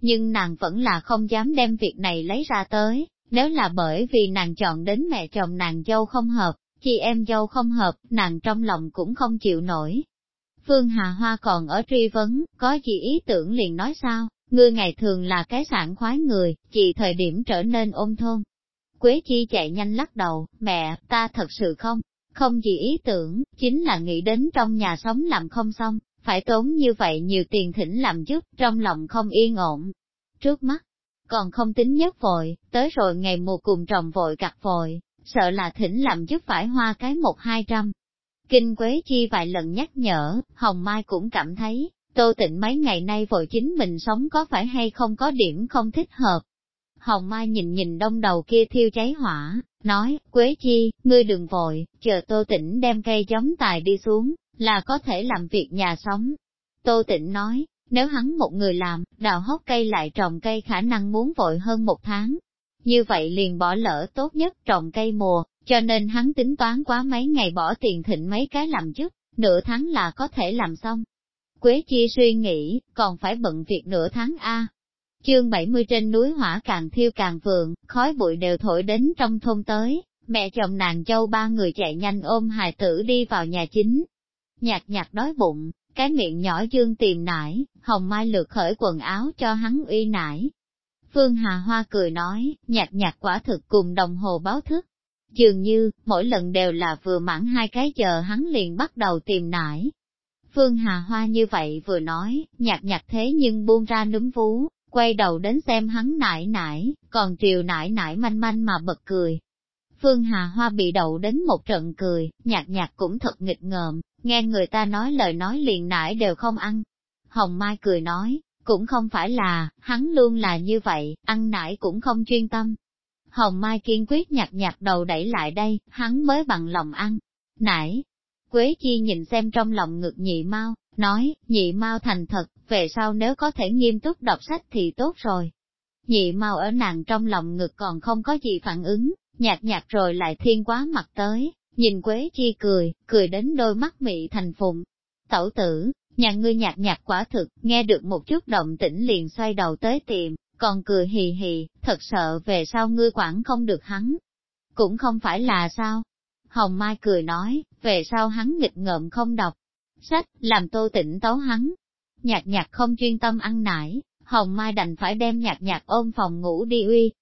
nhưng nàng vẫn là không dám đem việc này lấy ra tới, nếu là bởi vì nàng chọn đến mẹ chồng nàng dâu không hợp, chị em dâu không hợp, nàng trong lòng cũng không chịu nổi. Phương Hà Hoa còn ở truy vấn, có gì ý tưởng liền nói sao, ngươi ngày thường là cái sản khoái người, chị thời điểm trở nên ôm thôn. Quế Chi chạy nhanh lắc đầu, mẹ, ta thật sự không, không gì ý tưởng, chính là nghĩ đến trong nhà sống làm không xong, phải tốn như vậy nhiều tiền thỉnh làm giúp, trong lòng không yên ổn. Trước mắt, còn không tính nhất vội, tới rồi ngày mùa cùng trồng vội gặt vội, sợ là thỉnh làm giúp phải hoa cái một hai trăm. Kinh Quế Chi vài lần nhắc nhở, Hồng Mai cũng cảm thấy, Tô Tịnh mấy ngày nay vội chính mình sống có phải hay không có điểm không thích hợp. Hồng Mai nhìn nhìn đông đầu kia thiêu cháy hỏa, nói, Quế Chi, ngươi đừng vội, chờ Tô Tịnh đem cây giống tài đi xuống, là có thể làm việc nhà sống. Tô Tịnh nói, nếu hắn một người làm, đào hốc cây lại trồng cây khả năng muốn vội hơn một tháng. Như vậy liền bỏ lỡ tốt nhất trồng cây mùa, cho nên hắn tính toán quá mấy ngày bỏ tiền thịnh mấy cái làm chức, nửa tháng là có thể làm xong. Quế Chi suy nghĩ, còn phải bận việc nửa tháng A. Chương 70 trên núi hỏa càng thiêu càng vượng, khói bụi đều thổi đến trong thôn tới, mẹ chồng nàng châu ba người chạy nhanh ôm hài tử đi vào nhà chính nhạt nhạt đói bụng, cái miệng nhỏ dương tìm nải, hồng mai lượt khởi quần áo cho hắn uy nải. Phương Hà Hoa cười nói, nhạt nhạt quả thực cùng đồng hồ báo thức. Dường như, mỗi lần đều là vừa mãn hai cái giờ hắn liền bắt đầu tìm nải. Phương Hà Hoa như vậy vừa nói, nhạt nhạt thế nhưng buông ra núm vú, quay đầu đến xem hắn nải nải, còn triều nải nải manh manh mà bật cười. Phương Hà Hoa bị đậu đến một trận cười, nhạc nhạc cũng thật nghịch ngợm, nghe người ta nói lời nói liền nải đều không ăn. Hồng Mai cười nói, cũng không phải là, hắn luôn là như vậy, ăn nải cũng không chuyên tâm. Hồng Mai kiên quyết nhặt nhặt đầu đẩy lại đây, hắn mới bằng lòng ăn. nãi. Quế Chi nhìn xem trong lòng ngực nhị mau, nói, nhị mau thành thật, về sau nếu có thể nghiêm túc đọc sách thì tốt rồi. Nhị mau ở nàng trong lòng ngực còn không có gì phản ứng, nhạt nhạt rồi lại thiên quá mặt tới, nhìn Quế Chi cười, cười đến đôi mắt mị thành phụng. Tẩu tử, nhà ngươi nhạt nhạt quả thực, nghe được một chút động tĩnh liền xoay đầu tới tiệm, còn cười hì hì, thật sợ về sau ngươi quản không được hắn. Cũng không phải là sao. Hồng Mai cười nói, về sau hắn nghịch ngợm không đọc. Sách, làm tô tỉnh tấu hắn. Nhạc nhạc không chuyên tâm ăn nải, Hồng Mai đành phải đem nhạc nhạc ôm phòng ngủ đi uy,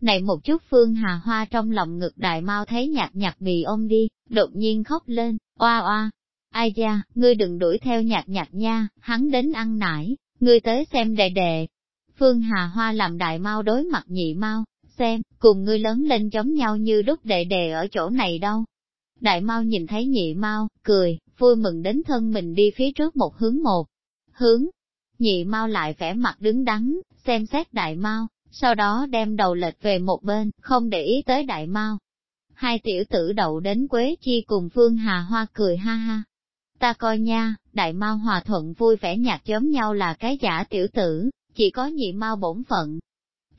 này một chút Phương Hà Hoa trong lòng ngực đại mau thấy nhạc nhạc bị ôm đi, đột nhiên khóc lên, oa oa. Ai da, ngươi đừng đuổi theo nhạc nhạc nha, hắn đến ăn nải, ngươi tới xem đệ đệ. Phương Hà Hoa làm đại mau đối mặt nhị mau, xem, cùng ngươi lớn lên giống nhau như đúc đệ đệ ở chỗ này đâu. Đại mau nhìn thấy nhị mau, cười, vui mừng đến thân mình đi phía trước một hướng một. Hướng, nhị mau lại vẻ mặt đứng đắn, xem xét đại mau, sau đó đem đầu lệch về một bên, không để ý tới đại mau. Hai tiểu tử đậu đến Quế Chi cùng Phương Hà Hoa cười ha ha. Ta coi nha, đại mau hòa thuận vui vẻ nhạt giống nhau là cái giả tiểu tử, chỉ có nhị mau bổn phận.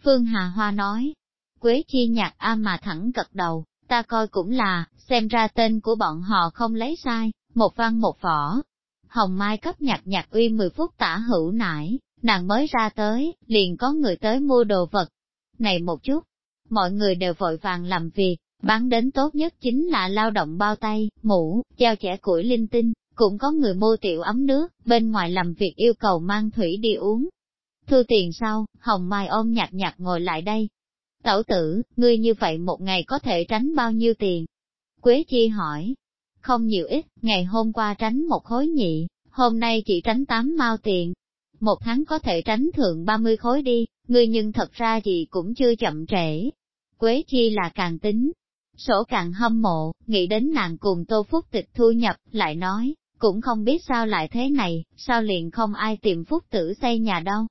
Phương Hà Hoa nói, Quế Chi nhạc a mà thẳng cật đầu, ta coi cũng là, xem ra tên của bọn họ không lấy sai, một văn một võ. Hồng Mai cấp nhạc nhạc uy 10 phút tả hữu nải, nàng mới ra tới, liền có người tới mua đồ vật. Này một chút, mọi người đều vội vàng làm việc, bán đến tốt nhất chính là lao động bao tay, mũ, giao trẻ củi linh tinh, cũng có người mua tiểu ấm nước, bên ngoài làm việc yêu cầu mang thủy đi uống. Thu tiền sau, Hồng Mai ôm nhạt nhạt ngồi lại đây. Tẩu tử, ngươi như vậy một ngày có thể tránh bao nhiêu tiền? Quế Chi hỏi. Không nhiều ít, ngày hôm qua tránh một khối nhị, hôm nay chỉ tránh tám mao tiền, một tháng có thể tránh thượng 30 khối đi, ngươi nhưng thật ra gì cũng chưa chậm trễ. Quế chi là càng tính, sổ càng hâm mộ, nghĩ đến nàng cùng tô phúc tịch thu nhập, lại nói, cũng không biết sao lại thế này, sao liền không ai tìm phúc tử xây nhà đâu.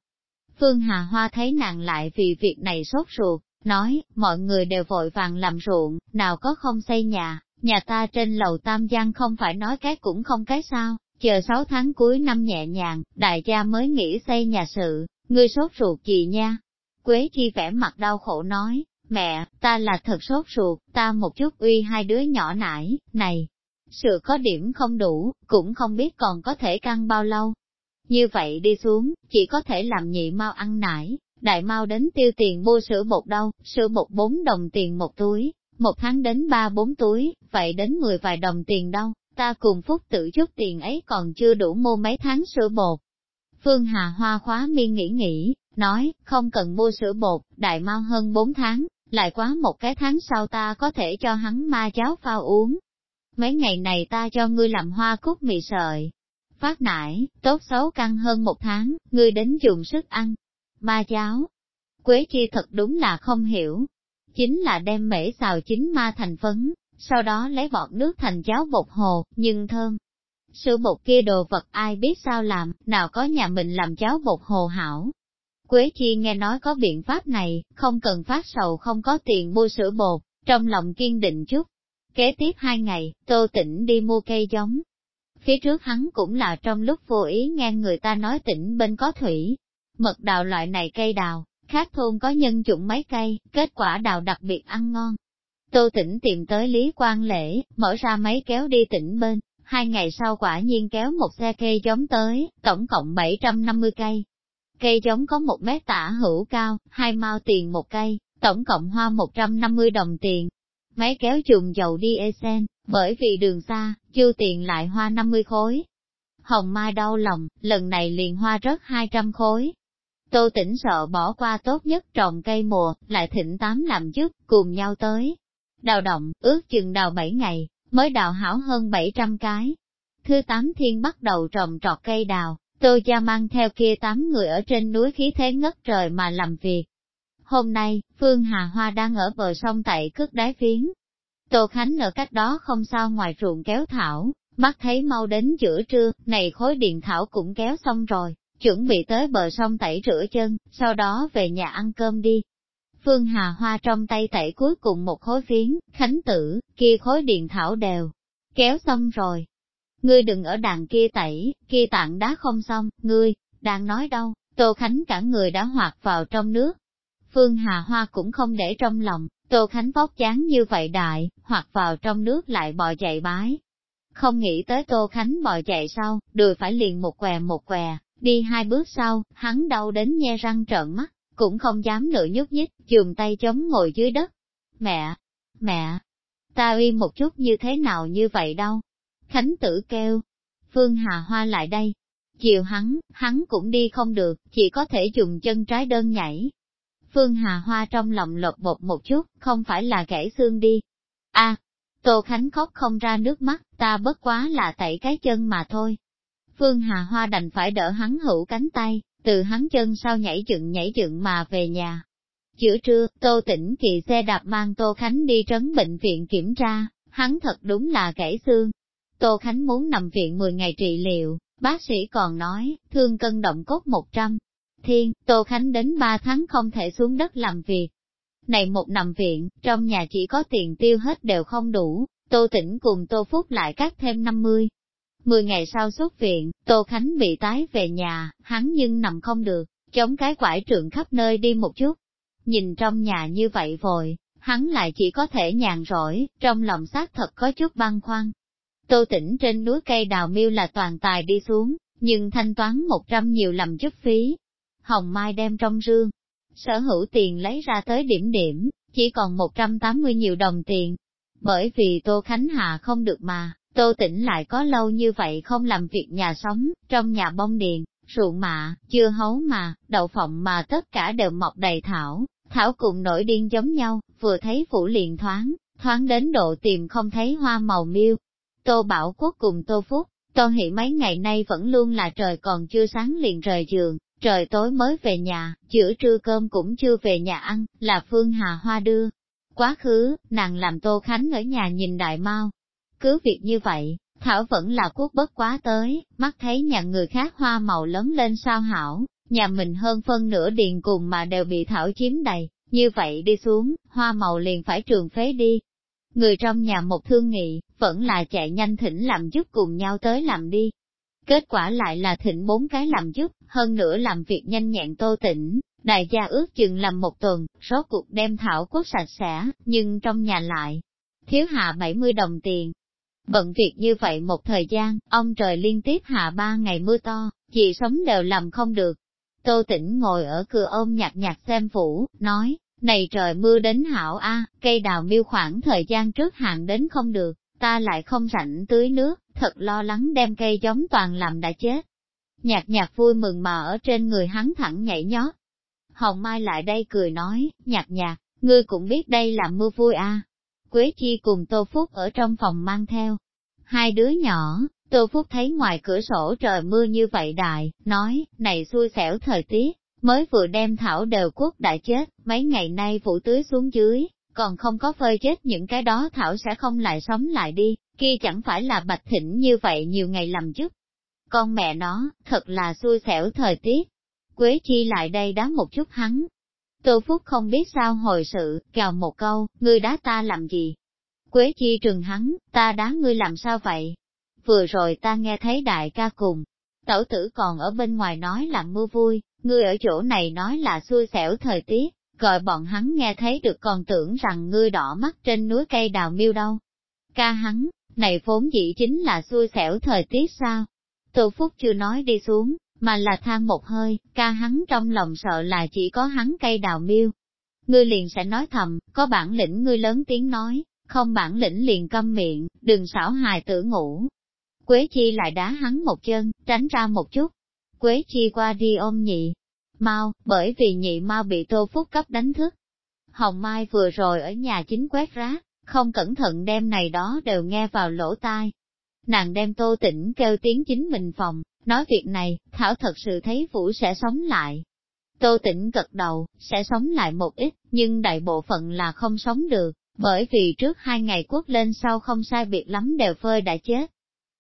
Phương Hà Hoa thấy nàng lại vì việc này sốt ruột, nói, mọi người đều vội vàng làm ruộng, nào có không xây nhà, nhà ta trên lầu tam giang không phải nói cái cũng không cái sao, chờ 6 tháng cuối năm nhẹ nhàng, đại gia mới nghĩ xây nhà sự, ngươi sốt ruột gì nha? Quế chi vẻ mặt đau khổ nói, mẹ, ta là thật sốt ruột, ta một chút uy hai đứa nhỏ nải, này, sự có điểm không đủ, cũng không biết còn có thể căng bao lâu. Như vậy đi xuống, chỉ có thể làm nhị mau ăn nải, đại mau đến tiêu tiền mua sữa bột đâu, sữa bột 4 đồng tiền một túi, một tháng đến 3-4 túi, vậy đến 10 vài đồng tiền đâu, ta cùng phúc tự chút tiền ấy còn chưa đủ mua mấy tháng sữa bột. Phương Hà Hoa khóa miên nghĩ nghĩ, nói, không cần mua sữa bột, đại mau hơn 4 tháng, lại quá một cái tháng sau ta có thể cho hắn ma cháo phao uống. Mấy ngày này ta cho ngươi làm hoa cúc mì sợi, phát nải, tốt xấu căng hơn một tháng, ngươi đến dùng sức ăn. Ma cháo. Quế chi thật đúng là không hiểu. Chính là đem mễ xào chính ma thành phấn, sau đó lấy bọt nước thành cháo bột hồ, nhưng thơm. Sữa bột kia đồ vật ai biết sao làm, nào có nhà mình làm cháo bột hồ hảo. Quế Chi nghe nói có biện pháp này, không cần phát sầu không có tiền mua sữa bột, trong lòng kiên định chút. Kế tiếp hai ngày, Tô Tĩnh đi mua cây giống. Phía trước hắn cũng là trong lúc vô ý nghe người ta nói tỉnh bên có thủy. Mật đào loại này cây đào, khác thôn có nhân chủng mấy cây, kết quả đào đặc biệt ăn ngon. Tô Tĩnh tìm tới Lý Quang Lễ, mở ra máy kéo đi tỉnh bên, hai ngày sau quả nhiên kéo một xe cây giống tới, tổng cộng 750 cây. Cây giống có một mét tả hữu cao, hai mao tiền một cây, tổng cộng hoa 150 đồng tiền. Máy kéo dùng dầu đi esen, bởi vì đường xa, chưa tiền lại hoa 50 khối. Hồng Mai đau lòng, lần này liền hoa rớt 200 khối. Tô tỉnh sợ bỏ qua tốt nhất trồng cây mùa, lại thịnh tám làm chức, cùng nhau tới. Đào động, ước chừng đào 7 ngày, mới đào hảo hơn 700 cái. Thứ tám thiên bắt đầu trồng trọt cây đào, Tô Gia mang theo kia tám người ở trên núi khí thế ngất trời mà làm việc. Hôm nay, Phương Hà Hoa đang ở bờ sông tại cước đáy phiến. Tô Khánh ở cách đó không sao ngoài ruộng kéo thảo, mắt thấy mau đến giữa trưa, này khối điện thảo cũng kéo xong rồi, chuẩn bị tới bờ sông tẩy rửa chân, sau đó về nhà ăn cơm đi. Phương Hà Hoa trong tay tẩy cuối cùng một khối phiến, khánh tử, kia khối điện thảo đều, kéo xong rồi. Ngươi đừng ở đàn kia tẩy, kia tạng đá không xong, ngươi, đang nói đâu, Tô Khánh cả người đã hoạt vào trong nước. Phương Hà Hoa cũng không để trong lòng, Tô Khánh vóc chán như vậy đại, hoặc vào trong nước lại bò chạy bái. Không nghĩ tới Tô Khánh bò chạy sau, đùi phải liền một què một què, đi hai bước sau, hắn đau đến nhe răng trợn mắt cũng không dám nửa nhúc nhích, chùm tay chống ngồi dưới đất. Mẹ, mẹ, ta uy một chút như thế nào như vậy đâu? Khánh tử kêu, Phương Hà Hoa lại đây. Chiều hắn, hắn cũng đi không được, chỉ có thể dùng chân trái đơn nhảy. Phương Hà Hoa trong lòng lột bột một chút, không phải là gãy xương đi. a Tô Khánh khóc không ra nước mắt, ta bất quá là tẩy cái chân mà thôi. Phương Hà Hoa đành phải đỡ hắn hữu cánh tay, từ hắn chân sau nhảy dựng nhảy dựng mà về nhà. Giữa trưa, Tô Tĩnh kỳ xe đạp mang Tô Khánh đi trấn bệnh viện kiểm tra, hắn thật đúng là gãy xương. Tô Khánh muốn nằm viện 10 ngày trị liệu, bác sĩ còn nói, thương cân động cốt 100. Thiên, Tô Khánh đến 3 tháng không thể xuống đất làm việc. Này một nằm viện, trong nhà chỉ có tiền tiêu hết đều không đủ, Tô Tĩnh cùng Tô Phúc lại cắt thêm 50, Mười ngày sau xuất viện, Tô Khánh bị tái về nhà, hắn nhưng nằm không được, chống cái quải trượng khắp nơi đi một chút. Nhìn trong nhà như vậy vội, hắn lại chỉ có thể nhàn rỗi, trong lòng xác thật có chút băn khoăn. Tô tỉnh trên núi cây đào miêu là toàn tài đi xuống, nhưng thanh toán một trăm nhiều lầm chút phí. Hồng Mai đem trong rương, sở hữu tiền lấy ra tới điểm điểm, chỉ còn 180 nhiều đồng tiền. Bởi vì Tô Khánh Hà không được mà, Tô tỉnh lại có lâu như vậy không làm việc nhà sống, trong nhà bông điền, ruộng mạ, chưa hấu mà, đậu phộng mà tất cả đều mọc đầy thảo, thảo cùng nổi điên giống nhau, vừa thấy phủ liền thoáng, thoáng đến độ tìm không thấy hoa màu miêu. Tô Bảo Quốc cùng Tô Phúc, Tô Hỷ mấy ngày nay vẫn luôn là trời còn chưa sáng liền rời giường, trời tối mới về nhà, giữa trưa cơm cũng chưa về nhà ăn, là Phương Hà Hoa đưa. Quá khứ, nàng làm Tô Khánh ở nhà nhìn đại mau, cứ việc như vậy, Thảo vẫn là quốc bất quá tới, mắt thấy nhà người khác hoa màu lớn lên sao hảo, nhà mình hơn phân nửa điền cùng mà đều bị Thảo chiếm đầy, như vậy đi xuống, hoa màu liền phải trường phế đi. Người trong nhà một thương nghị, vẫn là chạy nhanh thỉnh làm giúp cùng nhau tới làm đi. Kết quả lại là thỉnh bốn cái làm giúp, hơn nữa làm việc nhanh nhẹn tô tỉnh, đại gia ước chừng làm một tuần, rốt cuộc đem thảo quốc sạch sẽ, nhưng trong nhà lại, thiếu hạ 70 đồng tiền, Bận việc như vậy một thời gian, ông trời liên tiếp hạ ba ngày mưa to, chị sống đều làm không được. Tô tỉnh ngồi ở cửa ôm nhạt nhạt xem phủ, nói, này trời mưa đến hảo a, cây đào miêu khoảng thời gian trước hạn đến không được, ta lại không rảnh tưới nước, thật lo lắng đem cây giống toàn làm đã chết. Nhạc nhạc vui mừng mà ở trên người hắn thẳng nhảy nhót. Hồng Mai lại đây cười nói, nhạc nhạc, ngươi cũng biết đây là mưa vui a. Quế Chi cùng Tô Phúc ở trong phòng mang theo. Hai đứa nhỏ, Tô Phúc thấy ngoài cửa sổ trời mưa như vậy đại, nói, này xui xẻo thời tiết, mới vừa đem thảo đều quốc đã chết, mấy ngày nay vụ tưới xuống dưới, còn không có phơi chết những cái đó thảo sẽ không lại sống lại đi, kia chẳng phải là bạch thỉnh như vậy nhiều ngày làm chức. Con mẹ nó, thật là xui xẻo thời tiết. Quế chi lại đây đá một chút hắn. Tô Phúc không biết sao hồi sự, gào một câu, ngươi đá ta làm gì? Quế chi trừng hắn, ta đá ngươi làm sao vậy? Vừa rồi ta nghe thấy đại ca cùng, tẩu tử còn ở bên ngoài nói là mưa vui, ngươi ở chỗ này nói là xui xẻo thời tiết, gọi bọn hắn nghe thấy được còn tưởng rằng ngươi đỏ mắt trên núi cây đào miêu đâu. Ca hắn, này vốn dĩ chính là xui xẻo thời tiết sao? Tô Phúc chưa nói đi xuống, mà là than một hơi, ca hắn trong lòng sợ là chỉ có hắn cây đào miêu. Ngươi liền sẽ nói thầm, có bản lĩnh ngươi lớn tiếng nói, không bản lĩnh liền câm miệng, đừng xảo hài tử ngủ. Quế Chi lại đá hắn một chân, tránh ra một chút. Quế Chi qua đi ôm nhị, mau, bởi vì nhị mau bị Tô Phúc cấp đánh thức. Hồng Mai vừa rồi ở nhà chính quét rác, không cẩn thận đem này đó đều nghe vào lỗ tai. Nàng đem Tô Tĩnh kêu tiếng chính mình phòng, nói việc này, Thảo thật sự thấy Vũ sẽ sống lại. Tô Tĩnh gật đầu, sẽ sống lại một ít, nhưng đại bộ phận là không sống được, bởi vì trước hai ngày quốc lên sau không sai biệt lắm đều phơi đã chết.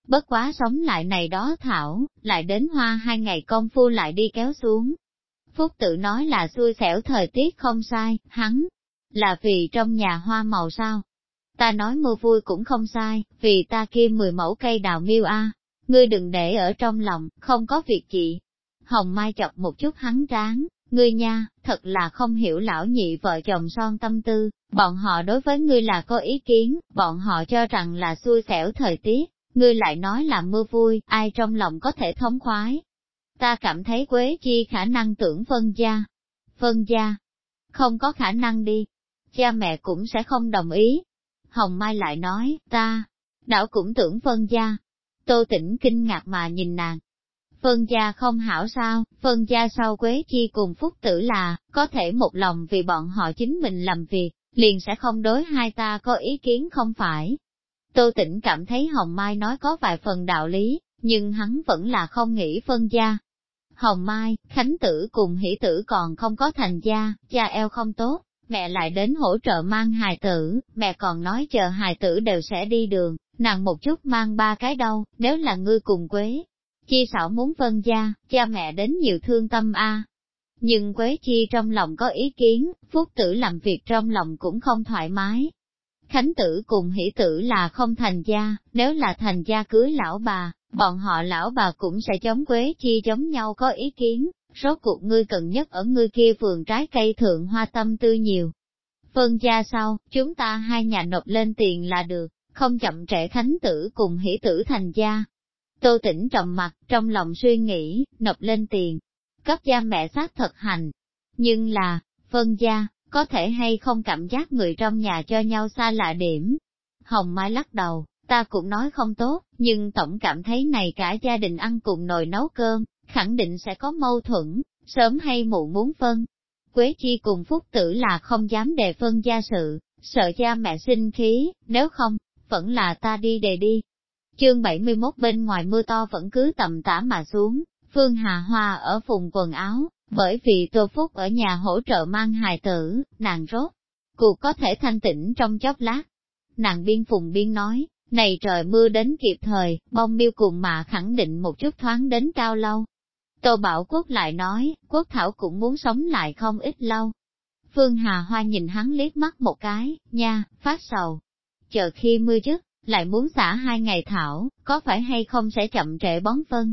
Bất quá sống lại này đó Thảo, lại đến hoa hai ngày công phu lại đi kéo xuống, Phúc tự nói là xui xẻo thời tiết không sai, hắn, là vì trong nhà hoa màu sao. Ta nói mưa vui cũng không sai, vì ta kia mười mẫu cây đào miêu a, ngươi đừng để ở trong lòng, không có việc gì. Hồng Mai chọc một chút hắn tráng, ngươi nha, thật là không hiểu lão nhị vợ chồng son tâm tư, bọn họ đối với ngươi là có ý kiến, bọn họ cho rằng là xui xẻo thời tiết, ngươi lại nói là mưa vui, ai trong lòng có thể thống khoái, Ta cảm thấy Quế Chi khả năng tưởng phân gia. Phân gia? Không có khả năng đi. Cha mẹ cũng sẽ không đồng ý. Hồng Mai lại nói, ta, đảo cũng tưởng phân gia. Tô Tĩnh kinh ngạc mà nhìn nàng. Phân gia không hảo sao, phân gia sau Quế Chi cùng Phúc Tử là, có thể một lòng vì bọn họ chính mình làm việc, liền sẽ không đối hai ta có ý kiến không phải. Tô Tĩnh cảm thấy Hồng Mai nói có vài phần đạo lý, nhưng hắn vẫn là không nghĩ phân gia. Hồng Mai, Khánh Tử cùng Hỷ Tử còn không có thành gia, cha eo không tốt, mẹ lại đến hỗ trợ mang hài tử, mẹ còn nói chờ hài tử đều sẽ đi đường, nàng một chút mang ba cái đâu, nếu là ngươi cùng Quế. Chi xảo muốn phân gia, cha mẹ đến nhiều thương tâm a. Nhưng Quế Chi trong lòng có ý kiến, Phúc Tử làm việc trong lòng cũng không thoải mái. Khánh Tử cùng Hỷ Tử là không thành gia, nếu là thành gia cưới lão bà, bọn họ lão bà cũng sẽ chống Quế Chi giống nhau có ý kiến, rốt cuộc ngươi cần nhất ở ngươi kia vườn trái cây thượng hoa tâm tư nhiều. Phân gia sau, chúng ta hai nhà nộp lên tiền là được, không chậm trễ khánh tử cùng hỷ tử thành gia. Tô tỉnh trầm mặt, trong lòng suy nghĩ, nộp lên tiền, cấp gia mẹ xác thật hành. Nhưng là, phân gia, có thể hay không cảm giác người trong nhà cho nhau xa lạ điểm. Hồng Mai lắc đầu, Ta cũng nói không tốt, nhưng tổng cảm thấy này cả gia đình ăn cùng nồi nấu cơm, khẳng định sẽ có mâu thuẫn, sớm hay muộn muốn phân. Quế Chi cùng Phúc Tử là không dám đề phân gia sự, sợ cha mẹ sinh khí, nếu không, vẫn là ta đi đề đi. Chương 71 bên ngoài mưa to vẫn cứ tầm tã mà xuống, Phương Hà Hoa ở vùng quần áo, bởi vì Tô Phúc ở nhà hỗ trợ mang hài tử, nàng rốt. Cuộc có thể thanh tĩnh trong chốc lát. Nàng biên phùng biên nói, này trời mưa đến kịp thời, bông miêu cùng mà khẳng định một chút thoáng đến cao lâu. Tô Bảo Quốc lại nói, Quốc Thảo cũng muốn sống lại không ít lâu. Phương Hà Hoa nhìn hắn liếc mắt một cái, nha, phát sầu. Chờ khi mưa dứt, lại muốn xả hai ngày Thảo, có phải hay không sẽ chậm trễ bón phân.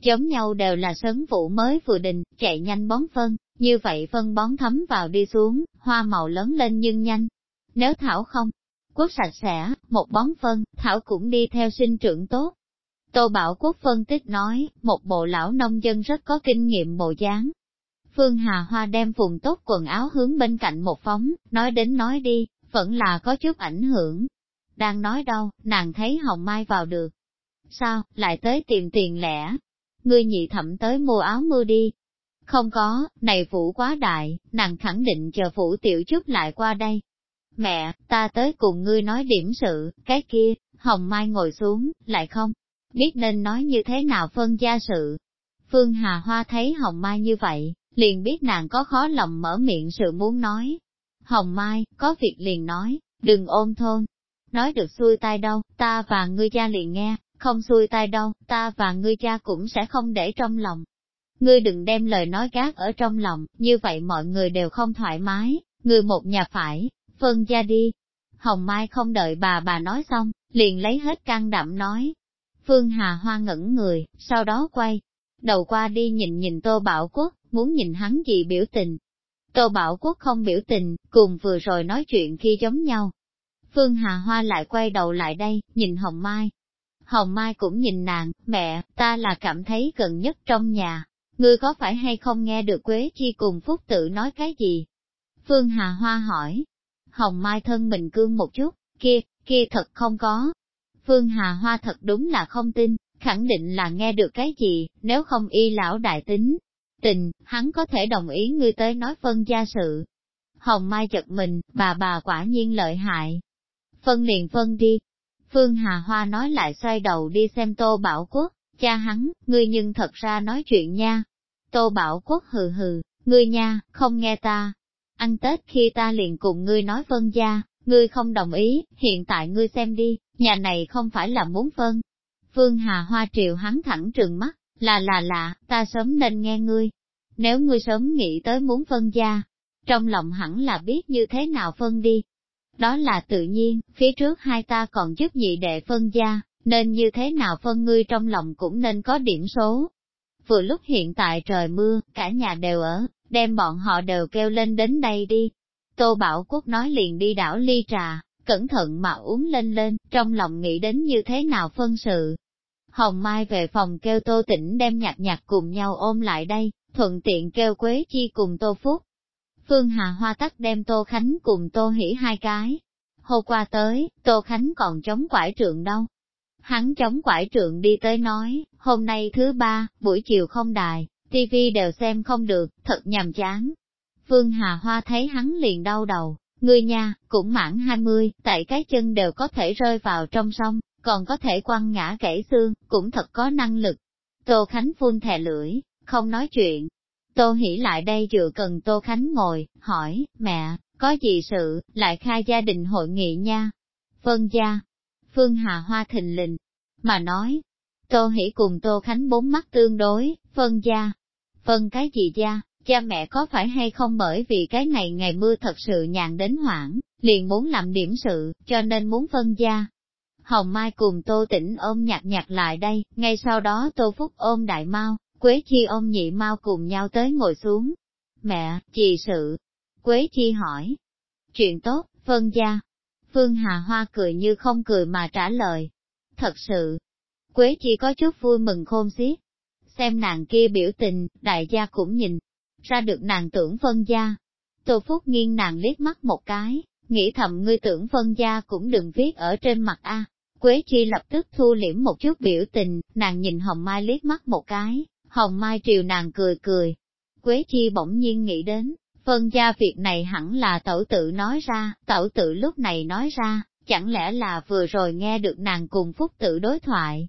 Giống nhau đều là sấn vụ mới vừa định chạy nhanh bón phân, như vậy phân bón thấm vào đi xuống, hoa màu lớn lên nhưng nhanh. Nếu Thảo không, quốc sạch sẽ, một bón phân, thảo cũng đi theo sinh trưởng tốt. Tô Bảo Quốc phân tích nói, một bộ lão nông dân rất có kinh nghiệm bộ dáng. Phương Hà Hoa đem vùng tốt quần áo hướng bên cạnh một phóng, nói đến nói đi, vẫn là có chút ảnh hưởng. Đang nói đâu, nàng thấy Hồng Mai vào được. Sao, lại tới tìm tiền lẻ? Ngươi nhị thẩm tới mua áo mưa đi. Không có, này phủ quá đại, nàng khẳng định chờ phủ tiểu chút lại qua đây. Mẹ, ta tới cùng ngươi nói điểm sự, cái kia, Hồng Mai ngồi xuống, lại không, biết nên nói như thế nào phân gia sự. Phương Hà Hoa thấy Hồng Mai như vậy, liền biết nàng có khó lòng mở miệng sự muốn nói. Hồng Mai, có việc liền nói, đừng ôm thôn. Nói được xuôi tai đâu, ta và ngươi cha liền nghe, không xuôi tai đâu, ta và ngươi cha cũng sẽ không để trong lòng. Ngươi đừng đem lời nói gác ở trong lòng, như vậy mọi người đều không thoải mái, người một nhà phải, phân gia đi. Hồng Mai không đợi bà bà nói xong, liền lấy hết can đậm nói. Phương Hà Hoa ngẩn người, sau đó quay, đầu qua đi nhìn nhìn Tô Bảo Quốc, muốn nhìn hắn gì biểu tình. Tô Bảo Quốc không biểu tình, cùng vừa rồi nói chuyện khi giống nhau. Phương Hà Hoa lại quay đầu lại đây, nhìn Hồng Mai. Hồng Mai cũng nhìn nàng, mẹ, ta là cảm thấy gần nhất trong nhà. Ngươi có phải hay không nghe được Quế Chi cùng Phúc Tử nói cái gì? Phương Hà Hoa hỏi. Hồng Mai thân mình cương một chút, kia, kia thật không có. Phương Hà Hoa thật đúng là không tin, khẳng định là nghe được cái gì, nếu không y lão đại tính. Tình, hắn có thể đồng ý ngươi tới nói phân gia sự. Hồng Mai chật mình, bà bà quả nhiên lợi hại. Phân liền phân đi. Phương Hà Hoa nói lại xoay đầu đi xem Tô Bảo Quốc, cha hắn, ngươi nhưng thật ra nói chuyện nha. Tô Bảo Quốc hừ hừ, ngươi nha, không nghe ta. Ăn Tết khi ta liền cùng ngươi nói phân gia, ngươi không đồng ý, hiện tại ngươi xem đi, nhà này không phải là muốn phân, Phương Hà Hoa triều hắn thẳng trừng mắt, là là là ta sớm nên nghe ngươi. Nếu ngươi sớm nghĩ tới muốn phân gia, trong lòng hẳn là biết như thế nào phân đi. Đó là tự nhiên, phía trước hai ta còn giúp nhị đệ phân gia, nên như thế nào phân ngươi trong lòng cũng nên có điểm số. Vừa lúc hiện tại trời mưa, cả nhà đều ở, đem bọn họ đều kêu lên đến đây đi. Tô Bảo Quốc nói liền đi đảo ly trà, cẩn thận mà uống lên lên, trong lòng nghĩ đến như thế nào phân sự. Hồng Mai về phòng kêu Tô Tĩnh đem nhạc nhạc cùng nhau ôm lại đây, thuận tiện kêu Quế Chi cùng Tô Phúc. Phương Hà Hoa tắt đem Tô Khánh cùng Tô Hỷ hai cái. Hôm qua tới, Tô Khánh còn chống quải trượng đâu. Hắn chống quải trượng đi tới nói, hôm nay thứ ba, buổi chiều không đài, tivi đều xem không được, thật nhàm chán. Phương Hà Hoa thấy hắn liền đau đầu, Người nhà cũng mãn 20, tại cái chân đều có thể rơi vào trong sông, còn có thể quăng ngã gãy xương, cũng thật có năng lực. Tô Khánh phun thè lưỡi, không nói chuyện. Tô Hỷ lại đây dựa cần Tô Khánh ngồi, hỏi, mẹ, có gì sự, lại khai gia đình hội nghị nha. Vân gia, Phương Hà Hoa thình lình, mà nói, Tô Hỷ cùng Tô Khánh bốn mắt tương đối, Vân gia. Phân cái gì gia? Cha mẹ có phải hay không bởi vì cái này ngày mưa thật sự nhàn đến hoảng, liền muốn làm điểm sự, cho nên muốn phân gia. Hồng Mai cùng Tô Tĩnh ôm nhặt nhặt lại đây, ngay sau đó Tô Phúc ôm Đại Mao, Quế Chi ôm Nhị Mao cùng nhau tới ngồi xuống. Mẹ, chị sự. Quế Chi hỏi. Chuyện tốt, phân gia. Phương Hà Hoa cười như không cười mà trả lời. Thật sự. Quế Chi có chút vui mừng khôn xiết. Xem nàng kia biểu tình, đại gia cũng nhìn, ra được nàng tưởng phân gia. Tô Phúc nghiêng nàng liếc mắt một cái, nghĩ thầm ngươi tưởng phân gia cũng đừng viết ở trên mặt A. Quế Chi lập tức thu liễm một chút biểu tình, nàng nhìn Hồng Mai liếc mắt một cái, Hồng Mai triều nàng cười cười. Quế Chi bỗng nhiên nghĩ đến, phân gia việc này hẳn là tẩu tự nói ra, tẩu tự lúc này nói ra, chẳng lẽ là vừa rồi nghe được nàng cùng Phúc tự đối thoại.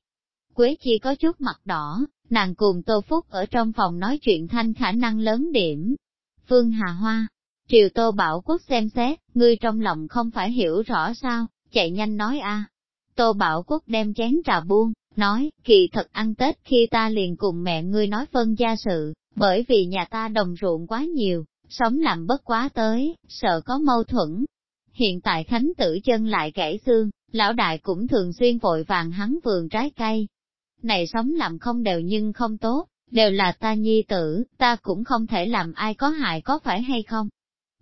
Quế Chi có chút mặt đỏ, Nàng cùng Tô Phúc ở trong phòng nói chuyện thanh khả năng lớn điểm. Phương Hà Hoa, Triều Tô Bảo Quốc xem xét, ngươi trong lòng không phải hiểu rõ sao, chạy nhanh nói a. Tô Bảo Quốc đem chén trà buông, nói, kỳ thật ăn Tết khi ta liền cùng mẹ ngươi nói phân gia sự, bởi vì nhà ta đồng ruộng quá nhiều, sống làm bất quá tới, sợ có mâu thuẫn. Hiện tại Khánh tử chân lại gãy xương, lão đại cũng thường xuyên vội vàng hắn vườn trái cây, này sống làm không đều nhưng không tốt, đều là ta nhi tử, ta cũng không thể làm ai có hại có phải hay không.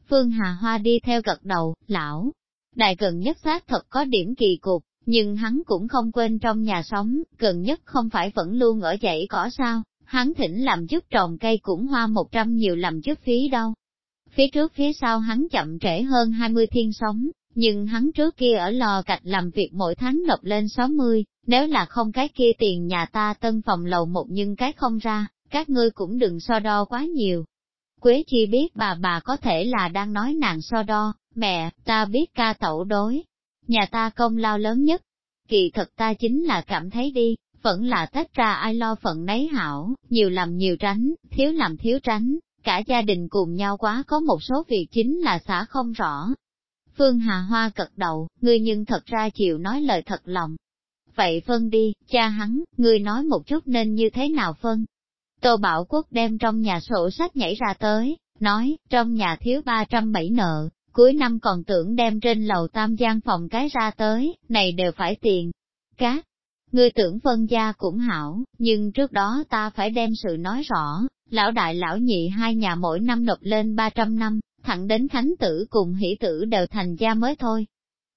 Phương Hà Hoa đi theo gật đầu, lão, Đại gần nhất xác thật có điểm kỳ cục, nhưng hắn cũng không quên trong nhà sống, gần nhất không phải vẫn luôn ở dãy cỏ sao, hắn thỉnh làm giúp trồng cây cũng hoa một trăm nhiều làm giúp phí đâu. Phía trước phía sau hắn chậm trễ hơn 20 thiên sống, nhưng hắn trước kia ở lò cạch làm việc mỗi tháng nộp lên 60, nếu là không cái kia tiền nhà ta tân phòng lầu một nhưng cái không ra, các ngươi cũng đừng so đo quá nhiều. Quế chi biết bà bà có thể là đang nói nàng so đo, mẹ, ta biết ca tẩu đối, nhà ta công lao lớn nhất. Kỳ thật ta chính là cảm thấy đi, vẫn là tách ra ai lo phận nấy hảo, nhiều làm nhiều tránh, thiếu làm thiếu tránh, cả gia đình cùng nhau quá có một số việc chính là xã không rõ. Phương Hà Hoa cật đầu, ngươi nhưng thật ra chịu nói lời thật lòng. Vậy phân đi, cha hắn, ngươi nói một chút nên như thế nào phân? Tô Bảo Quốc đem trong nhà sổ sách nhảy ra tới, nói, trong nhà thiếu 307 nợ, cuối năm còn tưởng đem trên lầu tam gian phòng cái ra tới, này đều phải tiền. Các, ngươi tưởng phân gia cũng hảo, nhưng trước đó ta phải đem sự nói rõ, lão đại lão nhị hai nhà mỗi năm nộp lên 300 năm, thẳng đến khánh tử cùng hỷ tử đều thành gia mới thôi.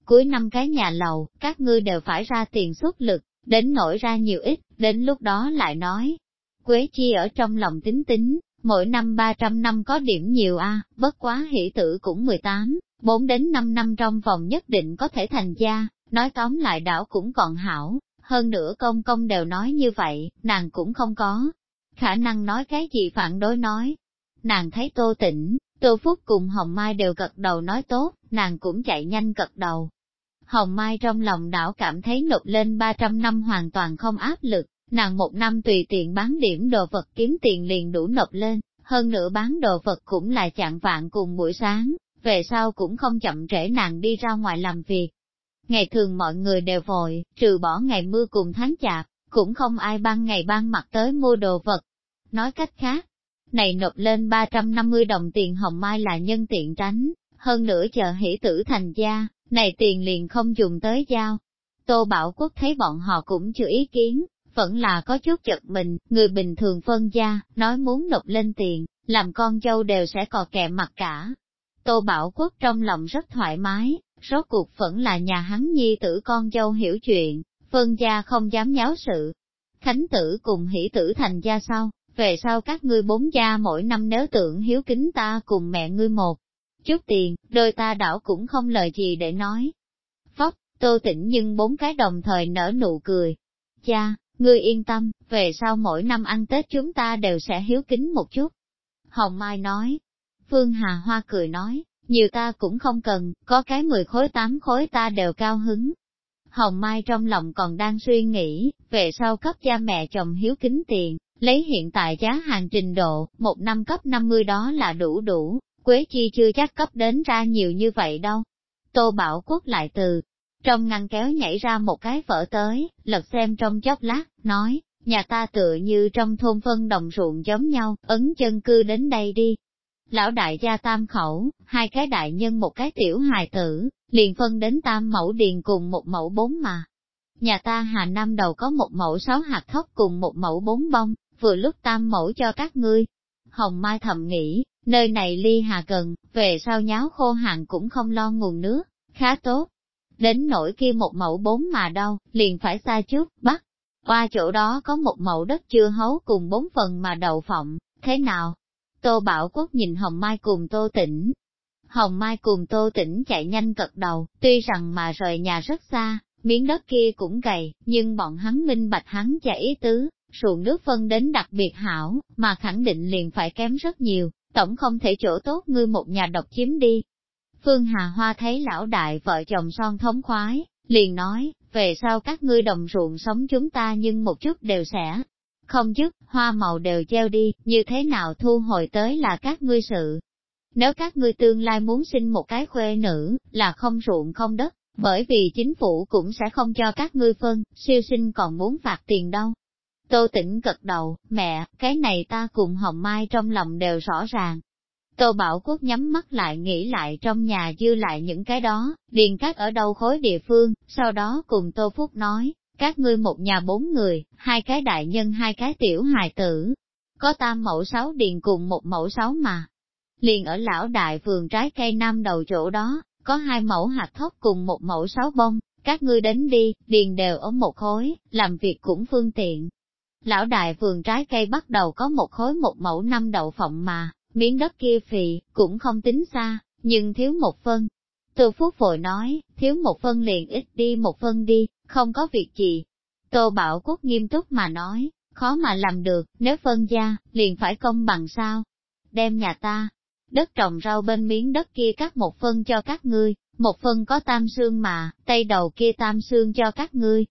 Cuối năm cái nhà lầu, các ngươi đều phải ra tiền xuất lực, đến nổi ra nhiều ít, đến lúc đó lại nói. Quế chi ở trong lòng tính tính, mỗi năm 300 năm có điểm nhiều a, bất quá hỷ tử cũng 18, 4 đến 5 năm trong vòng nhất định có thể thành gia, nói tóm lại đảo cũng còn hảo, hơn nữa công công đều nói như vậy, nàng cũng không có khả năng nói cái gì phản đối nói. Nàng thấy tô tỉnh, tô phúc cùng Hồng Mai đều gật đầu nói tốt, nàng cũng chạy nhanh gật đầu. Hồng Mai trong lòng đảo cảm thấy nộp lên 300 năm hoàn toàn không áp lực, nàng một năm tùy tiện bán điểm đồ vật kiếm tiền liền đủ nộp lên, hơn nữa bán đồ vật cũng là chạng vạn cùng buổi sáng, về sau cũng không chậm trễ nàng đi ra ngoài làm việc. Ngày thường mọi người đều vội, trừ bỏ ngày mưa cùng tháng chạp, cũng không ai ban ngày ban mặt tới mua đồ vật. Nói cách khác, này nộp lên 350 đồng tiền hồng mai là nhân tiện tránh, hơn nữa chờ hỷ tử thành gia, này tiền liền không dùng tới giao. Tô Bảo Quốc thấy bọn họ cũng chưa ý kiến, vẫn là có chút chật mình, người bình thường phân gia, nói muốn nộp lên tiền, làm con dâu đều sẽ cò kẹ mặt cả. Tô Bảo Quốc trong lòng rất thoải mái, rốt cuộc vẫn là nhà hắn nhi tử con dâu hiểu chuyện, phân gia không dám nháo sự. Khánh tử cùng hỷ tử thành gia sau, về sau các ngươi bốn gia mỗi năm nếu tưởng hiếu kính ta cùng mẹ ngươi một chút tiền, đôi ta đảo cũng không lời gì để nói. Phóc, tô tỉnh nhưng bốn cái đồng thời nở nụ cười. Cha, ngươi yên tâm, về sau mỗi năm ăn Tết chúng ta đều sẽ hiếu kính một chút. Hồng Mai nói. Phương Hà Hoa cười nói, nhiều ta cũng không cần, có cái 10 khối 8 khối ta đều cao hứng. Hồng Mai trong lòng còn đang suy nghĩ, về sau cấp cha mẹ chồng hiếu kính tiền, lấy hiện tại giá hàng trình độ, một năm cấp 50 đó là đủ đủ, Quế Chi chưa chắc cấp đến ra nhiều như vậy đâu. Tô Bảo Quốc lại từ, trong ngăn kéo nhảy ra một cái vỡ tới, lật xem trong chốc lát, nói, nhà ta tựa như trong thôn phân đồng ruộng giống nhau, ấn chân cư đến đây đi, Lão đại gia tam khẩu, hai cái đại nhân một cái tiểu hài tử, liền phân đến tam mẫu điền cùng một mẫu bốn mà. Nhà ta Hà Nam đầu có một mẫu sáu hạt thóc cùng một mẫu bốn bông, vừa lúc tam mẫu cho các ngươi. Hồng Mai thầm nghĩ, nơi này ly hà gần, về sau nháo khô hạn cũng không lo nguồn nước, khá tốt. Đến nỗi kia một mẫu bốn mà đâu, liền phải xa chút, bắt. Qua chỗ đó có một mẫu đất chưa hấu cùng bốn phần mà đậu phộng, thế nào, Tô Bảo Quốc nhìn Hồng Mai cùng Tô Tĩnh. Hồng Mai cùng Tô Tĩnh chạy nhanh cật đầu, tuy rằng mà rời nhà rất xa, miếng đất kia cũng gầy, nhưng bọn hắn minh bạch hắn và ý tứ, ruộng nước phân đến đặc biệt hảo, mà khẳng định liền phải kém rất nhiều, tổng không thể chỗ tốt ngươi một nhà độc chiếm đi. Phương Hà Hoa thấy lão đại vợ chồng son thống khoái, liền nói, về sau các ngươi đồng ruộng sống chúng ta nhưng một chút đều sẽ không dứt, hoa màu đều treo đi, như thế nào thu hồi tới là các ngươi sự. Nếu các ngươi tương lai muốn sinh một cái khuê nữ, là không ruộng không đất, bởi vì chính phủ cũng sẽ không cho các ngươi phân, siêu sinh còn muốn phạt tiền đâu. Tô tỉnh cật đầu, mẹ, cái này ta cùng Hồng Mai trong lòng đều rõ ràng. Tô Bảo Quốc nhắm mắt lại nghĩ lại trong nhà dư lại những cái đó, điền các ở đâu khối địa phương, sau đó cùng Tô Phúc nói, các ngươi một nhà bốn người, hai cái đại nhân hai cái tiểu hài tử, có tam mẫu sáu điền cùng một mẫu sáu mà. Liền ở lão đại vườn trái cây nam đầu chỗ đó, có hai mẫu hạt thóc cùng một mẫu sáu bông, các ngươi đến đi, điền đều ở một khối, làm việc cũng phương tiện. Lão đại vườn trái cây bắt đầu có một khối một mẫu năm đậu phộng mà, miếng đất kia phì, cũng không tính xa, nhưng thiếu một phân. Tô phút vội nói, thiếu một phân liền ít đi một phân đi, không có việc gì. Tô Bảo Quốc nghiêm túc mà nói, khó mà làm được, nếu phân gia, liền phải công bằng sao. Đem nhà ta, đất trồng rau bên miếng đất kia cắt một phân cho các ngươi, một phân có tam xương mà, tay đầu kia tam xương cho các ngươi.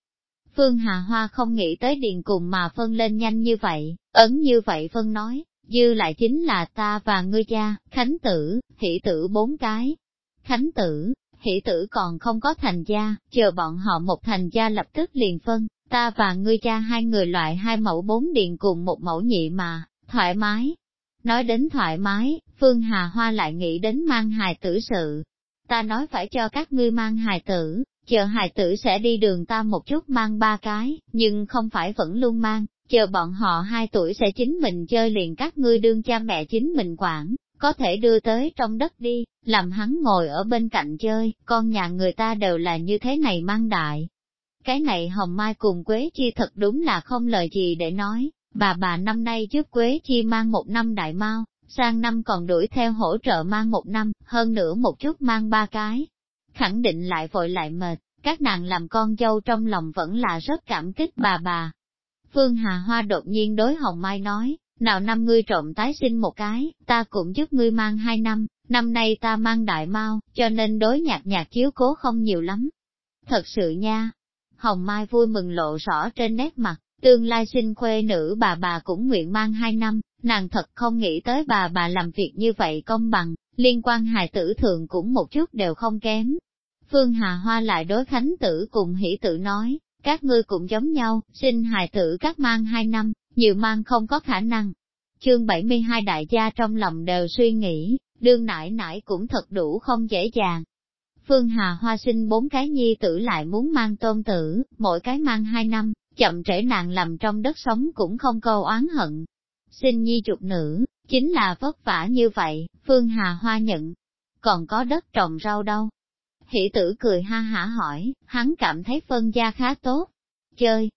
Phương Hà Hoa không nghĩ tới điện cùng mà phân lên nhanh như vậy, ấn như vậy phân nói, dư lại chính là ta và ngươi cha, khánh tử, hỷ tử bốn cái. Khánh tử, hỷ tử còn không có thành gia, chờ bọn họ một thành gia lập tức liền phân, ta và ngươi cha hai người loại hai mẫu bốn điện cùng một mẫu nhị mà, thoải mái. Nói đến thoải mái, Phương Hà Hoa lại nghĩ đến mang hài tử sự. Ta nói phải cho các ngươi mang hài tử, chờ hài tử sẽ đi đường ta một chút mang ba cái, nhưng không phải vẫn luôn mang, chờ bọn họ hai tuổi sẽ chính mình chơi liền các ngươi đương cha mẹ chính mình quản, có thể đưa tới trong đất đi, làm hắn ngồi ở bên cạnh chơi, con nhà người ta đều là như thế này mang đại. Cái này Hồng Mai cùng Quế Chi thật đúng là không lời gì để nói, bà bà năm nay trước Quế Chi mang một năm đại mau, sang năm còn đuổi theo hỗ trợ mang một năm, hơn nữa một chút mang ba cái. Khẳng định lại vội lại mệt, các nàng làm con dâu trong lòng vẫn là rất cảm kích bà bà. Phương Hà Hoa đột nhiên đối Hồng Mai nói, nào năm ngươi trộm tái sinh một cái, ta cũng giúp ngươi mang hai năm, năm nay ta mang đại mau, cho nên đối nhạc nhạc chiếu cố không nhiều lắm. Thật sự nha, Hồng Mai vui mừng lộ rõ trên nét mặt, tương lai sinh khuê nữ bà bà cũng nguyện mang hai năm, nàng thật không nghĩ tới bà bà làm việc như vậy công bằng, liên quan hài tử thường cũng một chút đều không kém. Phương Hà Hoa lại đối khánh tử cùng hỷ tử nói, các ngươi cũng giống nhau, sinh hài tử các mang hai năm, nhiều mang không có khả năng. Chương 72 đại gia trong lòng đều suy nghĩ, đương nải nải cũng thật đủ không dễ dàng. Phương Hà Hoa sinh bốn cái nhi tử lại muốn mang tôn tử, mỗi cái mang hai năm, chậm trễ nàng làm trong đất sống cũng không câu oán hận. Sinh nhi trục nữ, chính là vất vả như vậy, Phương Hà Hoa nhận. Còn có đất trồng rau đâu? Hỷ tử cười ha hả hỏi, hắn cảm thấy phân gia khá tốt. Chơi.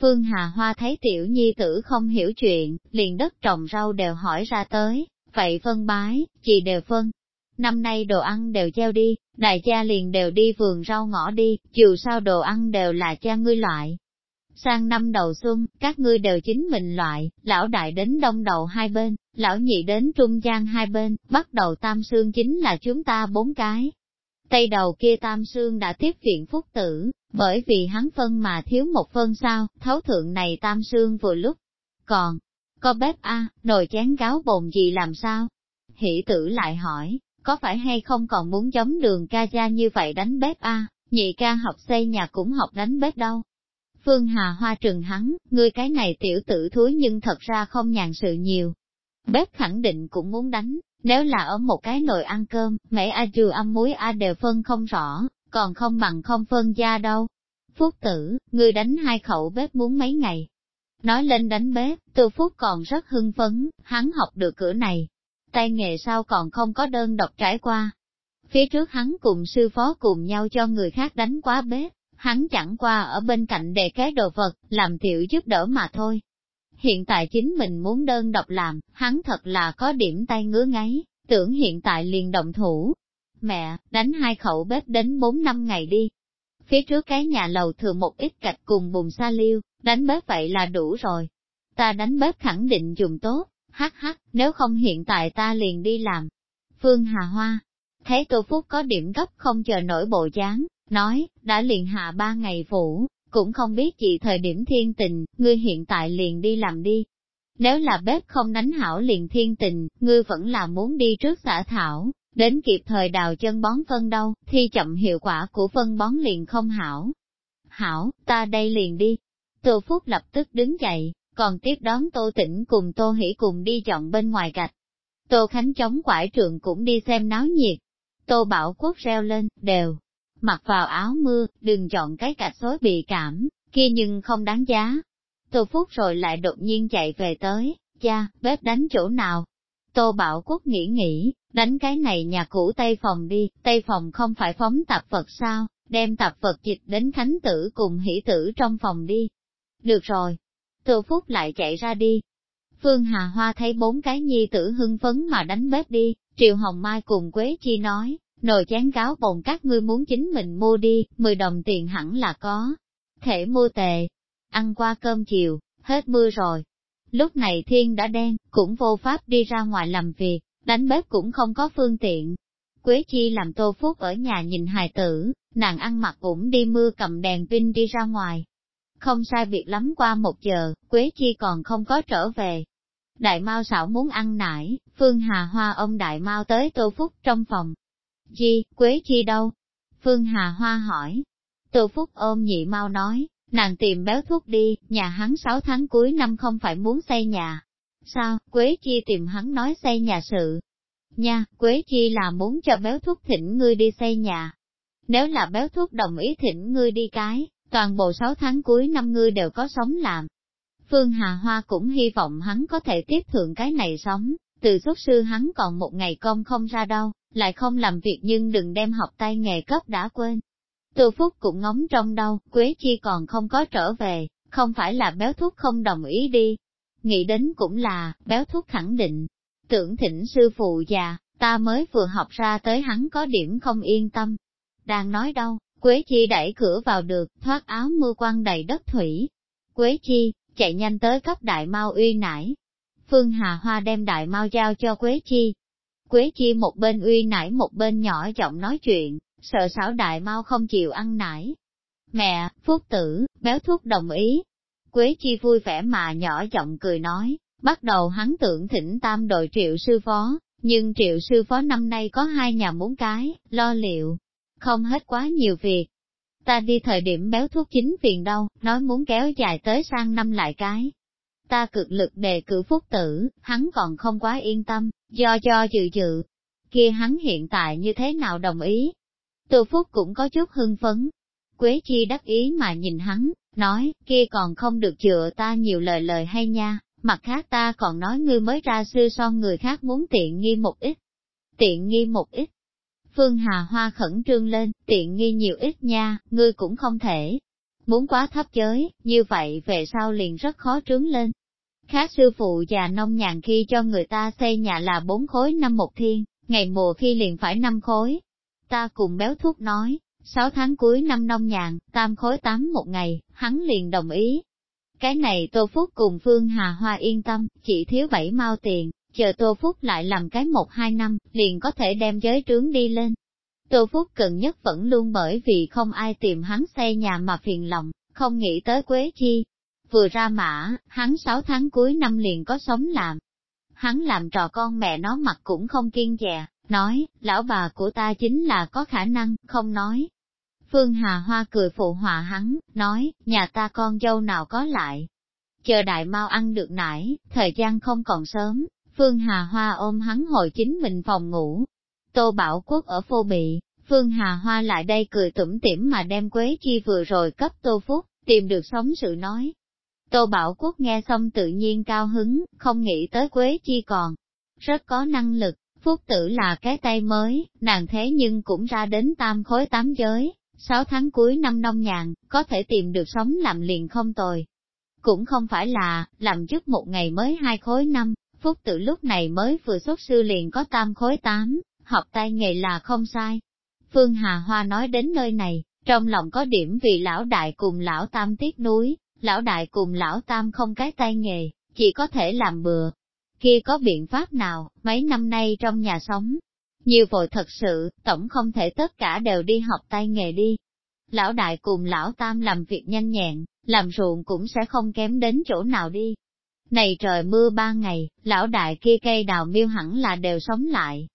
Phương Hà Hoa thấy tiểu nhi tử không hiểu chuyện, liền đất trồng rau đều hỏi ra tới, vậy phân bái, chị đều phân. Năm nay đồ ăn đều treo đi, đại gia liền đều đi vườn rau ngõ đi, dù sao đồ ăn đều là cha ngươi loại, sang năm đầu xuân, các ngươi đều chính mình loại, lão đại đến đông đầu hai bên, lão nhị đến trung gian hai bên, bắt đầu tam xương chính là chúng ta bốn cái. Tây đầu kia tam xương đã tiếp viện phúc tử, bởi vì hắn phân mà thiếu một phân sao, thấu thượng này tam xương vừa lúc. Còn, có bếp a nồi chén gáo bồn gì làm sao? Hỷ tử lại hỏi, có phải hay không còn muốn giống đường ca gia như vậy đánh bếp a nhị ca học xây nhà cũng học đánh bếp đâu, Phương Hà Hoa trừng hắn, ngươi cái này tiểu tử thúi nhưng thật ra không nhàn sự nhiều. Bếp khẳng định cũng muốn đánh, nếu là ở một cái nồi ăn cơm, mẹ A dừa âm muối A đều phân không rõ, còn không bằng không phân gia đâu. Phúc tử, ngươi đánh hai khẩu bếp muốn mấy ngày. Nói lên đánh bếp, từ Phúc còn rất hưng phấn, hắn học được cửa này. Tay nghề sao còn không có đơn độc trải qua. Phía trước hắn cùng sư phó cùng nhau cho người khác đánh quá bếp, hắn chẳng qua ở bên cạnh đề cái đồ vật, làm tiểu giúp đỡ mà thôi. Hiện tại chính mình muốn đơn độc làm, hắn thật là có điểm tay ngứa ngáy, tưởng hiện tại liền động thủ. Mẹ, đánh hai khẩu bếp đến bốn năm ngày đi. Phía trước cái nhà lầu thừa một ít gạch cùng bùn sa liêu, đánh bếp vậy là đủ rồi. Ta đánh bếp khẳng định dùng tốt, hắc hắc, nếu không hiện tại ta liền đi làm. Phương Hà Hoa, thấy Tô Phúc có điểm gấp không chờ nổi bộ dáng, nói, đã liền hạ ba ngày phủ, cũng không biết gì thời điểm thiên tình, ngươi hiện tại liền đi làm đi. Nếu là bếp không đánh hảo liền thiên tình, ngươi vẫn là muốn đi trước xã thảo, đến kịp thời đào chân bón phân đâu, thi chậm hiệu quả của phân bón liền không hảo. Hảo, ta đây liền đi. Tô Phúc lập tức đứng dậy, còn tiếp đón Tô Tĩnh cùng Tô Hỷ cùng đi chọn bên ngoài gạch. Tô Khánh chống quải trường cũng đi xem náo nhiệt. Tô Bảo Quốc reo lên, đều, mặc vào áo mưa, đừng chọn cái cạch xối bị cảm, kia nhưng không đáng giá. Tô Phúc rồi lại đột nhiên chạy về tới, cha, bếp đánh chỗ nào? Tô Bảo Quốc nghĩ nghĩ, đánh cái này nhà cũ Tây Phòng đi, Tây Phòng không phải phóng tạp vật sao, đem tạp vật dịch đến khánh tử cùng hỷ tử trong phòng đi. Được rồi, Tô Phúc lại chạy ra đi. Phương Hà Hoa thấy bốn cái nhi tử hưng phấn mà đánh bếp đi, Triệu Hồng Mai cùng Quế Chi nói, nồi chén gáo bồn các ngươi muốn chính mình mua đi, 10 đồng tiền hẳn là có. Thể mua tệ, ăn qua cơm chiều, hết mưa rồi. Lúc này thiên đã đen, cũng vô pháp đi ra ngoài làm việc, đánh bếp cũng không có phương tiện. Quế Chi làm tô phúc ở nhà nhìn hài tử, nàng ăn mặc cũng đi mưa cầm đèn pin đi ra ngoài. Không sai việc lắm qua một giờ, Quế Chi còn không có trở về. Đại Mao xảo muốn ăn nải, Phương Hà Hoa ông Đại Mao tới Tô Phúc trong phòng. Chi, Quế Chi đâu? Phương Hà Hoa hỏi. Tô Phúc ôm nhị mau nói, nàng tìm béo thuốc đi, nhà hắn 6 tháng cuối năm không phải muốn xây nhà. Sao, Quế Chi tìm hắn nói xây nhà sự. Nha, Quế Chi là muốn cho béo thuốc thỉnh ngươi đi xây nhà. Nếu là béo thuốc đồng ý thỉnh ngươi đi cái, toàn bộ 6 tháng cuối năm ngươi đều có sống làm. Phương Hà Hoa cũng hy vọng hắn có thể tiếp thượng cái này sống, từ xuất sư hắn còn một ngày công không ra đâu, lại không làm việc nhưng đừng đem học tay nghề cấp đã quên. Từ Phúc cũng ngóng trong đâu, Quế Chi còn không có trở về, không phải là béo thuốc không đồng ý đi. Nghĩ đến cũng là, béo thuốc khẳng định, tưởng thỉnh sư phụ già, ta mới vừa học ra tới hắn có điểm không yên tâm. Đang nói đâu, Quế Chi đẩy cửa vào được, thoát áo mưa quăng đầy đất thủy. Quế Chi, chạy nhanh tới cấp đại mau uy nải. Phương Hà Hoa đem đại mau giao cho Quế Chi. Quế Chi một bên uy nải một bên nhỏ giọng nói chuyện, sợ xảo đại mau không chịu ăn nải. Mẹ, Phúc tử, béo thuốc đồng ý. Quế Chi vui vẻ mà nhỏ giọng cười nói, bắt đầu hắn tưởng thỉnh tam đội triệu sư phó, nhưng triệu sư phó năm nay có hai nhà muốn cái, lo liệu, không hết quá nhiều việc. Ta đi thời điểm béo thuốc chính phiền đâu, nói muốn kéo dài tới sang năm lại cái. Ta cực lực đề cử phúc tử, hắn còn không quá yên tâm, do do dự dự. Kia hắn hiện tại như thế nào đồng ý? Từ phúc cũng có chút hưng phấn. Quế chi đắc ý mà nhìn hắn, nói, kia còn không được chữa ta nhiều lời lời hay nha, mặt khác ta còn nói ngươi mới ra sư son người khác muốn tiện nghi một ít. Tiện nghi một ít, Phương Hà Hoa khẩn trương lên, tiện nghi nhiều ít nha, ngươi cũng không thể. Muốn quá thấp giới, như vậy về sau liền rất khó trướng lên. Khác sư phụ già nông nhàn khi cho người ta xây nhà là bốn khối năm một thiên, ngày mùa khi liền phải năm khối. Ta cùng béo thuốc nói, sáu tháng cuối năm nông nhàn, tam khối tám một ngày, hắn liền đồng ý. Cái này Tô Phúc cùng Phương Hà Hoa yên tâm, chỉ thiếu bảy mao tiền, chờ Tô Phúc lại làm cái một hai năm, liền có thể đem giới trướng đi lên. Tô Phúc cần nhất vẫn luôn bởi vì không ai tìm hắn xây nhà mà phiền lòng, không nghĩ tới Quế Chi. Vừa ra mã, hắn sáu tháng cuối năm liền có sống làm. Hắn làm trò con mẹ nó mặt cũng không kiên dè, nói, lão bà của ta chính là có khả năng, không nói. Phương Hà Hoa cười phụ họa hắn, nói, nhà ta con dâu nào có lại. Chờ đại mau ăn được nải, thời gian không còn sớm, Phương Hà Hoa ôm hắn hồi chính mình phòng ngủ. Tô Bảo Quốc ở phô bị, Phương Hà Hoa lại đây cười tủm tỉm mà đem Quế Chi vừa rồi cấp Tô Phúc, tìm được sống sự nói. Tô Bảo Quốc nghe xong tự nhiên cao hứng, không nghĩ tới Quế Chi còn. Rất có năng lực, Phúc tử là cái tay mới, nàng thế nhưng cũng ra đến tam khối tám giới, sáu tháng cuối năm nông nhàn, có thể tìm được sống làm liền không tồi. Cũng không phải là, làm trước một ngày mới hai khối năm, Phúc Tử lúc này mới vừa xuất sư liền có tam khối tám, học tay nghề là không sai. Phương Hà Hoa nói đến nơi này, trong lòng có điểm vì lão đại cùng lão tam tiếc núi, lão đại cùng lão tam không cái tay nghề, chỉ có thể làm bừa. Kia có biện pháp nào, mấy năm nay trong nhà sống, nhiều vội thật sự, tổng không thể tất cả đều đi học tay nghề đi. Lão đại cùng lão tam làm việc nhanh nhẹn, làm ruộng cũng sẽ không kém đến chỗ nào đi. Này trời mưa ba ngày, lão đại kia cây đào miêu hẳn là đều sống lại.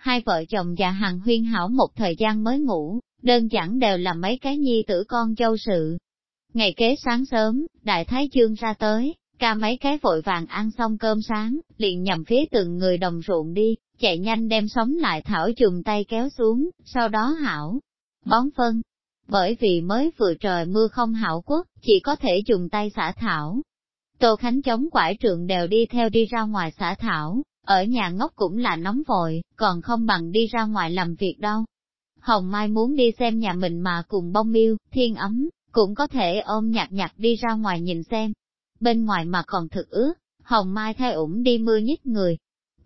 Hai vợ chồng già hàng huyên hảo một thời gian mới ngủ, đơn giản đều là mấy cái nhi tử con châu sự. Ngày kế sáng sớm, đại thái chương ra tới, ca mấy cái vội vàng ăn xong cơm sáng, liền nhằm phía từng người đồng ruộng đi, chạy nhanh đem sống lại thảo chùm tay kéo xuống, sau đó hảo, bón phân. Bởi vì mới vừa trời mưa không hảo quốc, chỉ có thể dùng tay xả thảo, Tô Khánh chống quải trượng đều đi theo đi ra ngoài xả thảo, ở nhà ngốc cũng là nóng vội, còn không bằng đi ra ngoài làm việc đâu. Hồng Mai muốn đi xem nhà mình mà cùng bông miêu, thiên ấm, cũng có thể ôm nhạt nhạt đi ra ngoài nhìn xem. Bên ngoài mà còn thực ướt, Hồng Mai thay ủng đi mưa nhít người.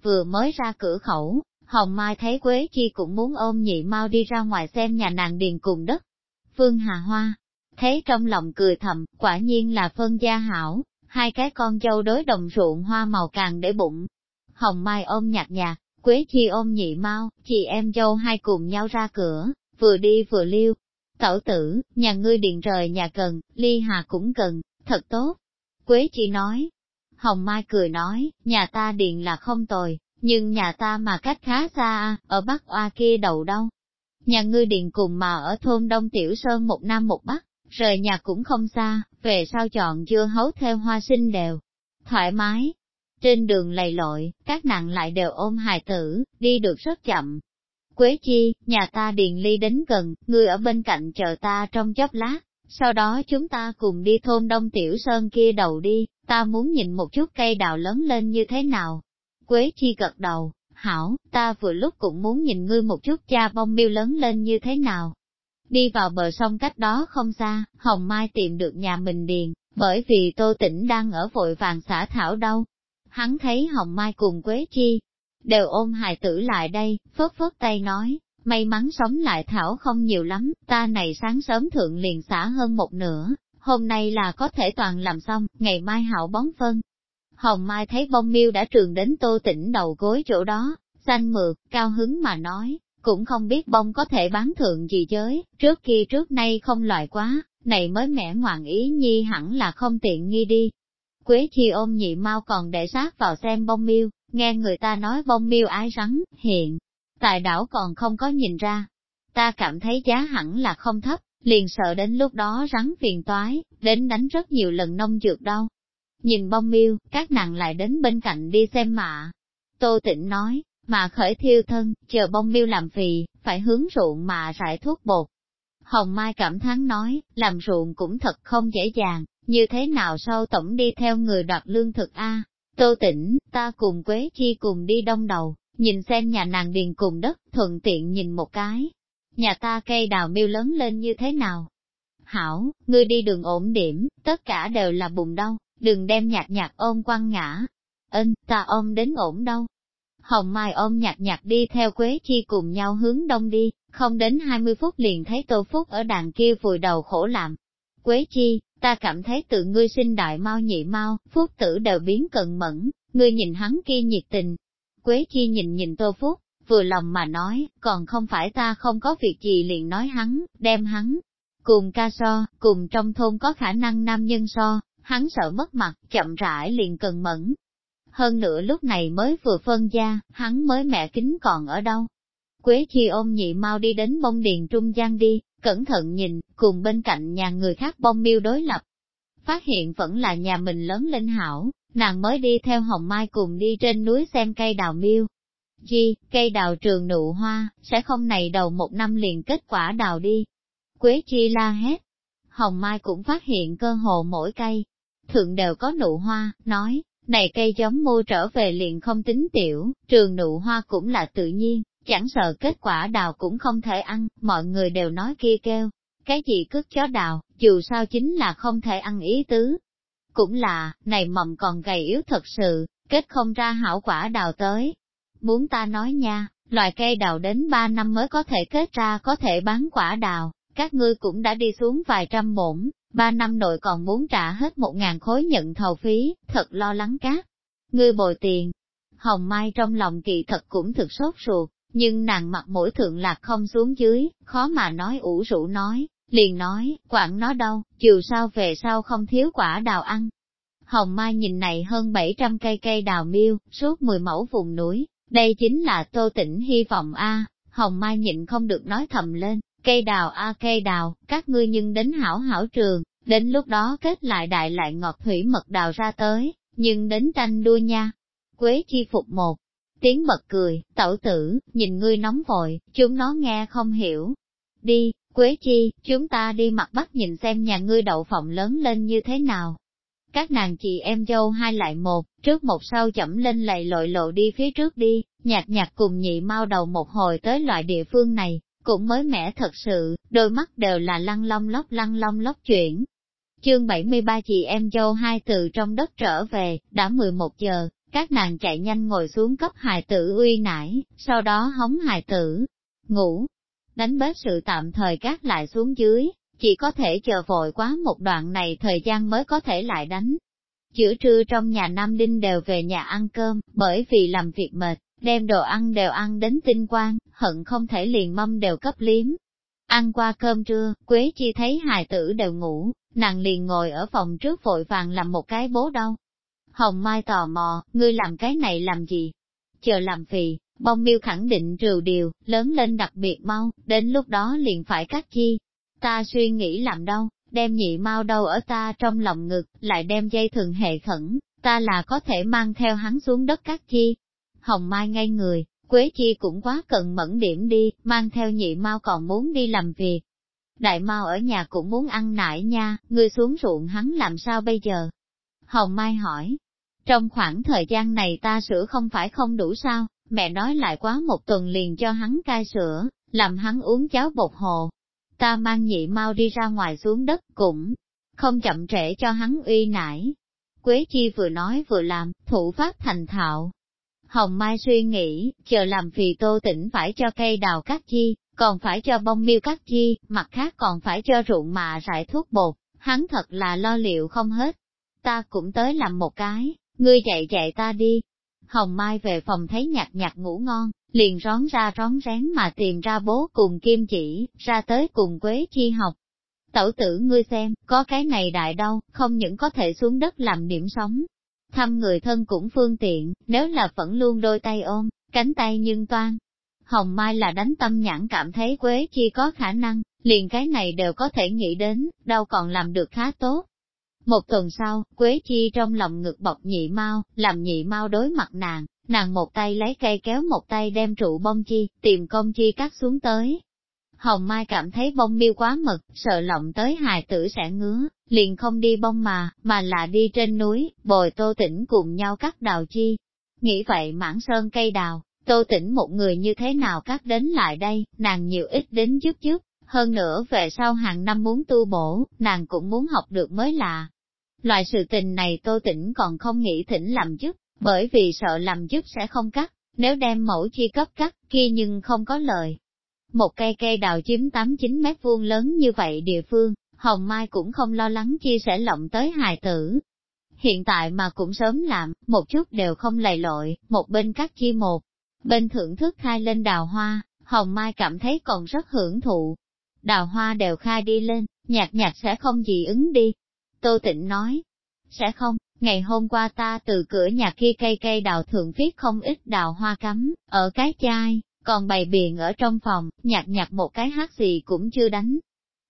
Vừa mới ra cửa khẩu, Hồng Mai thấy Quế Chi cũng muốn ôm nhị mau đi ra ngoài xem nhà nàng điền cùng đất. Phương Hà Hoa, thấy trong lòng cười thầm, quả nhiên là phân gia hảo, hai cái con dâu đối đồng ruộng hoa màu càng để bụng. Hồng Mai ôm nhạt nhạt, Quế Chi ôm nhị mau, chị em dâu hai cùng nhau ra cửa, vừa đi vừa liêu. Tẩu tử, nhà ngươi điện rời nhà cần, ly hà cũng cần, thật tốt. Quế Chi nói. Hồng Mai cười nói, nhà ta điện là không tồi, nhưng nhà ta mà cách khá xa, ở Bắc Oa kia đầu đâu. Nhà ngươi điện cùng mà ở thôn Đông Tiểu Sơn một nam một bắc, rời nhà cũng không xa, về sau chọn dưa hấu theo hoa sinh đều. Thoải mái. Trên đường lầy lội, các nàng lại đều ôm hài tử, đi được rất chậm. Quế chi, nhà ta điền ly đến gần, ngươi ở bên cạnh chờ ta trong chốc lát, sau đó chúng ta cùng đi thôn Đông Tiểu Sơn kia đầu đi, ta muốn nhìn một chút cây đào lớn lên như thế nào. Quế chi gật đầu, hảo, ta vừa lúc cũng muốn nhìn ngươi một chút cha bông miêu lớn lên như thế nào. Đi vào bờ sông cách đó không xa, Hồng Mai tìm được nhà mình điền, bởi vì Tô Tĩnh đang ở vội vàng xả thảo đâu. Hắn thấy Hồng Mai cùng Quế Chi, đều ôm hài tử lại đây, phớt phớt tay nói, may mắn sống lại thảo không nhiều lắm, ta này sáng sớm thượng liền xả hơn một nửa, hôm nay là có thể toàn làm xong, ngày mai hảo bón phân. Hồng Mai thấy bông miêu đã trường đến tô tỉnh đầu gối chỗ đó, xanh mượt, cao hứng mà nói, cũng không biết bông có thể bán thượng gì giới, trước kia trước nay không loại quá, này mới mẻ ngoạn ý nhi hẳn là không tiện nghi đi. Quế chi ôm nhị mau còn để sát vào xem bông miêu, nghe người ta nói bông miêu ái rắn, hiện, tài đảo còn không có nhìn ra. Ta cảm thấy giá hẳn là không thấp, liền sợ đến lúc đó rắn phiền toái, đến đánh rất nhiều lần nông dược đâu. Nhìn bông miêu, các nàng lại đến bên cạnh đi xem mạ. Tô Tịnh nói, mà khởi thiêu thân, chờ bông miêu làm phì, phải hướng ruộng mà rải thuốc bột. Hồng Mai cảm thán nói, làm ruộng cũng thật không dễ dàng, như thế nào sau tổng đi theo người đoạt lương thực a Tô tỉnh, ta cùng Quế Chi cùng đi đông đầu, nhìn xem nhà nàng điền cùng đất, thuận tiện nhìn một cái. Nhà ta cây đào miêu lớn lên như thế nào? Hảo, ngươi đi đường ổn điểm, tất cả đều là bùn đau, đừng đem nhạt nhạt ôm quăng ngã. Ân, ta ôm đến ổn đâu, Hồng Mai ôm nhạt nhạt đi theo Quế Chi cùng nhau hướng đông đi, không đến 20 phút liền thấy Tô Phúc ở đàn kia vùi đầu khổ làm. Quế Chi, ta cảm thấy tự ngươi sinh đại mau nhị mau, Phúc tử đều biến cận mẫn, ngươi nhìn hắn kia nhiệt tình. Quế Chi nhìn nhìn Tô Phúc, vừa lòng mà nói, còn không phải ta không có việc gì liền nói hắn, đem hắn. Cùng ca so, cùng trong thôn có khả năng nam nhân so, hắn sợ mất mặt, chậm rãi liền cần mẫn, hơn nữa lúc này mới vừa phân gia, hắn mới mẹ kính còn ở đâu. Quế chi ôm nhị mau đi đến bông điền trung gian đi, cẩn thận nhìn, cùng bên cạnh nhà người khác bông miêu đối lập. Phát hiện vẫn là nhà mình lớn lên hảo, nàng mới đi theo hồng mai cùng đi trên núi xem cây đào miêu. Chi, cây đào trường nụ hoa, sẽ không này đầu một năm liền kết quả đào đi. Quế chi la hét. Hồng mai cũng phát hiện cơ hồ mỗi cây, thượng đều có nụ hoa, nói, này cây giống mua trở về liền không tính tiểu, trường nụ hoa cũng là tự nhiên, chẳng sợ kết quả đào cũng không thể ăn, mọi người đều nói kia kêu. Cái gì cướp chó đào, dù sao chính là không thể ăn ý tứ. Cũng là, này mầm còn gầy yếu thật sự, kết không ra hảo quả đào tới. Muốn ta nói nha, loài cây đào đến 3 năm mới có thể kết ra có thể bán quả đào, các ngươi cũng đã đi xuống vài trăm bổn, ba năm nội còn muốn trả hết một ngàn khối nhận thầu phí, thật lo lắng cát. Ngươi bồi tiền. Hồng Mai trong lòng kỳ thật cũng thực sốt ruột, nhưng nàng mặt mũi thượng lạc không xuống dưới, khó mà nói ủ rũ nói, liền nói, quản nó đâu, chiều sao về sau không thiếu quả đào ăn. Hồng Mai nhìn này hơn 700 cây cây đào miêu, suốt 10 mẫu vùng núi, đây chính là tô tỉnh hy vọng A, Hồng Mai nhịn không được nói thầm lên, Cây đào a cây đào, các ngươi nhưng đến hảo hảo trường, đến lúc đó kết lại đại lại ngọt thủy mật đào ra tới, nhưng đến tranh đua nha. Quế chi phục một, tiếng bật cười, tẩu tử, nhìn ngươi nóng vội, chúng nó nghe không hiểu. Đi, Quế chi, chúng ta đi mặt bắc nhìn xem nhà ngươi đậu phộng lớn lên như thế nào. các nàng chị em dâu hai lại một, trước một sau chậm lên lầy lội lộ đi phía trước đi, nhạt nhạt cùng nhị mau đầu một hồi tới loại địa phương này, cũng mới mẻ thật sự, đôi mắt đều là lăn long lóc lăn long lóc chuyển. Chương 73 chị em dâu hai từ trong đất trở về, đã 11 giờ, các nàng chạy nhanh ngồi xuống cấp hài tử uy nải, sau đó hống hài tử, ngủ, đánh bếp sự tạm thời gác lại xuống dưới, chỉ có thể chờ vội quá một đoạn này thời gian mới có thể lại đánh. Chữa trưa trong nhà Nam Đinh đều về nhà ăn cơm, bởi vì làm việc mệt, đem đồ ăn đều ăn đến tinh quang, hận không thể liền mâm đều cấp liếm. Ăn qua cơm trưa, Quế Chi thấy hài tử đều ngủ, nàng liền ngồi ở phòng trước vội vàng làm một cái bố đâu. Hồng Mai tò mò, ngươi làm cái này làm gì? Chờ làm phì, bông miêu khẳng định trừ điều, lớn lên đặc biệt mau, đến lúc đó liền phải cắt chi. Ta suy nghĩ làm đâu, đem nhị mau đâu ở ta trong lòng ngực, lại đem dây thường hệ khẩn, ta là có thể mang theo hắn xuống đất cắt chi. Hồng Mai ngay người, Quế Chi cũng quá cần mẫn điểm đi, mang theo nhị mau còn muốn đi làm việc. Đại mau ở nhà cũng muốn ăn nải nha, ngươi xuống ruộng hắn làm sao bây giờ? Hồng Mai hỏi, trong khoảng thời gian này ta sữa không phải không đủ sao, mẹ nói lại quá một tuần liền cho hắn cai sữa, làm hắn uống cháo bột hồ. Ta mang nhị mau đi ra ngoài xuống đất cũng không chậm trễ cho hắn uy nải. Quế Chi vừa nói vừa làm, thủ pháp thành thạo. Hồng Mai suy nghĩ, chờ làm phì tô tỉnh phải cho cây đào cắt chi, còn phải cho bông miêu cắt chi, mặt khác còn phải cho ruộng mạ rải thuốc bột, hắn thật là lo liệu không hết. Ta cũng tới làm một cái, ngươi dạy dạy ta đi. Hồng Mai về phòng thấy nhạt nhạt ngủ ngon, liền rón ra rón rén mà tìm ra bố cùng kim chỉ, ra tới cùng Quế Chi học. Tẩu tử ngươi xem, có cái này đại đâu, không những có thể xuống đất làm điểm sống. Thăm người thân cũng phương tiện, nếu là vẫn luôn đôi tay ôm, cánh tay nhưng toan. Hồng Mai là đánh tâm nhãn cảm thấy Quế Chi có khả năng, liền cái này đều có thể nghĩ đến, đâu còn làm được khá tốt. Một tuần sau, Quế Chi trong lòng ngực bọc nhị mau, làm nhị mau đối mặt nàng, nàng một tay lấy cây kéo một tay đem trụ bông chi, tìm công chi cắt xuống tới. Hồng Mai cảm thấy bông miêu quá mực, sợ lộng tới hài tử sẽ ngứa, liền không đi bông mà, mà là đi trên núi, bồi tô tỉnh cùng nhau cắt đào chi. Nghĩ vậy mãn sơn cây đào, tô tỉnh một người như thế nào cắt đến lại đây, nàng nhiều ít đến giúp giúp, hơn nữa về sau hàng năm muốn tu bổ, nàng cũng muốn học được mới lạ Loại sự tình này Tô Tĩnh còn không nghĩ thỉnh làm giúp, bởi vì sợ làm giúp sẽ không cắt, nếu đem mẫu chi cấp cắt, kia nhưng không có lời. Một cây cây đào chiếm 8-9 mét vuông lớn như vậy địa phương, Hồng Mai cũng không lo lắng chia sẻ lộng tới hài tử. Hiện tại mà cũng sớm làm, một chút đều không lầy lội, một bên cắt chi một, bên thưởng thức khai lên đào hoa, Hồng Mai cảm thấy còn rất hưởng thụ. Đào hoa đều khai đi lên, nhạt nhạt sẽ không gì ứng đi, Tô Tịnh nói, sẽ không, ngày hôm qua ta từ cửa nhà kia cây cây đào thượng viết không ít đào hoa cắm, ở cái chai, còn bày biện ở trong phòng, Nhạt nhạt một cái hát gì cũng chưa đánh.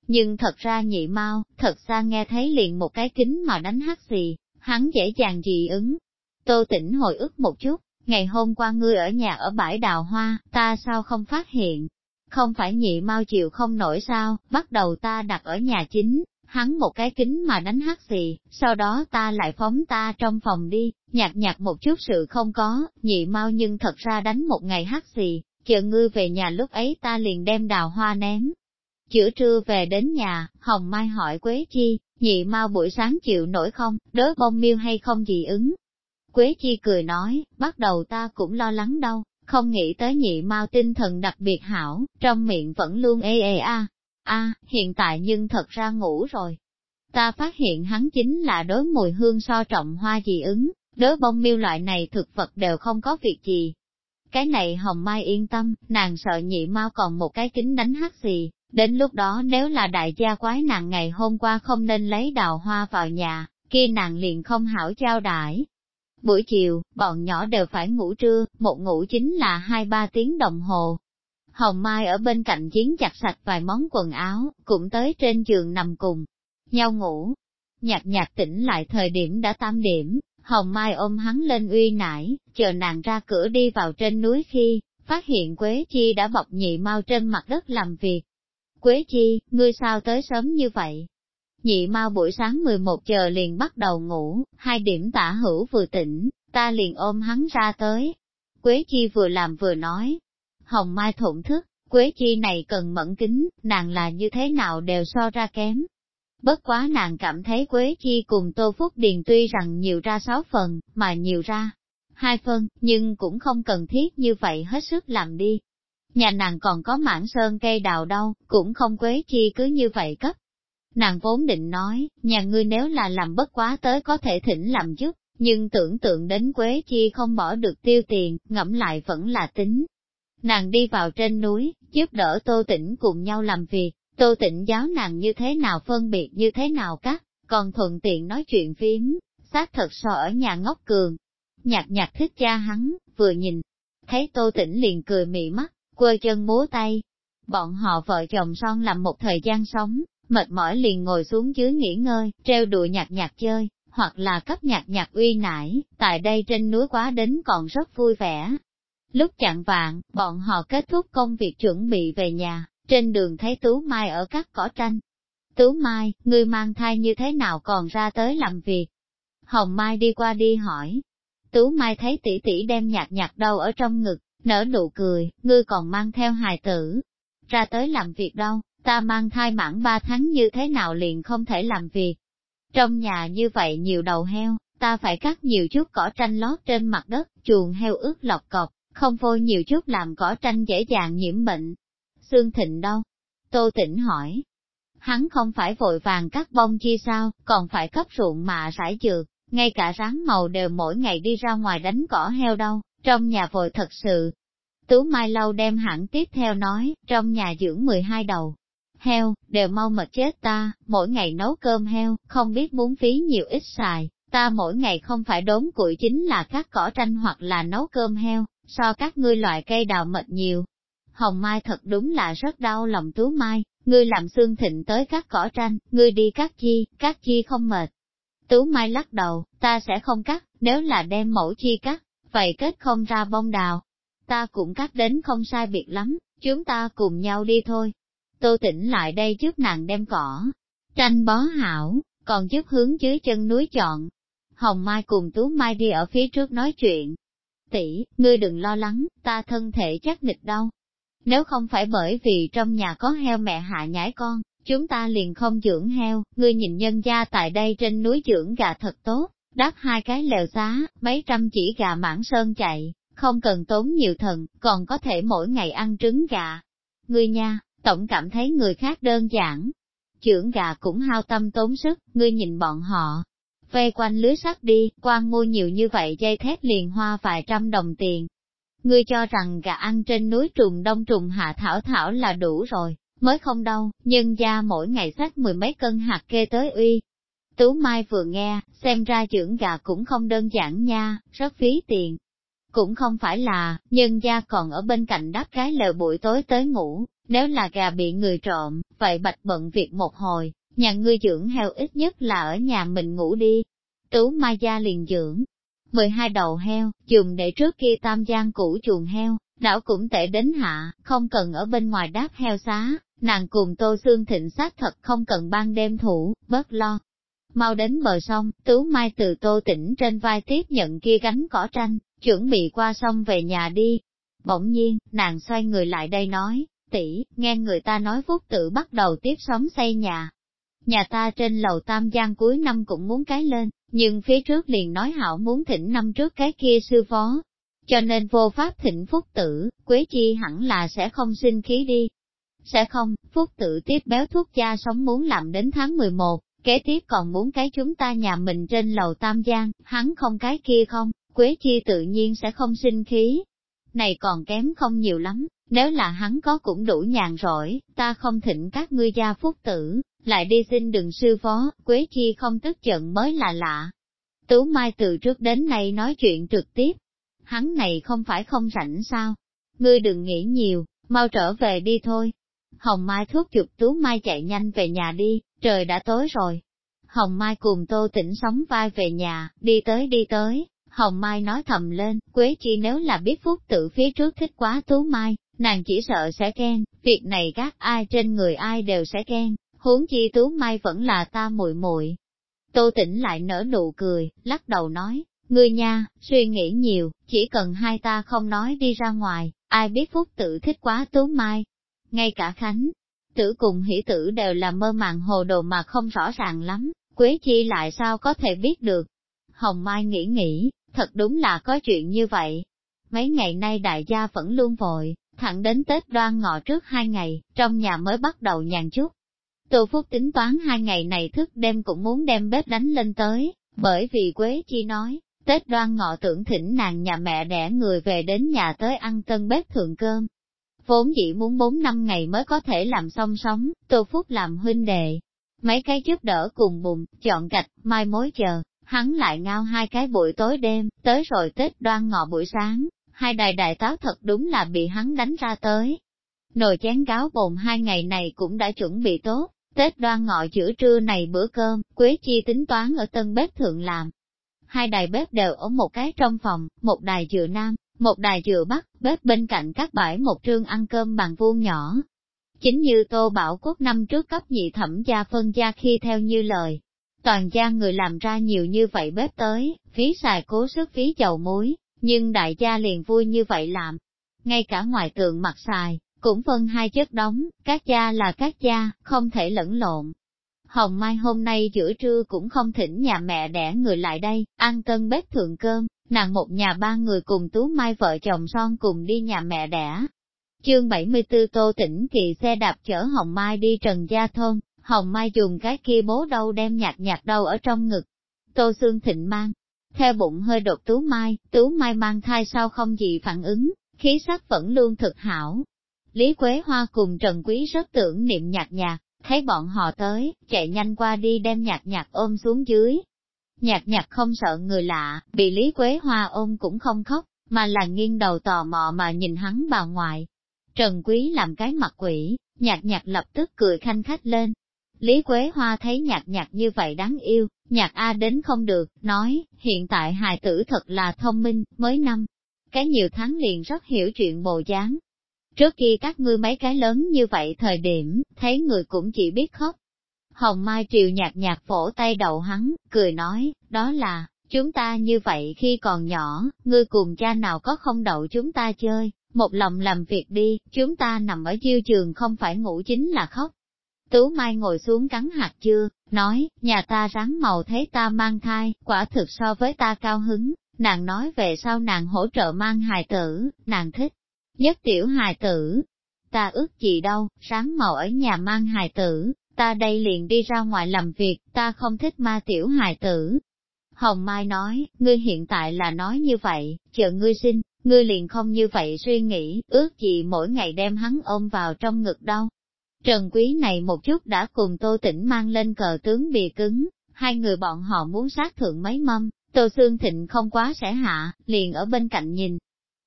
Nhưng thật ra nhị mau, thật ra nghe thấy liền một cái kính mà đánh hát gì, hắn dễ dàng dị ứng. Tô Tĩnh hồi ức một chút, ngày hôm qua ngươi ở nhà ở bãi đào hoa, ta sao không phát hiện? Không phải nhị mau chịu không nổi sao, bắt đầu ta đặt ở nhà chính, hắn một cái kính mà đánh hát xì, sau đó ta lại phóng ta trong phòng đi, nhạt nhạt một chút sự không có, nhị mau nhưng thật ra đánh một ngày hát xì, chờ ngươi về nhà lúc ấy ta liền đem đào hoa ném. Chữa trưa về đến nhà, Hồng Mai hỏi Quế Chi, nhị mau buổi sáng chịu nổi không, đớ bông miêu hay không gì ứng. Quế Chi cười nói, bắt đầu ta cũng lo lắng đâu, không nghĩ tới nhị mau tinh thần đặc biệt hảo, trong miệng vẫn luôn ê ê a, a hiện tại nhưng thật ra ngủ rồi. Ta phát hiện hắn chính là đối mùi hương so trọng hoa dị ứng, đối bông miêu loại này thực vật đều không có việc gì. Cái này hồng mai yên tâm, nàng sợ nhị mau còn một cái kính đánh hát gì, đến lúc đó nếu là đại gia quái nàng ngày hôm qua không nên lấy đào hoa vào nhà, kia nàng liền không hảo trao đãi. Buổi chiều, bọn nhỏ đều phải ngủ trưa, một ngủ chính là hai ba tiếng đồng hồ, Hồng Mai ở bên cạnh chiến chặt sạch vài món quần áo, cũng tới trên giường nằm cùng, nhau ngủ. Nhạc nhạc tỉnh lại thời điểm đã tam điểm, Hồng Mai ôm hắn lên uy nải, chờ nàng ra cửa đi vào trên núi khi, phát hiện Quế Chi đã bọc nhị mau trên mặt đất làm việc. Quế Chi, ngươi sao tới sớm như vậy? Nhị mau buổi sáng 11 giờ liền bắt đầu ngủ, hai điểm tả hữu vừa tỉnh, ta liền ôm hắn ra tới. Quế Chi vừa làm vừa nói. Hồng Mai thổn thức, Quế Chi này cần mẫn kính, nàng là như thế nào đều so ra kém. Bất quá nàng cảm thấy Quế Chi cùng Tô Phúc Điền tuy rằng nhiều ra sáu phần, mà nhiều ra hai phân, nhưng cũng không cần thiết như vậy hết sức làm đi. Nhà nàng còn có mảng sơn cây đào đâu, cũng không Quế Chi cứ như vậy cấp. Nàng vốn định nói, nhà ngươi nếu là làm bất quá tới có thể thỉnh làm giúp, nhưng tưởng tượng đến Quế Chi không bỏ được tiêu tiền, ngẫm lại vẫn là tính. Nàng đi vào trên núi, giúp đỡ Tô Tĩnh cùng nhau làm việc, Tô Tĩnh giáo nàng như thế nào phân biệt như thế nào cắt, còn thuận tiện nói chuyện phím, xác thật so ở nhà ngốc cường. Nhạc nhạc thích cha hắn, vừa nhìn, thấy Tô Tĩnh liền cười mị mắt, quơ chân múa tay. Bọn họ vợ chồng son làm một thời gian sống, mệt mỏi liền ngồi xuống dưới nghỉ ngơi, treo đùa nhạc nhạc chơi, hoặc là cấp nhạc nhạc uy nải, tại đây trên núi quá đến còn rất vui vẻ. Lúc chặn vạn, bọn họ kết thúc công việc chuẩn bị về nhà, trên đường thấy Tú Mai ở các cỏ tranh. Tú Mai, ngươi mang thai như thế nào còn ra tới làm việc? Hồng Mai đi qua đi hỏi. Tú Mai thấy tỷ tỷ đem nhạc nhạc đâu ở trong ngực, nở nụ cười, ngươi còn mang theo hài tử. Ra tới làm việc đâu, ta mang thai mãn ba tháng như thế nào liền không thể làm việc. Trong nhà như vậy nhiều đầu heo, ta phải cắt nhiều chút cỏ tranh lót trên mặt đất, chuồng heo ướt lọc cọc, không vôi nhiều chút làm cỏ tranh dễ dàng nhiễm bệnh. Sương Thịnh đâu? Tô Tĩnh hỏi. Hắn không phải vội vàng cắt bông chi sao, còn phải cấp ruộng mà rải dược, ngay cả ráng màu đều mỗi ngày đi ra ngoài đánh cỏ heo đâu, trong nhà vội thật sự. Tú Mai Lâu đem hẳn tiếp theo nói, trong nhà dưỡng 12 đầu. Heo, đều mau mệt chết ta, mỗi ngày nấu cơm heo, không biết muốn phí nhiều ít xài, ta mỗi ngày không phải đốn củi chính là cắt cỏ tranh hoặc là nấu cơm heo, so các ngươi loại cây đào mệt nhiều, Hồng Mai thật đúng là rất đau lòng Tú Mai, ngươi làm xương thịnh tới cắt cỏ tranh, ngươi đi cắt chi, cắt chi không mệt. Tú Mai lắc đầu, ta sẽ không cắt, nếu là đem mẫu chi cắt, vậy kết không ra bông đào. Ta cũng cắt đến không sai biệt lắm, chúng ta cùng nhau đi thôi. Tô tỉnh lại đây giúp nàng đem cỏ, tranh bó hảo, còn giúp hướng dưới chân núi chọn. Hồng Mai cùng Tú Mai đi ở phía trước nói chuyện. Tỷ, ngươi đừng lo lắng, ta thân thể chắc nịch đâu, nếu không phải bởi vì trong nhà có heo mẹ hạ nhãi con, chúng ta liền không dưỡng heo, ngươi nhìn nhân gia tại đây trên núi dưỡng gà thật tốt, đáp hai cái lều giá, mấy trăm chỉ gà mãn sơn chạy, không cần tốn nhiều thần, còn có thể mỗi ngày ăn trứng gà. Ngươi nha, tổng cảm thấy người khác đơn giản. chưởng gà cũng hao tâm tốn sức, ngươi nhìn bọn họ. Vây quanh lưới sắt đi, quan mua nhiều như vậy dây thép liền hoa vài trăm đồng tiền, Ngươi cho rằng gà ăn trên núi trùng đông trùng hạ thảo thảo là đủ rồi, mới không đâu, nhưng gia mỗi ngày xách mười mấy cân hạt kê tới uy. Tú Mai vừa nghe, xem ra dưỡng gà cũng không đơn giản nha, rất phí tiền. Cũng không phải là, nhân gia còn ở bên cạnh đắp cái lều buổi tối tới ngủ, nếu là gà bị người trộm, vậy bạch bận việc một hồi, nhà ngươi dưỡng heo ít nhất là ở nhà mình ngủ đi. Tú Mai gia liền dưỡng, 12 đầu heo, dùng để trước kia tam giang cũ chuồng heo, đảo cũng tệ đến hạ, không cần ở bên ngoài đáp heo xá, nàng cùng tô xương thịnh sát thật không cần ban đêm thủ, bớt lo. Mau đến bờ sông, tứ Mai từ tô tỉnh trên vai tiếp nhận kia gánh cỏ tranh, chuẩn bị qua sông về nhà đi. Bỗng nhiên, nàng xoay người lại đây nói, tỷ, nghe người ta nói phúc tự bắt đầu tiếp sống xây nhà. Nhà ta trên lầu tam giang cuối năm cũng muốn cái lên, nhưng phía trước liền nói hảo muốn thỉnh năm trước cái kia sư phó. Cho nên vô pháp thỉnh phúc tử, Quế Chi hẳn là sẽ không sinh khí đi. Sẽ không, phúc tử tiếp béo thuốc cha sống muốn làm đến tháng 11, kế tiếp còn muốn cái chúng ta nhà mình trên lầu Tam Giang, hắn không cái kia không, Quế Chi tự nhiên sẽ không sinh khí. Này còn kém không nhiều lắm, nếu là hắn có cũng đủ nhàn rỗi, ta không thỉnh các ngươi gia phúc tử, lại đi xin đừng sư phó, Quế Chi không tức giận mới là lạ. Tú Mai từ trước đến nay nói chuyện trực tiếp, hắn này không phải không rảnh sao, ngươi đừng nghĩ nhiều, mau trở về đi thôi. Hồng Mai thúc giục Tú Mai chạy nhanh về nhà đi, trời đã tối rồi. Hồng Mai cùng Tô Tĩnh sống vai về nhà, đi tới đi tới, Hồng Mai nói thầm lên, Quế Chi nếu là biết phúc tự phía trước thích quá Tú Mai, nàng chỉ sợ sẽ khen, việc này các ai trên người ai đều sẽ khen, huống chi Tú Mai vẫn là ta muội muội. Tô tĩnh lại nở nụ cười, lắc đầu nói, ngươi nha, suy nghĩ nhiều, chỉ cần hai ta không nói đi ra ngoài, ai biết phúc tự thích quá Tú Mai. Ngay cả Khánh, tử cùng hỷ tử đều là mơ màng hồ đồ mà không rõ ràng lắm, Quế Chi lại sao có thể biết được. Hồng Mai nghĩ nghĩ, thật đúng là có chuyện như vậy. Mấy ngày nay đại gia vẫn luôn vội, thẳng đến Tết đoan ngọ trước hai ngày, trong nhà mới bắt đầu nhàn chút. Tô Phúc tính toán hai ngày này thức đêm cũng muốn đem bếp đánh lên tới, bởi vì Quế Chi nói, Tết đoan ngọ tưởng thỉnh nàng nhà mẹ đẻ người về đến nhà tới ăn tân bếp thượng cơm. Vốn dĩ muốn bốn năm ngày mới có thể làm xong sống, Tô Phúc làm huynh đệ. Mấy cái giúp đỡ cùng bụng chọn gạch, mai mối chờ, hắn lại ngao hai cái buổi tối đêm, tới rồi Tết đoan ngọ buổi sáng, hai đài đại táo thật đúng là bị hắn đánh ra tới. Nồi chén gáo bồn hai ngày này cũng đã chuẩn bị tốt, Tết đoan ngọ giữa trưa này bữa cơm, Quế Chi tính toán ở tân bếp thượng làm. Hai đài bếp đều ở một cái trong phòng, một đài dựa nam, một đài dựa bắc, bếp bên cạnh các bãi một trương ăn cơm bằng vuông nhỏ. Chính như Tô Bảo Quốc năm trước cấp nhị thẩm gia phân gia khi theo như lời, toàn gia người làm ra nhiều như vậy bếp tới, phí xài cố sức phí dầu muối, nhưng đại gia liền vui như vậy làm. Ngay cả ngoài tượng mặt xài, cũng phân hai chất đóng, các gia là các gia, không thể lẫn lộn. Hồng Mai hôm nay giữa trưa cũng không thỉnh nhà mẹ đẻ người lại đây, ăn tân bếp thượng cơm, nàng một nhà ba người cùng Tú Mai vợ chồng son cùng đi nhà mẹ đẻ. Chương 74 Tô tĩnh Kỳ xe đạp chở Hồng Mai đi Trần Gia Thôn, Hồng Mai dùng cái kia bố đâu đem nhạt nhạt đâu ở trong ngực. Tô Sương Thịnh mang, theo bụng hơi đột Tú Mai, Tú Mai mang thai sao không gì phản ứng, khí sắc vẫn luôn thực hảo. Lý Quế Hoa cùng Trần Quý rất tưởng niệm nhạt nhạt, thấy bọn họ tới, chạy nhanh qua đi đem nhạt nhạt ôm xuống dưới. Nhạt nhạt không sợ người lạ, bị Lý Quế Hoa ôm cũng không khóc, mà là nghiêng đầu tò mò mà nhìn hắn bà ngoại. Trần Quý làm cái mặt quỷ, nhạt nhạt lập tức cười khanh khách lên, Lý Quế Hoa thấy nhạc nhạc như vậy đáng yêu, nhạc A đến không được, nói, hiện tại hài tử thật là thông minh, mới năm. Cái nhiều tháng liền rất hiểu chuyện bồ dáng. Trước khi các ngươi mấy cái lớn như vậy thời điểm, thấy người cũng chỉ biết khóc. Hồng Mai Triều nhạt nhạt phổ tay đầu hắn, cười nói, đó là, chúng ta như vậy khi còn nhỏ, ngươi cùng cha nào có không đậu chúng ta chơi, một lòng làm việc đi, chúng ta nằm ở chiêu trường không phải ngủ chính là khóc, Tú Mai ngồi xuống cắn hạt chưa, nói, nhà ta rắn màu thấy ta mang thai, quả thực so với ta cao hứng, nàng nói về sau nàng hỗ trợ mang hài tử, nàng thích, nhất tiểu hài tử. Ta ước gì đâu, sáng màu ở nhà mang hài tử, ta đây liền đi ra ngoài làm việc, ta không thích ma tiểu hài tử. Hồng Mai nói, ngươi hiện tại là nói như vậy, chờ ngươi sinh, ngươi liền không như vậy suy nghĩ, ước gì mỗi ngày đem hắn ôm vào trong ngực đâu, Trần Quý này một chút đã cùng Tô Tĩnh mang lên cờ tướng bìa cứng, hai người bọn họ muốn sát thượng mấy mâm, Tô Sương Thịnh không quá sẽ hạ, liền ở bên cạnh nhìn.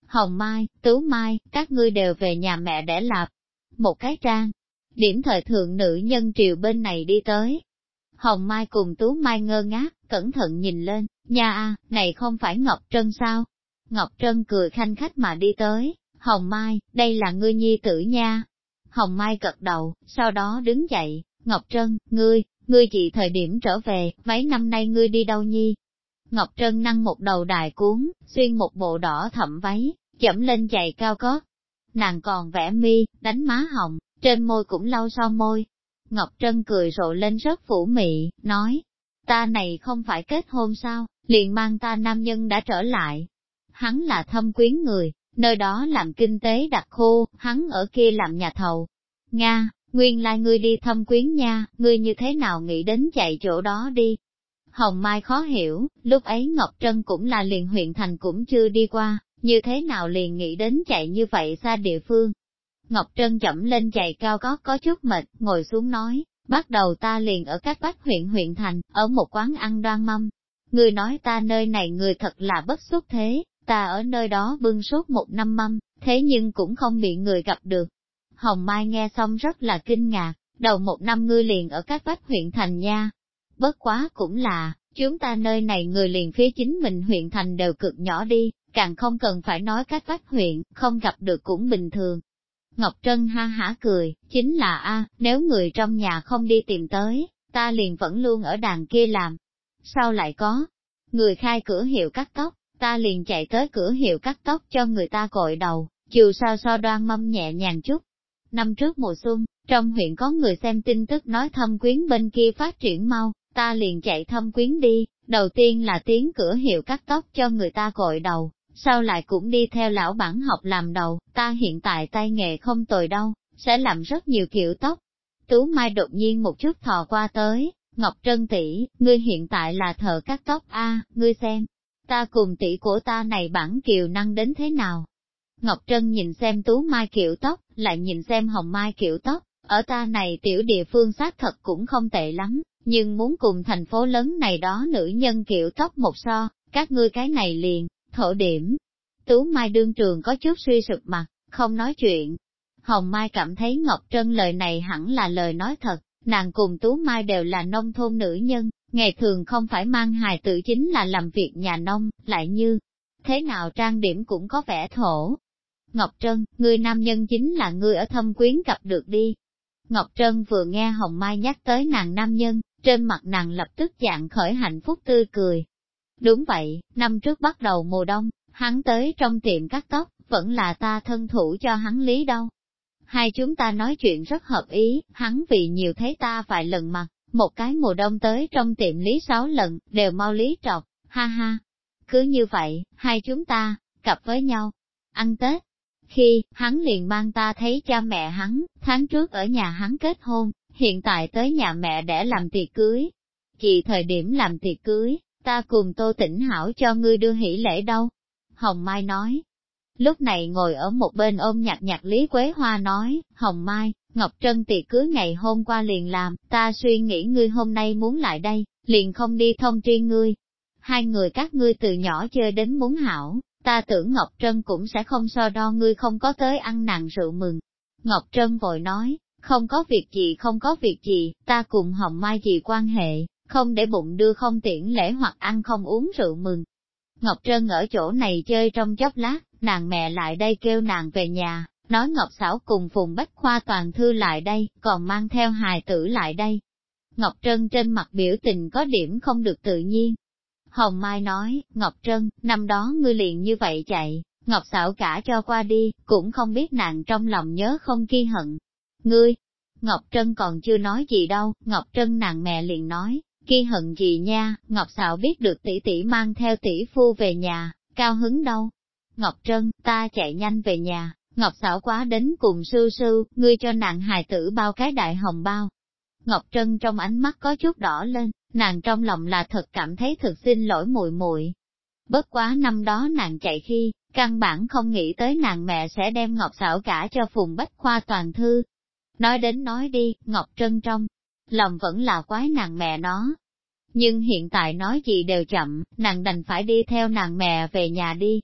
Hồng Mai, Tú Mai, các ngươi đều về nhà mẹ để lạp. Một cái trang, điểm thời thượng nữ nhân triều bên này đi tới. Hồng Mai cùng Tú Mai ngơ ngác, cẩn thận nhìn lên, nha a, này không phải Ngọc Trân sao? Ngọc Trân cười khanh khách mà đi tới, Hồng Mai, đây là ngươi nhi tử nha, Hồng Mai cật đầu, sau đó đứng dậy, Ngọc Trân, ngươi, ngươi chỉ thời điểm trở về, mấy năm nay ngươi đi đâu nhi? Ngọc Trân năng một đầu đài cuốn, xuyên một bộ đỏ thậm váy, chậm lên giày cao gót. Nàng còn vẽ mi, đánh má hồng, trên môi cũng lau so môi. Ngọc Trân cười rộ lên rất phủ mị, nói, ta này không phải kết hôn sao, liền mang ta nam nhân đã trở lại. Hắn là thâm quyến người, nơi đó làm kinh tế đặc khu, hắn ở kia làm nhà thầu. Nga, nguyên lai ngươi đi thâm quyến nha, ngươi như thế nào nghĩ đến chạy chỗ đó đi. Hồng Mai khó hiểu, lúc ấy Ngọc Trân cũng là liền huyện thành cũng chưa đi qua, như thế nào liền nghĩ đến chạy như vậy xa địa phương. Ngọc Trân chậm lên giày cao gót có chút mệt, ngồi xuống nói, bắt đầu ta liền ở các bách huyện huyện thành, ở một quán ăn đoan mâm. Người nói ta nơi này người thật là bất xuất thế, ta ở nơi đó bưng suốt một năm mâm, thế nhưng cũng không bị người gặp được. Hồng Mai nghe xong rất là kinh ngạc, đầu một năm ngươi liền ở các bách huyện thành nha. Bất quá cũng là, chúng ta nơi này người liền phía chính mình huyện thành đều cực nhỏ đi, càng không cần phải nói các bách huyện, không gặp được cũng bình thường. Ngọc Trân ha hả cười, chính là a nếu người trong nhà không đi tìm tới, ta liền vẫn luôn ở đàn kia làm. Sao lại có? Người khai cửa hiệu cắt tóc, ta liền chạy tới cửa hiệu cắt tóc cho người ta cội đầu, chiều sao so đoan mâm nhẹ nhàng chút. Năm trước mùa xuân, trong huyện có người xem tin tức nói thâm quyến bên kia phát triển mau, ta liền chạy thâm quyến đi, đầu tiên là tiếng cửa hiệu cắt tóc cho người ta cội đầu, sau lại cũng đi theo lão bản học làm đầu, ta hiện tại tay nghề không tồi đâu, sẽ làm rất nhiều kiểu tóc. Tú Mai đột nhiên một chút thò qua tới, Ngọc Trân tỷ, ngươi hiện tại là thợ cắt tóc a, ngươi xem, ta cùng tỷ của ta này bản kiều năng đến thế nào? Ngọc Trân nhìn xem Tú Mai kiểu tóc, lại nhìn xem Hồng Mai kiểu tóc, ở ta này tiểu địa phương xác thật cũng không tệ lắm, nhưng muốn cùng thành phố lớn này đó nữ nhân kiểu tóc một so, các ngươi cái này liền, thổ điểm. Tú Mai đương trường có chút suy sụp mặt, không nói chuyện. Hồng Mai cảm thấy Ngọc Trân lời này hẳn là lời nói thật, nàng cùng Tú Mai đều là nông thôn nữ nhân, ngày thường không phải mang hài tự chính là làm việc nhà nông, lại như, thế nào trang điểm cũng có vẻ thổ. Ngọc Trân, người nam nhân chính là người ở thâm quyến gặp được đi. Ngọc Trân vừa nghe Hồng Mai nhắc tới nàng nam nhân, trên mặt nàng lập tức dạng khởi hạnh phúc tươi cười. Đúng vậy, năm trước bắt đầu mùa đông, hắn tới trong tiệm cắt tóc, vẫn là ta thân thủ cho hắn lý đâu. Hai chúng ta nói chuyện rất hợp ý, hắn vì nhiều thấy ta vài lần mặt, một cái mùa đông tới trong tiệm lý sáu lần, đều mau lý trọc, ha ha. Cứ như vậy, hai chúng ta, cặp với nhau, ăn Tết. Khi, hắn liền mang ta thấy cha mẹ hắn, tháng trước ở nhà hắn kết hôn, hiện tại tới nhà mẹ để làm tiệc cưới. Chị thời điểm làm tiệc cưới, ta cùng tô tỉnh hảo cho ngươi đưa hỷ lễ đâu. Hồng Mai nói. Lúc này ngồi ở một bên ôm nhặt nhặt Lý Quế Hoa nói, Hồng Mai, Ngọc Trân tiệc cưới ngày hôm qua liền làm, ta suy nghĩ ngươi hôm nay muốn lại đây, liền không đi thông tri ngươi. Hai người các ngươi từ nhỏ chơi đến muốn hảo, ta tưởng Ngọc Trân cũng sẽ không so đo ngươi không có tới ăn nặng rượu mừng. Ngọc Trân vội nói, không có việc gì không có việc gì, ta cùng Hồng Mai gì quan hệ, không để bụng đưa không tiễn lễ hoặc ăn không uống rượu mừng. Ngọc Trân ở chỗ này chơi trong chốc lát, nàng mẹ lại đây kêu nàng về nhà, nói Ngọc Sảo cùng Phùng Bách Khoa toàn thư lại đây, còn mang theo hài tử lại đây. Ngọc Trân trên mặt biểu tình có điểm không được tự nhiên. Hồng Mai nói, Ngọc Trân, năm đó ngươi liền như vậy chạy, Ngọc Sảo cả cho qua đi, cũng không biết nàng trong lòng nhớ không ghi hận. Ngươi, Ngọc Trân còn chưa nói gì đâu, Ngọc Trân nàng mẹ liền nói, khi hận gì nha, Ngọc sảo biết được tỷ tỷ mang theo tỷ phu về nhà, cao hứng đâu. Ngọc Trân, ta chạy nhanh về nhà, Ngọc sảo quá đến cùng sư sư, ngươi cho nàng hài tử bao cái đại hồng bao. Ngọc Trân trong ánh mắt có chút đỏ lên, nàng trong lòng là thật cảm thấy thực xin lỗi muội muội. Bất quá năm đó nàng chạy khi, căn bản không nghĩ tới nàng mẹ sẽ đem Ngọc sảo cả cho Phùng Bách Khoa toàn thư. Nói đến nói đi, Ngọc Trân trong, lòng vẫn là quái nàng mẹ nó. Nhưng hiện tại nói gì đều chậm, nàng đành phải đi theo nàng mẹ về nhà đi,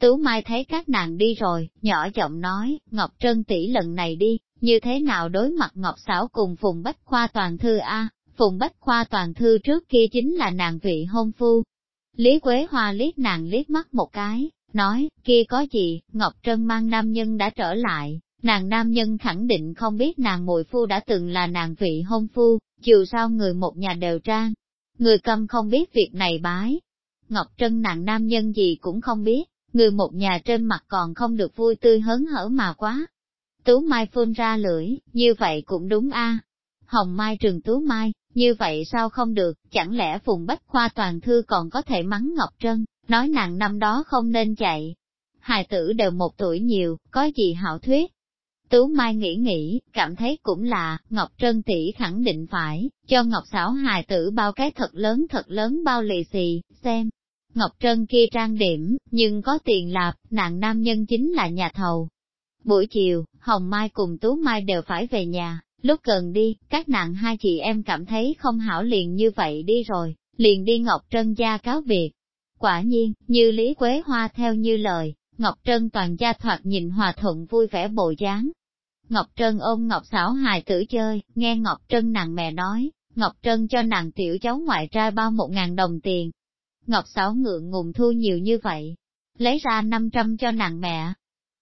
Tú Mai thấy các nàng đi rồi, nhỏ giọng nói, Ngọc Trân tỷ lần này đi, như thế nào đối mặt Ngọc Sảo cùng Phùng Bách Khoa toàn thư A, Phùng Bách Khoa toàn thư trước kia chính là nàng vị hôn phu. Lý Quế Hoa liếc nàng liếc mắt một cái, nói, kia có gì, Ngọc Trân mang nam nhân đã trở lại, nàng nam nhân khẳng định không biết nàng mùi phu đã từng là nàng vị hôn phu, dù sao người một nhà đều trang. Người cầm không biết việc này bái. Ngọc Trân nàng nam nhân gì cũng không biết, người một nhà trên mặt còn không được vui tươi hớn hở mà quá. Tú Mai phun ra lưỡi, như vậy cũng đúng a. Hồng Mai trường Tú Mai, như vậy sao không được, chẳng lẽ Phùng Bách Khoa toàn thư còn có thể mắng Ngọc Trân, nói nàng năm đó không nên chạy. Hài tử đều một tuổi nhiều, có gì hảo thuyết. Tú Mai nghĩ nghĩ, cảm thấy cũng là, Ngọc Trân tỷ khẳng định phải, cho Ngọc Sảo hài tử bao cái thật lớn thật lớn bao lì xì, xem, Ngọc Trân kia trang điểm, nhưng có tiền lạp, nạn nam nhân chính là nhà thầu. Buổi chiều, Hồng Mai cùng Tú Mai đều phải về nhà, lúc gần đi, các nạn hai chị em cảm thấy không hảo liền như vậy đi rồi, liền đi Ngọc Trân gia cáo biệt. Quả nhiên, như Lý Quế Hoa theo như lời, Ngọc Trân toàn gia thoạt nhìn hòa thuận vui vẻ bộ dáng. Ngọc Trân ôm Ngọc Sảo hài tử chơi, nghe Ngọc Trân nàng mẹ nói, Ngọc Trân cho nàng tiểu cháu ngoại trai bao một ngàn đồng tiền, Ngọc Sảo ngượng ngùng thu nhiều như vậy, lấy ra 500 cho nàng mẹ.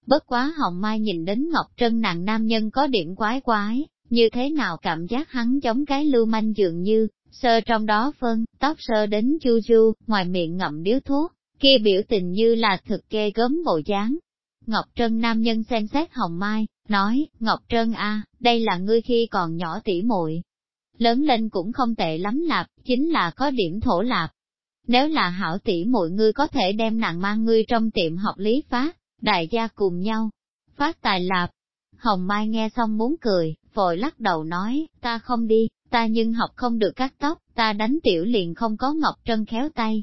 Bất quá hồng mai nhìn đến Ngọc Trân nàng nam nhân có điểm quái quái, như thế nào cảm giác hắn giống cái lưu manh dường như, sơ trong đó phân, tóc sơ đến chu chu, ngoài miệng ngậm điếu thuốc, kia biểu tình như là thực kê gớm bộ dáng. Ngọc Trân nam nhân xem xét hồng mai, nói, Ngọc Trân a, đây là ngươi khi còn nhỏ tỉ muội Lớn lên cũng không tệ lắm lạp, chính là có điểm thổ lạp. Nếu là hảo tỉ muội ngươi có thể đem nàng mang ngươi trong tiệm học lý phát, đại gia cùng nhau, phát tài lạp. Hồng Mai nghe xong muốn cười, vội lắc đầu nói, ta không đi, ta nhưng học không được cắt tóc, ta đánh tiểu liền không có Ngọc Trân khéo tay.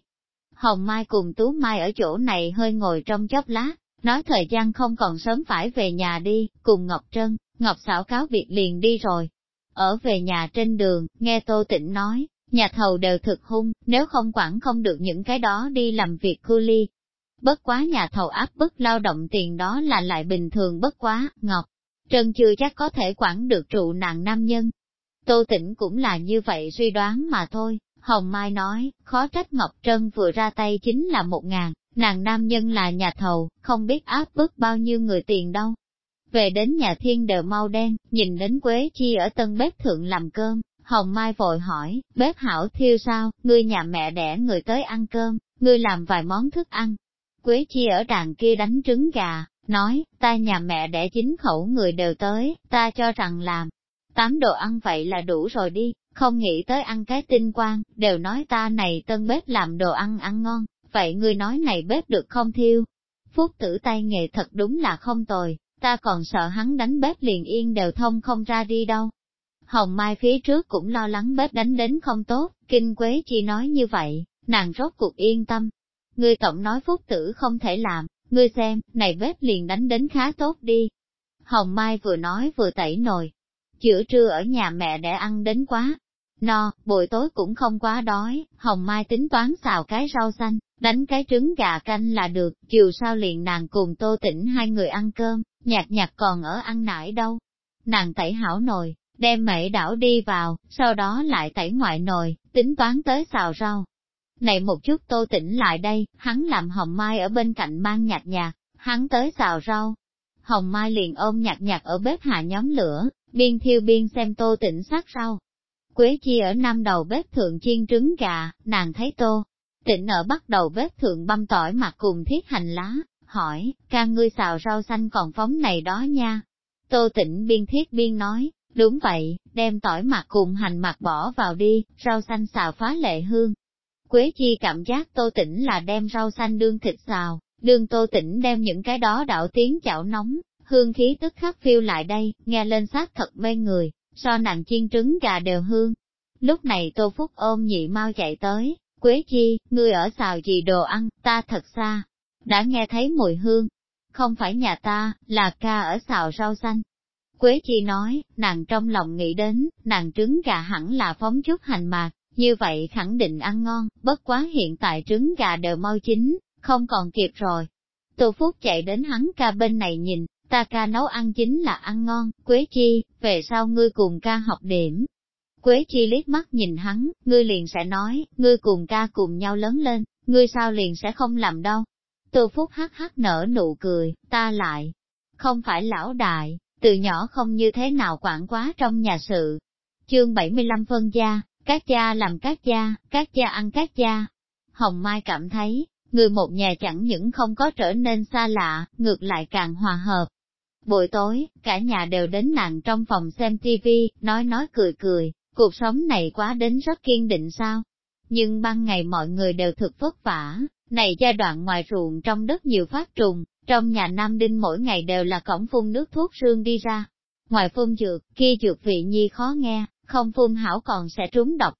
Hồng Mai cùng Tú Mai ở chỗ này hơi ngồi trong chốc lát, nói thời gian không còn sớm phải về nhà đi, cùng Ngọc Trân, Ngọc xảo cáo việc liền đi rồi. Ở về nhà trên đường, nghe Tô Tịnh nói, nhà thầu đều thực hung, nếu không quản không được những cái đó đi làm việc cu ly. Bất quá nhà thầu áp bức lao động tiền đó là lại bình thường bất quá, Ngọc. Trân chưa chắc có thể quản được trụ nạn nam nhân. Tô Tĩnh cũng là như vậy suy đoán mà thôi, Hồng Mai nói, khó trách Ngọc Trân vừa ra tay chính là một ngàn, nàng nam nhân là nhà thầu, không biết áp bức bao nhiêu người tiền đâu. Về đến nhà thiên đều mau đen, nhìn đến Quế Chi ở tân bếp thượng làm cơm, Hồng Mai vội hỏi, bếp hảo thiêu sao, ngươi nhà mẹ đẻ người tới ăn cơm, ngươi làm vài món thức ăn. Quế Chi ở đàn kia đánh trứng gà, nói, ta nhà mẹ đẻ chính khẩu người đều tới, ta cho rằng làm. Tám đồ ăn vậy là đủ rồi đi, không nghĩ tới ăn cái tinh quang, đều nói ta này tân bếp làm đồ ăn ăn ngon, vậy ngươi nói này bếp được không thiêu? Phúc tử tay nghề thật đúng là không tồi, ta còn sợ hắn đánh bếp liền yên đều thông không ra đi đâu. Hồng Mai phía trước cũng lo lắng bếp đánh đến không tốt, Kinh Quế chi nói như vậy, nàng rốt cuộc yên tâm. Ngươi tổng nói phúc tử không thể làm, ngươi xem, này bếp liền đánh đến khá tốt đi. Hồng Mai vừa nói vừa tẩy nồi. giữa trưa ở nhà mẹ để ăn đến quá. No, buổi tối cũng không quá đói, Hồng Mai tính toán xào cái rau xanh, đánh cái trứng gà canh là được, chiều sau liền nàng cùng tô tỉnh hai người ăn cơm, nhạt nhạt còn ở ăn nải đâu. Nàng tẩy hảo nồi, đem mễ đảo đi vào, sau đó lại tẩy ngoại nồi, tính toán tới xào rau. Này một chút tô tỉnh lại đây, hắn làm hồng mai ở bên cạnh mang nhạt nhạt, hắn tới xào rau. Hồng mai liền ôm nhạt nhạt ở bếp hạ nhóm lửa, biên thiêu biên xem tô tỉnh sát rau. Quế chi ở năm đầu bếp thượng chiên trứng gà, nàng thấy tô. Tịnh ở bắt đầu vết thượng băm tỏi mặt cùng thiết hành lá, hỏi, ca ngươi xào rau xanh còn phóng này đó nha. Tô tịnh biên thiết biên nói, đúng vậy, đem tỏi mặt cùng hành mặt bỏ vào đi, rau xanh xào phá lệ hương. Quế chi cảm giác tô Tịnh là đem rau xanh đương thịt xào, đương tô Tịnh đem những cái đó đảo tiếng chảo nóng, hương khí tức khắc phiêu lại đây, nghe lên sát thật mê người, so nặng chiên trứng gà đều hương. Lúc này tô phúc ôm nhị mau chạy tới, Quế chi, ngươi ở xào gì đồ ăn, ta thật xa, đã nghe thấy mùi hương. Không phải nhà ta, là ca ở xào rau xanh. Quế chi nói, nàng trong lòng nghĩ đến, nàng trứng gà hẳn là phóng chút hành mạc, như vậy khẳng định ăn ngon, bất quá hiện tại trứng gà đều mau chín, không còn kịp rồi. Tô Phúc chạy đến hắn ca bên này nhìn, ta ca nấu ăn chính là ăn ngon, Quế Chi, về sau ngươi cùng ca học điểm. Quế Chi liếc mắt nhìn hắn, ngươi liền sẽ nói, ngươi cùng ca cùng nhau lớn lên, ngươi sao liền sẽ không làm đâu. Tô Phúc hắc hắc nở nụ cười, ta lại, không phải lão đại, từ nhỏ không như thế nào quản quá trong nhà sự. Chương 75 phân gia, các cha làm các cha, các cha ăn các cha. Hồng Mai cảm thấy, người một nhà chẳng những không có trở nên xa lạ, ngược lại càng hòa hợp. Buổi tối, cả nhà đều đến nàng trong phòng xem tivi, nói nói cười cười, cuộc sống này quá đến rất kiên định sao. Nhưng ban ngày mọi người đều thực vất vả, này giai đoạn ngoài ruộng trong đất nhiều phát trùng, trong nhà Nam Đinh mỗi ngày đều là cổng phun nước thuốc sương đi ra. Ngoài phun dược, kia dược vị nhi khó nghe, không phun hảo còn sẽ trúng độc.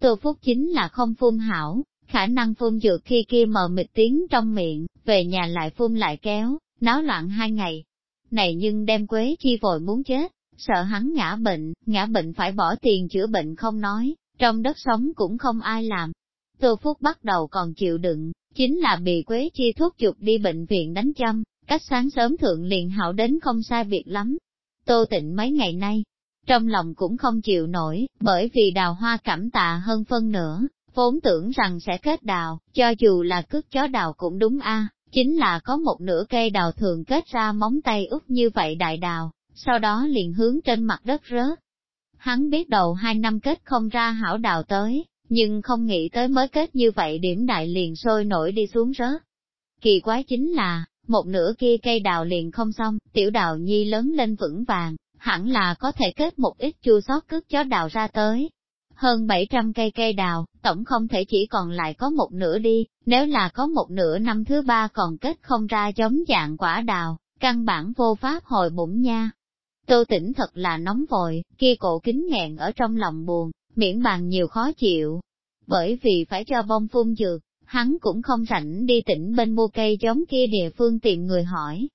Tô Phúc chính là không phun hảo, khả năng phun dược khi kia mờ mịt tiếng trong miệng, về nhà lại phun lại kéo, náo loạn hai ngày. Này nhưng đem quế chi vội muốn chết, sợ hắn ngã bệnh, ngã bệnh phải bỏ tiền chữa bệnh không nói, trong đất sống cũng không ai làm. Tô Phúc bắt đầu còn chịu đựng, chính là bị quế chi thuốc chuột đi bệnh viện đánh châm, cách sáng sớm thượng liền hảo đến không sai biệt lắm. Tô Tịnh mấy ngày nay, trong lòng cũng không chịu nổi, bởi vì đào hoa cảm tạ hơn phân nữa, vốn tưởng rằng sẽ kết đào, cho dù là cướp chó đào cũng đúng a chính là có một nửa cây đào thường kết ra móng tay út như vậy đại đào, sau đó liền hướng trên mặt đất rớt. Hắn biết đầu hai năm kết không ra hảo đào tới, nhưng không nghĩ tới mới kết như vậy điểm đại liền sôi nổi đi xuống rớt. Kỳ quái chính là, một nửa kia cây đào liền không xong, tiểu đào nhi lớn lên vững vàng, hẳn là có thể kết một ít chua sót cước chó đào ra tới. Hơn 700 cây cây đào, tổng không thể chỉ còn lại có một nửa đi, nếu là có một nửa năm thứ ba còn kết không ra giống dạng quả đào, căn bản vô pháp hồi bụng nha. Tô tỉnh thật là nóng vội, kia cổ kính nghẹn ở trong lòng buồn, miễn bàn nhiều khó chịu. Bởi vì phải cho bông phun dược, hắn cũng không rảnh đi tỉnh bên mua cây giống kia địa phương tìm người hỏi.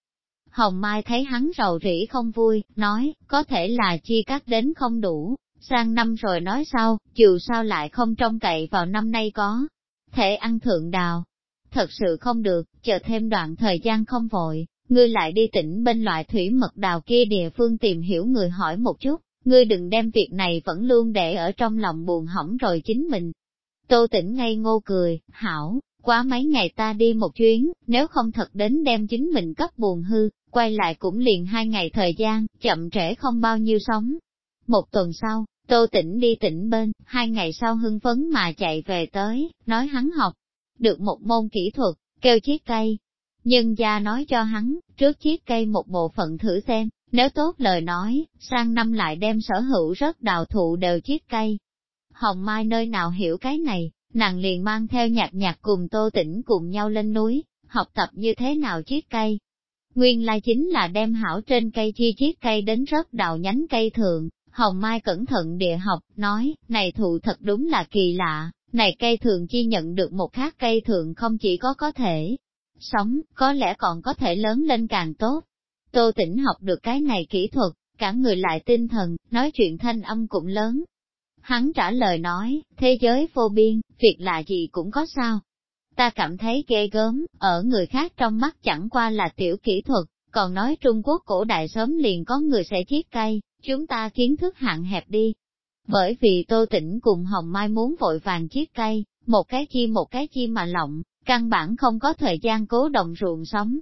Hồng Mai thấy hắn rầu rĩ không vui, nói, có thể là chi cắt đến không đủ, sang năm rồi nói sau, dù sao lại không trông cậy vào năm nay có. Thể ăn thượng đào. Thật sự không được, chờ thêm đoạn thời gian không vội, ngươi lại đi tỉnh bên loại thủy mật đào kia địa phương tìm hiểu người hỏi một chút, ngươi đừng đem việc này vẫn luôn để ở trong lòng buồn hỏng rồi chính mình, Tô tỉnh ngây ngô cười, hảo, quá mấy ngày ta đi một chuyến, nếu không thật đến đem chính mình cấp buồn hư, quay lại cũng liền hai ngày thời gian, chậm trễ không bao nhiêu sống. Một tuần sau, Tô tỉnh đi tỉnh bên, hai ngày sau hưng phấn mà chạy về tới, nói hắn học, được một môn kỹ thuật, kêu chiếc cây. Nhưng gia nói cho hắn, trước chiếc cây một bộ phận thử xem, nếu tốt lời nói, sang năm lại đem sở hữu rất đào thụ đều chiếc cây, Hồng Mai nơi nào hiểu cái này, nàng liền mang theo nhạc nhạc cùng tô tỉnh cùng nhau lên núi, học tập như thế nào chiết cây. Nguyên lai chính là đem hảo trên cây chi chiết cây đến rớt đào nhánh cây thường, Hồng Mai cẩn thận địa học, nói, này thụ thật đúng là kỳ lạ, này cây thường chi nhận được một khác cây thường không chỉ có có thể sống, có lẽ còn có thể lớn lên càng tốt. Tô tỉnh học được cái này kỹ thuật, cả người lại tinh thần, nói chuyện thanh âm cũng lớn, Hắn trả lời nói, thế giới vô biên, việc là gì cũng có sao. Ta cảm thấy ghê gớm, ở người khác trong mắt chẳng qua là tiểu kỹ thuật, còn nói Trung Quốc cổ đại sớm liền có người sẽ chiết cây, chúng ta kiến thức hạn hẹp đi. Bởi vì Tô Tĩnh cùng Hồng Mai muốn vội vàng chiết cây, một cái chi một cái chi mà lộng, căn bản không có thời gian cố động ruộng sống.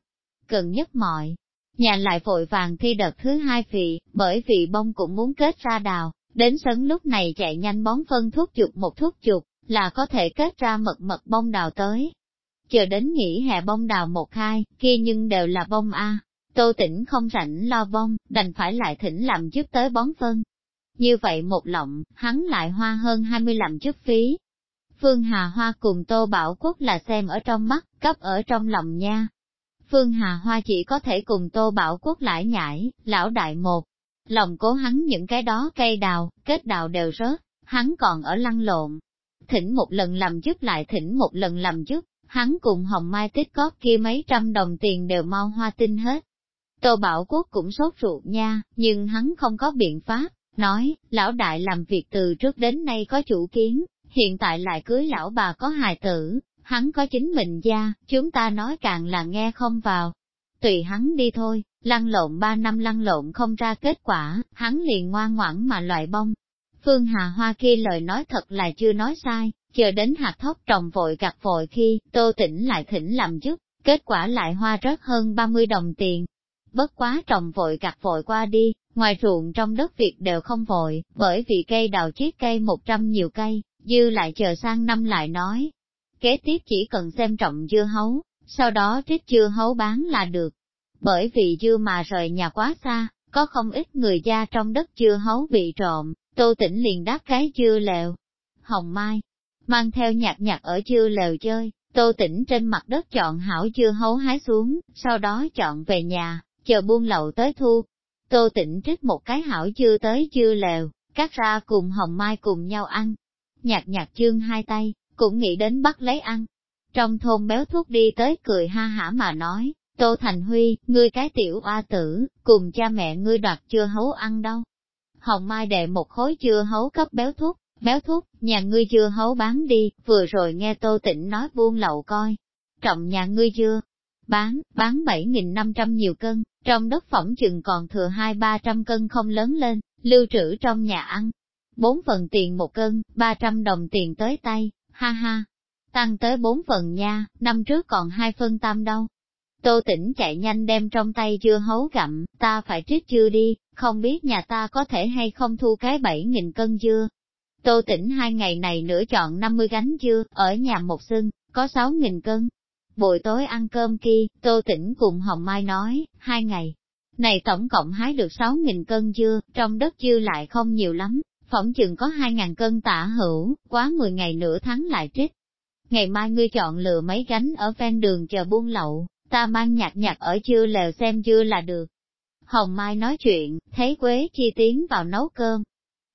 Cần nhất mọi, nhà lại vội vàng thi đợt thứ hai vị, bởi vì bông cũng muốn kết ra đào, Đến sấn lúc này chạy nhanh bón phân thuốc chuột một thuốc chuột, là có thể kết ra mật mật bông đào tới. Chờ đến nghỉ hè bông đào một hai, kia nhưng đều là bông A. Tô tỉnh không rảnh lo bông, đành phải lại thỉnh làm giúp tới bón phân. Như vậy một lọng, hắn lại hoa hơn 20 làm chút phí. Phương Hà Hoa cùng Tô Bảo Quốc là xem ở trong mắt, cấp ở trong lòng nha. Phương Hà Hoa chỉ có thể cùng Tô Bảo Quốc lại nhảy, lão đại một, Lòng cố hắn những cái đó cây đào, kết đào đều rớt, hắn còn ở lăn lộn. Thỉnh một lần làm giúp lại thỉnh một lần làm giúp, hắn cùng Hồng Mai tích cóp kia mấy trăm đồng tiền đều mau hoa tinh hết. Tô Bảo Quốc cũng sốt ruột nha, nhưng hắn không có biện pháp, nói, lão đại làm việc từ trước đến nay có chủ kiến, hiện tại lại cưới lão bà có hài tử, hắn có chính mình gia, chúng ta nói càng là nghe không vào. Tùy hắn đi thôi, Lăn lộn ba năm lăn lộn không ra kết quả, hắn liền ngoan ngoãn mà loại bông. Phương Hà Hoa kia lời nói thật là chưa nói sai, chờ đến hạt thóc trồng vội gặt vội khi, tô tỉnh lại thỉnh làm giúp, kết quả lại hoa rớt hơn 30 đồng tiền. Bất quá trồng vội gặt vội qua đi, ngoài ruộng trong đất Việt đều không vội, bởi vì cây đào chết cây 100 nhiều cây, dư lại chờ sang năm lại nói. Kế tiếp chỉ cần xem trọng dưa hấu, sau đó trích dưa hấu bán là được, bởi vì dưa mà rời nhà quá xa, có không ít người gia trong đất dưa hấu bị trộm, tô tỉnh liền đáp cái dưa lèo. Hồng Mai, mang theo nhạc nhạc ở dưa lèo chơi, tô tỉnh trên mặt đất chọn hảo dưa hấu hái xuống, sau đó chọn về nhà, chờ buôn lậu tới thu. Tô tỉnh trích một cái hảo dưa tới dưa lèo, cắt ra cùng Hồng Mai cùng nhau ăn. Nhạc nhạc chương hai tay, cũng nghĩ đến bắt lấy ăn. Trong thôn béo thuốc đi tới cười ha hả mà nói, Tô Thành Huy, ngươi cái tiểu oa tử, cùng cha mẹ ngươi đoạt chưa hấu ăn đâu. Hồng Mai đệ một khối chưa hấu cấp béo thuốc, béo thuốc, nhà ngươi chưa hấu bán đi, vừa rồi nghe Tô Tịnh nói buôn lậu coi. Trọng nhà ngươi chưa? Bán, bán 7.500 nhiều cân, trong đất phẩm chừng còn thừa hai ba trăm cân không lớn lên, lưu trữ trong nhà ăn. Bốn phần tiền một cân, 300 đồng tiền tới tay, ha ha. Tăng tới bốn phần nha, năm trước còn hai phân tam đâu. Tô tỉnh chạy nhanh đem trong tay dưa hấu gặm, ta phải trích chưa đi, không biết nhà ta có thể hay không thu cái bảy nghìn cân dưa. Tô tỉnh hai ngày này nửa chọn 50 gánh dưa, ở nhà một xưng, có 6 nghìn cân. Buổi tối ăn cơm kia, Tô tỉnh cùng Hồng Mai nói, hai ngày. Này tổng cộng hái được 6 nghìn cân dưa, trong đất dưa lại không nhiều lắm, phỏng chừng có 2 ngàn cân tả hữu, quá 10 ngày nửa tháng lại trích. Ngày mai ngươi chọn lựa mấy gánh ở ven đường chờ buôn lậu, ta mang nhạt nhạt ở chưa lèo xem chưa là được. Hồng Mai nói chuyện, thấy Quế Chi tiến vào nấu cơm.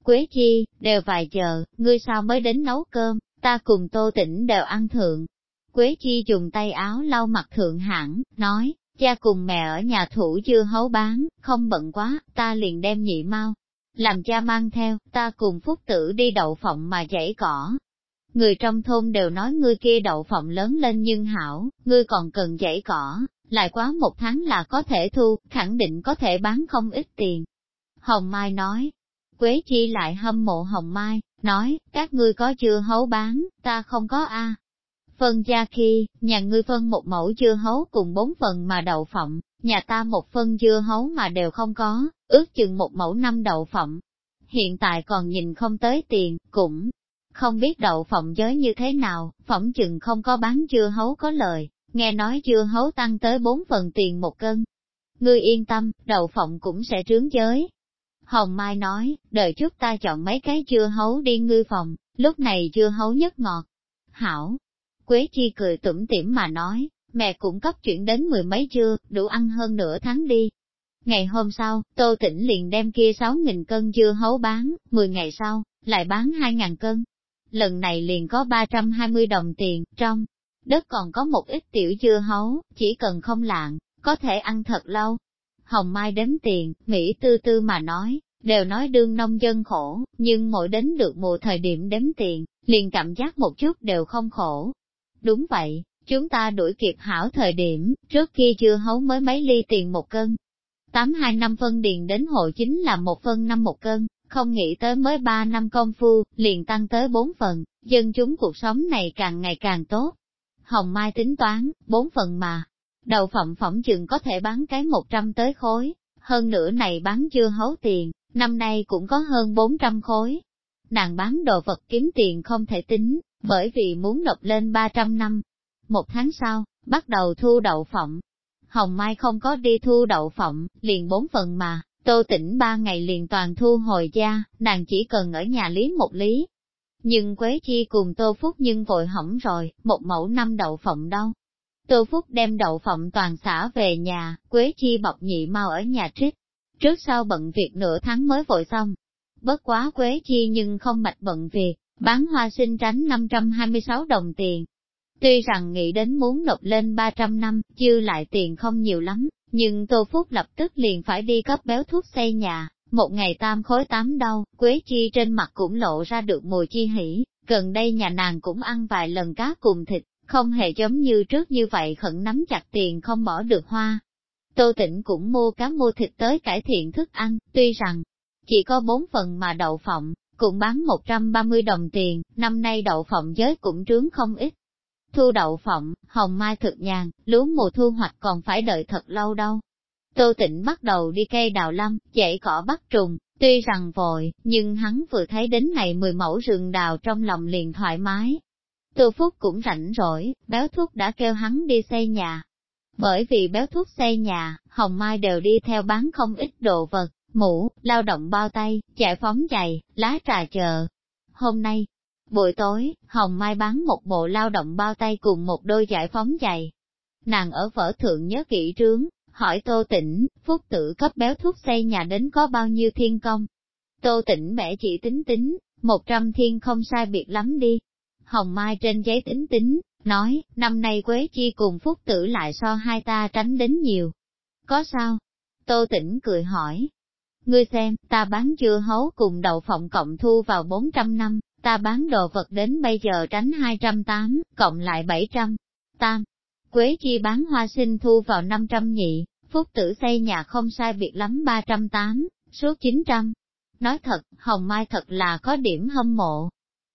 Quế Chi, đều vài giờ, ngươi sao mới đến nấu cơm, ta cùng Tô Tĩnh đều ăn thượng. Quế Chi dùng tay áo lau mặt thượng hẳn, nói, cha cùng mẹ ở nhà thủ chưa hấu bán, không bận quá, ta liền đem nhị mau. Làm cha mang theo, ta cùng phúc tử đi đậu phộng mà dãy cỏ, Người trong thôn đều nói ngươi kia đậu phộng lớn lên nhưng hảo, ngươi còn cần dãy cỏ, lại quá một tháng là có thể thu, khẳng định có thể bán không ít tiền. Hồng Mai nói, Quế Chi lại hâm mộ Hồng Mai, nói, các ngươi có chưa hấu bán, ta không có a. Phân gia khi, nhà ngươi phân một mẫu chưa hấu cùng bốn phần mà đậu phộng, nhà ta một phân chưa hấu mà đều không có, ước chừng một mẫu năm đậu phộng. Hiện tại còn nhìn không tới tiền, cũng không biết đậu phộng giới như thế nào, phỏng chừng không có bán chưa hấu có lời, nghe nói chưa hấu tăng tới bốn phần tiền một cân. Ngươi yên tâm, đậu phộng cũng sẽ trướng giới. Hồng Mai nói, đợi chút ta chọn mấy cái chưa hấu đi ngư phòng, lúc này chưa hấu nhất ngọt. Hảo! Quế Chi cười tủm tỉm mà nói, mẹ cũng cấp chuyển đến mười mấy chưa, đủ ăn hơn nửa tháng đi. Ngày hôm sau, Tô Tĩnh liền đem kia sáu nghìn cân dưa hấu bán, mười ngày sau, lại bán hai ngàn cân lần này liền có 320 đồng tiền, trong đất còn có một ít tiểu dưa hấu, chỉ cần không lạng, có thể ăn thật lâu. Hồng Mai đếm tiền, Mỹ tư tư mà nói, đều nói đương nông dân khổ, nhưng mỗi đến được mùa thời điểm đếm tiền, liền cảm giác một chút đều không khổ. Đúng vậy, chúng ta đuổi kịp hảo thời điểm, trước kia chưa hấu mới mấy ly tiền một cân. Tám hai năm phân điền đến hộ chính là một phân năm một cân, không nghĩ tới mới ba năm công phu, liền tăng tới bốn phần, dân chúng cuộc sống này càng ngày càng tốt. Hồng Mai tính toán, bốn phần mà, đầu phẩm phẩm chừng có thể bán cái 100 tới khối, hơn nữa này bán chưa hấu tiền, năm nay cũng có hơn 400 khối. Nàng bán đồ vật kiếm tiền không thể tính, bởi vì muốn nộp lên 300 năm. Một tháng sau, bắt đầu thu đậu phộng. Hồng Mai không có đi thu đậu phộng, liền bốn phần mà, Tô tỉnh ba ngày liền toàn thu hồi gia, nàng chỉ cần ở nhà lý một lý. Nhưng Quế Chi cùng Tô Phúc nhưng vội hỏng rồi, một mẫu năm đậu phộng đâu. Tô Phúc đem đậu phộng toàn xả về nhà, Quế Chi bọc nhị mau ở nhà trích. Trước sau bận việc nửa tháng mới vội xong. Bất quá Quế Chi nhưng không mạch bận việc, bán hoa sinh tránh 526 đồng tiền. Tuy rằng nghĩ đến muốn nộp lên 300 năm, dư lại tiền không nhiều lắm, nhưng Tô Phúc lập tức liền phải đi cấp béo thuốc xây nhà, một ngày tam khối tám đau, Quế Chi trên mặt cũng lộ ra được mùi chi hỉ, gần đây nhà nàng cũng ăn vài lần cá cùng thịt, không hề giống như trước như vậy khẩn nắm chặt tiền không bỏ được hoa. Tô Tĩnh cũng mua cá mua thịt tới cải thiện thức ăn, tuy rằng chỉ có bốn phần mà đậu phộng, cũng bán 130 đồng tiền, năm nay đậu phộng giới cũng trướng không ít, Thu đậu phộng, hồng mai thực nhàn, lúa mùa thu hoạch còn phải đợi thật lâu đâu. Tô Tịnh bắt đầu đi cây đào lâm, dãy cỏ bắt trùng, tuy rằng vội, nhưng hắn vừa thấy đến này mười mẫu rừng đào trong lòng liền thoải mái. Tô Phúc cũng rảnh rỗi, béo thuốc đã kêu hắn đi xây nhà. Bởi vì béo thuốc xây nhà, Hồng Mai đều đi theo bán không ít đồ vật, mũ, lao động bao tay, chạy phóng giày, lá trà chờ. Hôm nay, Buổi tối, Hồng Mai bán một bộ lao động bao tay cùng một đôi giải phóng giày. Nàng ở vở thượng nhớ kỹ trướng, hỏi Tô Tĩnh, phúc tử cấp béo thuốc xây nhà đến có bao nhiêu thiên công. Tô Tĩnh mẹ chỉ tính tính, một trăm thiên không sai biệt lắm đi. Hồng Mai trên giấy tính tính, nói, năm nay Quế Chi cùng phúc tử lại so hai ta tránh đến nhiều. Có sao? Tô Tĩnh cười hỏi. Ngươi xem, ta bán chưa hấu cùng đậu phộng cộng thu vào 400 năm, ta bán đồ vật đến bây giờ tránh 208, cộng lại 700. Tam, Quế Chi bán hoa sinh thu vào 500 nhị, Phúc tử xây nhà không sai biệt lắm 308, suốt 900. Nói thật, Hồng Mai thật là có điểm hâm mộ.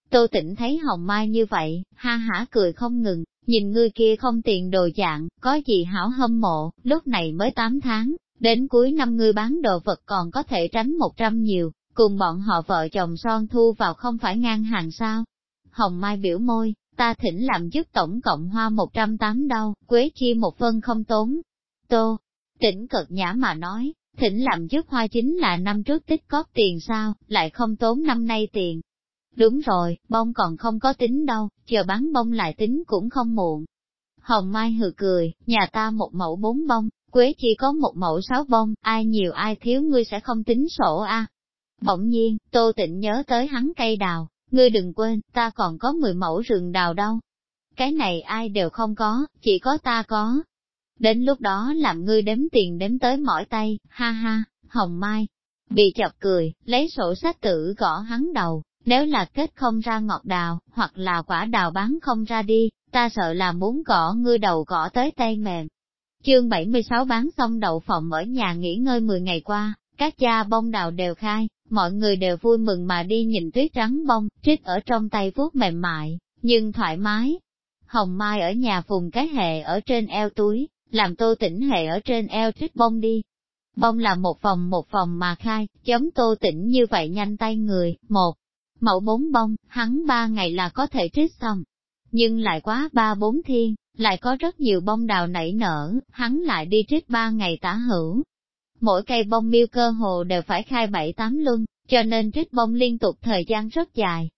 Tô Tĩnh thấy Hồng Mai như vậy, ha hả cười không ngừng, nhìn ngươi kia không tiền đồ dạng, có gì hảo hâm mộ, lúc này mới 8 tháng, đến cuối năm ngươi bán đồ vật còn có thể tránh 100 nhiều, cùng bọn họ vợ chồng son thu vào không phải ngang hàng sao. Hồng Mai biểu môi, ta thỉnh làm giúp tổng cộng hoa 108 đâu, Quế Chi một phân không tốn. Tô, tỉnh cực nhã mà nói, thỉnh làm giúp hoa chính là năm trước tích cóp tiền sao, lại không tốn năm nay tiền. Đúng rồi, bông còn không có tính đâu, chờ bán bông lại tính cũng không muộn. Hồng Mai hừ cười, nhà ta một mẫu bốn bông, Quế chi có một mẫu sáu bông, ai nhiều ai thiếu ngươi sẽ không tính sổ a. Bỗng nhiên, Tô Tịnh nhớ tới hắn cây đào, ngươi đừng quên, ta còn có 10 mẫu rừng đào đâu. Cái này ai đều không có, chỉ có ta có. Đến lúc đó làm ngươi đếm tiền đếm tới mỏi tay, ha ha, hồng mai. Bị chọc cười, lấy sổ sách tử gõ hắn đầu, nếu là kết không ra ngọt đào, hoặc là quả đào bán không ra đi, ta sợ là muốn gõ ngươi đầu gõ tới tay mềm. Chương 76 bán xong đậu phộng ở nhà nghỉ ngơi 10 ngày qua, các cha bông đào đều khai, mọi người đều vui mừng mà đi nhìn tuyết trắng bông, trích ở trong tay vuốt mềm mại, nhưng thoải mái. Hồng Mai ở nhà phùng cái hệ ở trên eo túi, làm tô tỉnh hệ ở trên eo trích bông đi. Bông là một vòng một vòng mà khai, giống tô tỉnh như vậy nhanh tay người, một mẫu bốn bông, hắn ba ngày là có thể trích xong. Nhưng lại quá ba bốn thiên, lại có rất nhiều bông đào nảy nở, hắn lại đi trích ba ngày tả hữu, mỗi cây bông miêu cơ hồ đều phải khai bảy tám luân, cho nên trích bông liên tục thời gian rất dài.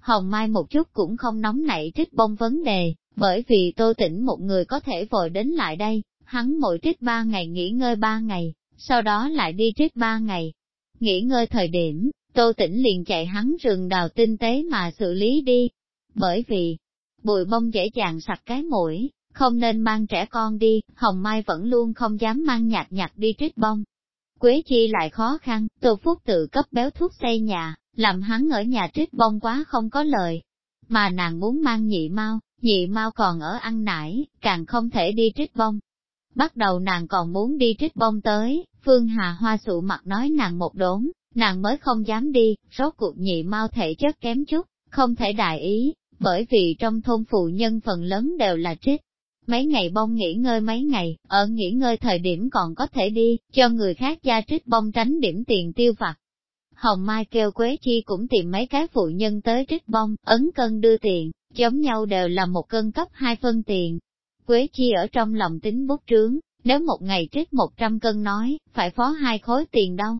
Hồng Mai một chút cũng không nóng nảy trích bông vấn đề, bởi vì tô tỉnh một người có thể vội đến lại đây, hắn mỗi trích ba ngày nghỉ ngơi ba ngày, sau đó lại đi trích ba ngày. Nghỉ ngơi thời điểm, tô tỉnh liền chạy hắn rừng đào tinh tế mà xử lý đi, bởi vì bụi bông dễ dàng sặc cái mũi, không nên mang trẻ con đi, Hồng Mai vẫn luôn không dám mang nhạt nhạt đi trích bông. Quế Chi lại khó khăn, Tô Phúc tự cấp béo thuốc xây nhà, làm hắn ở nhà trích bông quá không có lời. Mà nàng muốn mang nhị mau, nhị mau còn ở ăn nải, càng không thể đi trích bông. Bắt đầu nàng còn muốn đi trích bông tới, Phương Hà Hoa sụ mặt nói nàng một đốn, nàng mới không dám đi, rốt cuộc nhị mau thể chất kém chút, không thể đại ý, bởi vì trong thôn phụ nhân phần lớn đều là trích mấy ngày bông nghỉ ngơi mấy ngày, ở nghỉ ngơi thời điểm còn có thể đi, cho người khác gia trích bông tránh điểm tiền tiêu vặt. Hồng Mai kêu Quế Chi cũng tìm mấy cái phụ nhân tới trích bông, ấn cân đưa tiền, giống nhau đều là một cân cấp hai phân tiền. Quế Chi ở trong lòng tính bút trướng, nếu một ngày trích một trăm cân nói, phải phó hai khối tiền đâu.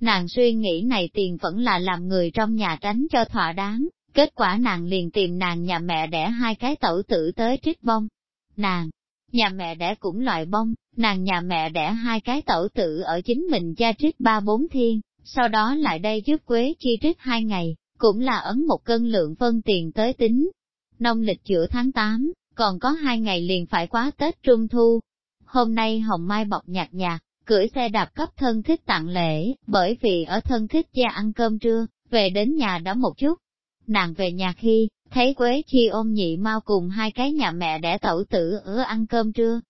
Nàng suy nghĩ này tiền vẫn là làm người trong nhà tránh cho thỏa đáng, kết quả nàng liền tìm nàng nhà mẹ đẻ hai cái tẩu tử tới trích bông nàng, nhà mẹ đẻ cũng loại bông, nàng nhà mẹ đẻ hai cái tẩu tự ở chính mình gia trích ba bốn thiên, sau đó lại đây giúp Quế chi trích hai ngày, cũng là ấn một cân lượng phân tiền tới tính. Nông lịch giữa tháng 8, còn có hai ngày liền phải quá Tết Trung Thu. Hôm nay Hồng Mai bọc nhạt nhạt, cưỡi xe đạp cấp thân thích tặng lễ, bởi vì ở thân thích gia ăn cơm trưa, về đến nhà đã một chút. Nàng về nhà khi, Thấy Quế Chi ôm nhị mau cùng hai cái nhà mẹ đẻ tẩu tử ở ăn cơm trưa.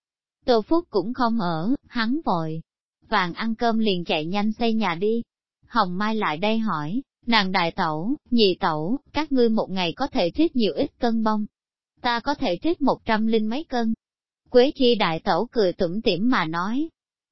Tô Phúc cũng không ở, hắn vội. Vàng ăn cơm liền chạy nhanh xây nhà đi. Hồng Mai lại đây hỏi, nàng đại tẩu, nhị tẩu, các ngươi một ngày có thể trích nhiều ít cân bông. Ta có thể trích một trăm linh mấy cân. Quế Chi đại tẩu cười tủm tỉm mà nói,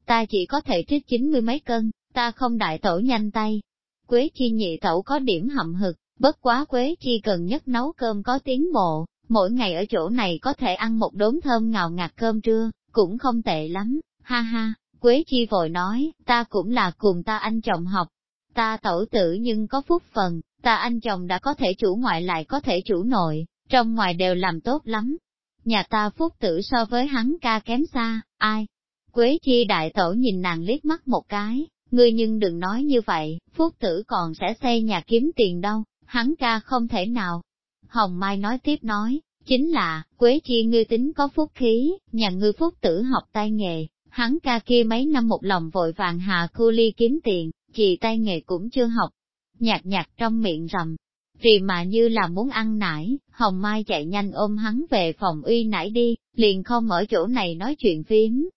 ta chỉ có thể trích chín mươi mấy cân, ta không đại tẩu nhanh tay. Quế Chi nhị tẩu có điểm hậm hực, Bất quá Quế Chi cần nhất nấu cơm có tiến bộ, mỗi ngày ở chỗ này có thể ăn một đốn thơm ngào ngạt cơm trưa, cũng không tệ lắm, ha ha, Quế Chi vội nói, ta cũng là cùng ta anh chồng học, ta tẩu tử nhưng có phúc phần, ta anh chồng đã có thể chủ ngoại lại có thể chủ nội, trong ngoài đều làm tốt lắm. Nhà ta phúc tử so với hắn ca kém xa, ai? Quế Chi đại tổ nhìn nàng liếc mắt một cái, ngươi nhưng đừng nói như vậy, phúc tử còn sẽ xây nhà kiếm tiền đâu, hắn ca không thể nào. Hồng Mai nói tiếp nói, chính là, Quế Chi ngư tính có phúc khí, nhà ngư phúc tử học tay nghề, hắn ca kia mấy năm một lòng vội vàng hạ khu ly kiếm tiền, chị tay nghề cũng chưa học. Nhạt nhạt trong miệng rầm, vì mà như là muốn ăn nải, Hồng Mai chạy nhanh ôm hắn về phòng uy nải đi, liền không ở chỗ này nói chuyện phím.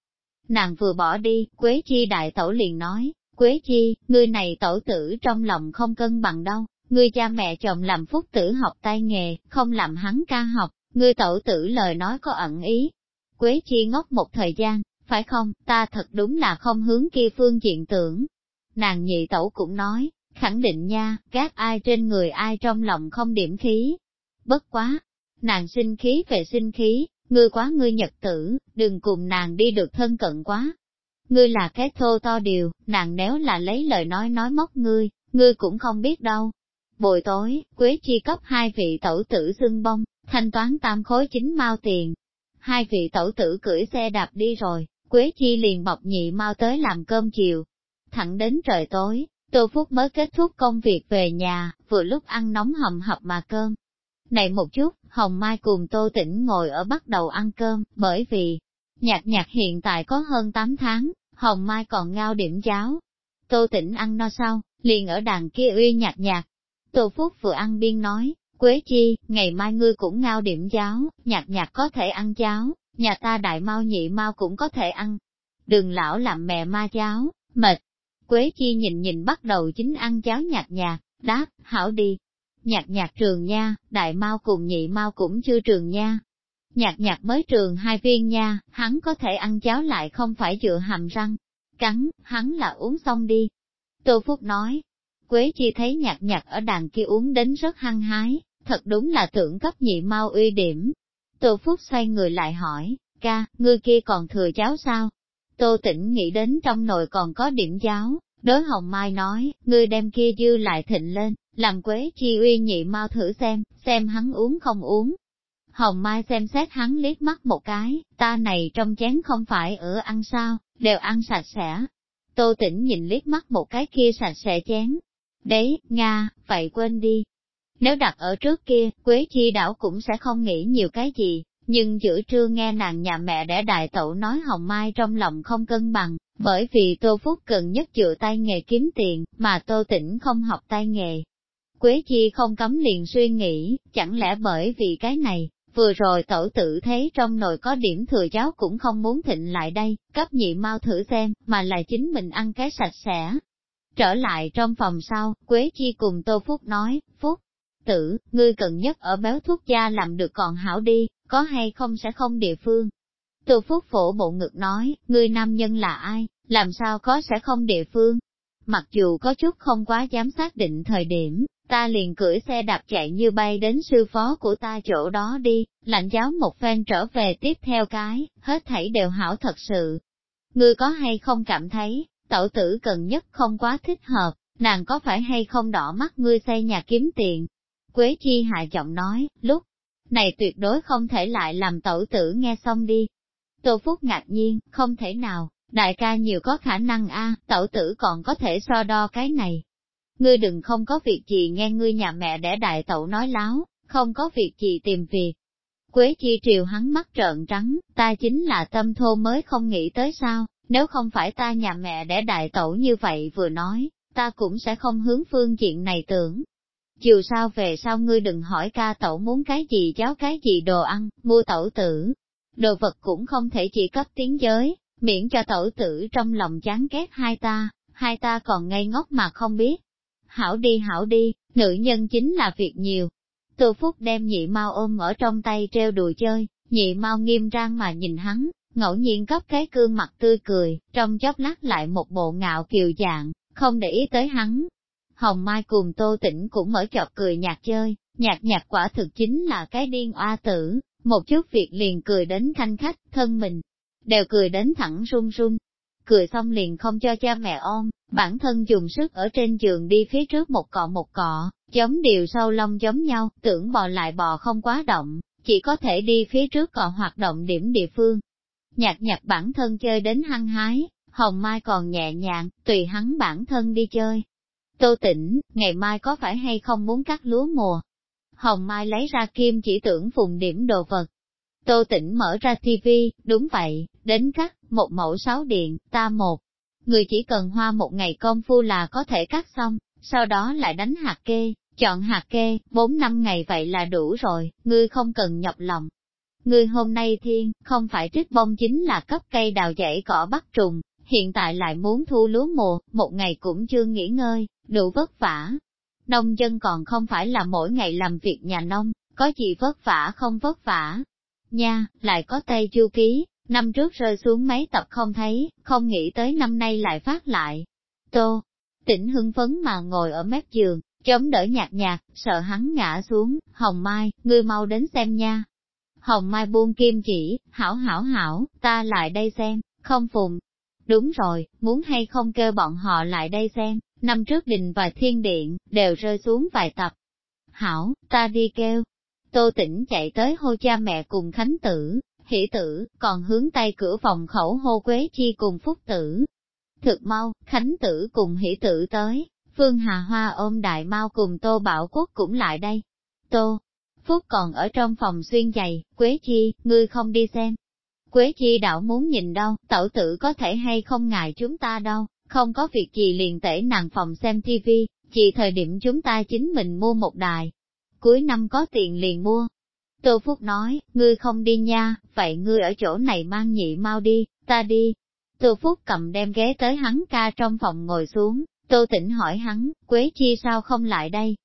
Nàng vừa bỏ đi, Quế Chi đại tẩu liền nói, Quế Chi, ngươi này tẩu tử trong lòng không cân bằng đâu, ngươi cha mẹ chồng làm phúc tử học tay nghề, không làm hắn ca học, ngươi tẩu tử lời nói có ẩn ý. Quế chi ngốc một thời gian, phải không, ta thật đúng là không hướng kia phương diện tưởng. Nàng nhị tẩu cũng nói, khẳng định nha, các ai trên người ai trong lòng không điểm khí. Bất quá, nàng sinh khí về sinh khí, ngươi quá ngươi nhật tử, đừng cùng nàng đi được thân cận quá. Ngươi là cái thô to điều, nàng nếu là lấy lời nói nói móc ngươi, ngươi cũng không biết đâu. Buổi tối, Quế Chi cấp hai vị tẩu tử xưng bông, thanh toán tam khối chính mao tiền. Hai vị tẩu tử cưỡi xe đạp đi rồi, Quế Chi liền bọc nhị mau tới làm cơm chiều. Thẳng đến trời tối, Tô Phúc mới kết thúc công việc về nhà, vừa lúc ăn nóng hầm hập mà cơm. Này một chút, Hồng Mai cùng Tô Tĩnh ngồi ở bắt đầu ăn cơm, bởi vì, nhạc nhạc hiện tại có hơn 8 tháng, Hồng Mai còn ngao điểm cháo. Tô Tĩnh ăn no sau, liền ở đàn kia uy nhạc nhạc. Tô Phúc vừa ăn biên nói, Quế Chi, ngày mai ngươi cũng ngao điểm cháo, nhạt nhạt có thể ăn cháo, nhà ta đại mau nhị mau cũng có thể ăn. Đừng lão làm mẹ ma cháo, mệt. Quế Chi nhìn nhìn bắt đầu chính ăn cháo nhạt nhạt, đáp, hảo đi. Nhạt nhạt trường nha, đại mau cùng nhị mau cũng chưa trường nha. Nhạt nhạt mới trường hai viên nha, hắn có thể ăn cháo lại không phải dựa hàm răng. Cắn, hắn là uống xong đi. Tô Phúc nói, Quế Chi thấy nhạt nhạt ở đàn kia uống đến rất hăng hái, thật đúng là tưởng cấp nhị mau uy điểm, Tô Phúc xoay người lại hỏi, ca, ngươi kia còn thừa cháo sao? Tô tỉnh nghĩ đến trong nồi còn có điểm cháo, đối hồng mai nói, ngươi đem kia dư lại thịnh lên, làm quế chi uy nhị mau thử xem, xem hắn uống không uống. Hồng Mai xem xét hắn liếc mắt một cái, ta này trong chén không phải ở ăn sao, đều ăn sạch sẽ. Tô tỉnh nhìn liếc mắt một cái kia sạch sẽ chén. Đấy, Nga, vậy quên đi, nếu đặt ở trước kia, Quế Chi đảo cũng sẽ không nghĩ nhiều cái gì, nhưng giữa trưa nghe nàng nhà mẹ đẻ đại tẩu nói Hồng Mai trong lòng không cân bằng, bởi vì Tô Phúc cần nhất dựa tay nghề kiếm tiền, mà Tô Tĩnh không học tay nghề. Quế Chi không cấm liền suy nghĩ, chẳng lẽ bởi vì cái này, vừa rồi tẩu tử thấy trong nồi có điểm thừa cháu cũng không muốn thịnh lại đây, cấp nhị mau thử xem, mà là chính mình ăn cái sạch sẽ. Trở lại trong phòng sau, Quế Chi cùng Tô Phúc nói, Phúc, tử, ngươi cần nhất ở béo thuốc gia làm được còn hảo đi, có hay không sẽ không địa phương. Tô phúc phổ bộ ngực nói, ngươi nam nhân là ai, làm sao có sẽ không địa phương. Mặc dù có chút không quá dám xác định thời điểm, ta liền cưỡi xe đạp chạy như bay đến sư phó của ta chỗ đó đi, lạnh giáo một phen trở về tiếp theo cái, hết thảy đều hảo thật sự. Ngươi có hay không cảm thấy, tẩu tử cần nhất không quá thích hợp, nàng có phải hay không đỏ mắt ngươi xây nhà kiếm tiền, Quế Chi hạ giọng nói, lúc này tuyệt đối không thể lại làm tẩu tử nghe xong đi. Tô Phúc ngạc nhiên, không thể nào, đại ca nhiều có khả năng a, tẩu tử còn có thể so đo cái này. Ngươi đừng không có việc gì nghe ngươi nhà mẹ để đại tẩu nói láo, không có việc gì tìm việc. Quế Chi triều hắn mắt trợn trắng, ta chính là tâm thô mới không nghĩ tới sao, nếu không phải ta nhà mẹ để đại tẩu như vậy vừa nói, ta cũng sẽ không hướng phương diện này tưởng, Chiều sao về sau ngươi đừng hỏi ca tẩu muốn cái gì cháu cái gì đồ ăn, mua tẩu tử. Đồ vật cũng không thể chỉ cấp tiếng giới, miễn cho tẩu tử trong lòng chán ghét hai ta, hai ta còn ngây ngốc mà không biết. Hảo đi hảo đi, nữ nhân chính là việc nhiều. Tô Phúc đem nhị mau ôm ở trong tay treo đùa chơi, nhị mau nghiêm trang mà nhìn hắn, ngẫu nhiên cấp cái cương mặt tươi cười, trong chốc lát lại một bộ ngạo kiều dạng, không để ý tới hắn, Hồng Mai cùng Tô Tĩnh cũng mở chọt cười nhạt chơi, nhạt nhạt quả thực chính là cái điên oa tử, một chút việc liền cười đến khanh khách, thân mình, đều cười đến thẳng run run. Cười xong liền không cho cha mẹ ôm, bản thân dùng sức ở trên giường đi phía trước một cọ một cọ, giống điều sâu lông giống nhau, tưởng bò lại bò không quá động, chỉ có thể đi phía trước cọ hoạt động điểm địa phương. Nhạc nhạc bản thân chơi đến hăng hái, Hồng Mai còn nhẹ nhàng, tùy hắn bản thân đi chơi, Tô tỉnh, ngày mai có phải hay không muốn cắt lúa mùa? Hồng Mai lấy ra kim chỉ tưởng phùng điểm đồ vật. Tô tỉnh mở ra tivi, đúng vậy, đến cắt, một mẫu sáu điện, ta một. Người chỉ cần hoa một ngày công phu là có thể cắt xong, sau đó lại đánh hạt kê, chọn hạt kê, bốn năm ngày vậy là đủ rồi, ngươi không cần nhọc lòng. Ngươi hôm nay thiên, không phải trích bông chính là cấp cây đào dãy cỏ bắt trùng, hiện tại lại muốn thu lúa mùa, một ngày cũng chưa nghỉ ngơi, đủ vất vả. nông dân còn không phải là mỗi ngày làm việc nhà nông, có gì vất vả không vất vả. Nha, lại có Tây Chu Ký, năm trước rơi xuống mấy tập không thấy, không nghĩ tới năm nay lại phát lại. Tô, tỉnh hưng phấn mà ngồi ở mép giường, chống đỡ nhạt nhạt, sợ hắn ngã xuống, Hồng Mai, ngươi mau đến xem nha. Hồng Mai buông kim chỉ, hảo hảo hảo, ta lại đây xem, không phùng. Đúng rồi, muốn hay không kêu bọn họ lại đây xem, năm trước đình và thiên điện, đều rơi xuống vài tập. Hảo, ta đi kêu. Tô tỉnh chạy tới hô cha mẹ cùng khánh tử, hỷ tử, còn hướng tay cửa phòng khẩu hô quế chi cùng phúc tử. Thực mau, khánh tử cùng hỷ tử tới, Phương Hà Hoa ôm đại mau cùng Tô Bảo Quốc cũng lại đây. Tô, Phúc còn ở trong phòng xuyên giày, Quế Chi, ngươi không đi xem. Quế Chi đảo muốn nhìn đâu, tẩu tử có thể hay không ngại chúng ta đâu, không có việc gì liền tể nàng phòng xem tivi, chỉ thời điểm chúng ta chính mình mua một đài. Cuối năm có tiền liền mua. Tô Phúc nói, ngươi không đi nha, vậy ngươi ở chỗ này mang nhị mau đi, ta đi. Tô Phúc cầm đem ghế tới hắn ca trong phòng ngồi xuống, Tô Tĩnh hỏi hắn, Quế Chi sao không lại đây?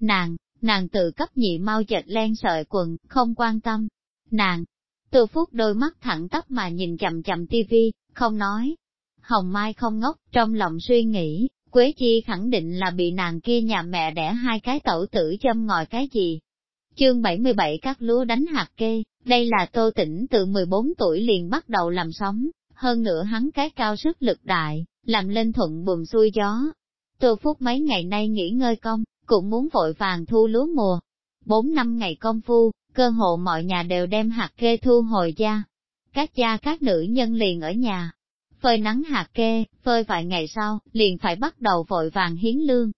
Nàng, nàng tự cấp nhị mau chật len sợi quần, không quan tâm. Nàng, Tô Phúc đôi mắt thẳng tắp mà nhìn chậm chậm tivi, không nói. Hồng Mai không ngốc, trong lòng suy nghĩ, Quế Chi khẳng định là bị nàng kia nhà mẹ đẻ hai cái tẩu tử châm ngòi cái gì. Chương 77 các lúa đánh hạt kê, đây là Tô Tĩnh từ 14 tuổi liền bắt đầu làm sống, hơn nữa hắn cái cao sức lực đại, làm lên thuận buồm xuôi gió. Tô Phúc mấy ngày nay nghỉ ngơi công, cũng muốn vội vàng thu lúa mùa. Bốn năm ngày công phu, cơ hộ mọi nhà đều đem hạt kê thu hồi ra. Các cha các nữ nhân liền ở nhà, phơi nắng hạt kê, phơi vài ngày sau, liền phải bắt đầu vội vàng hiến lương.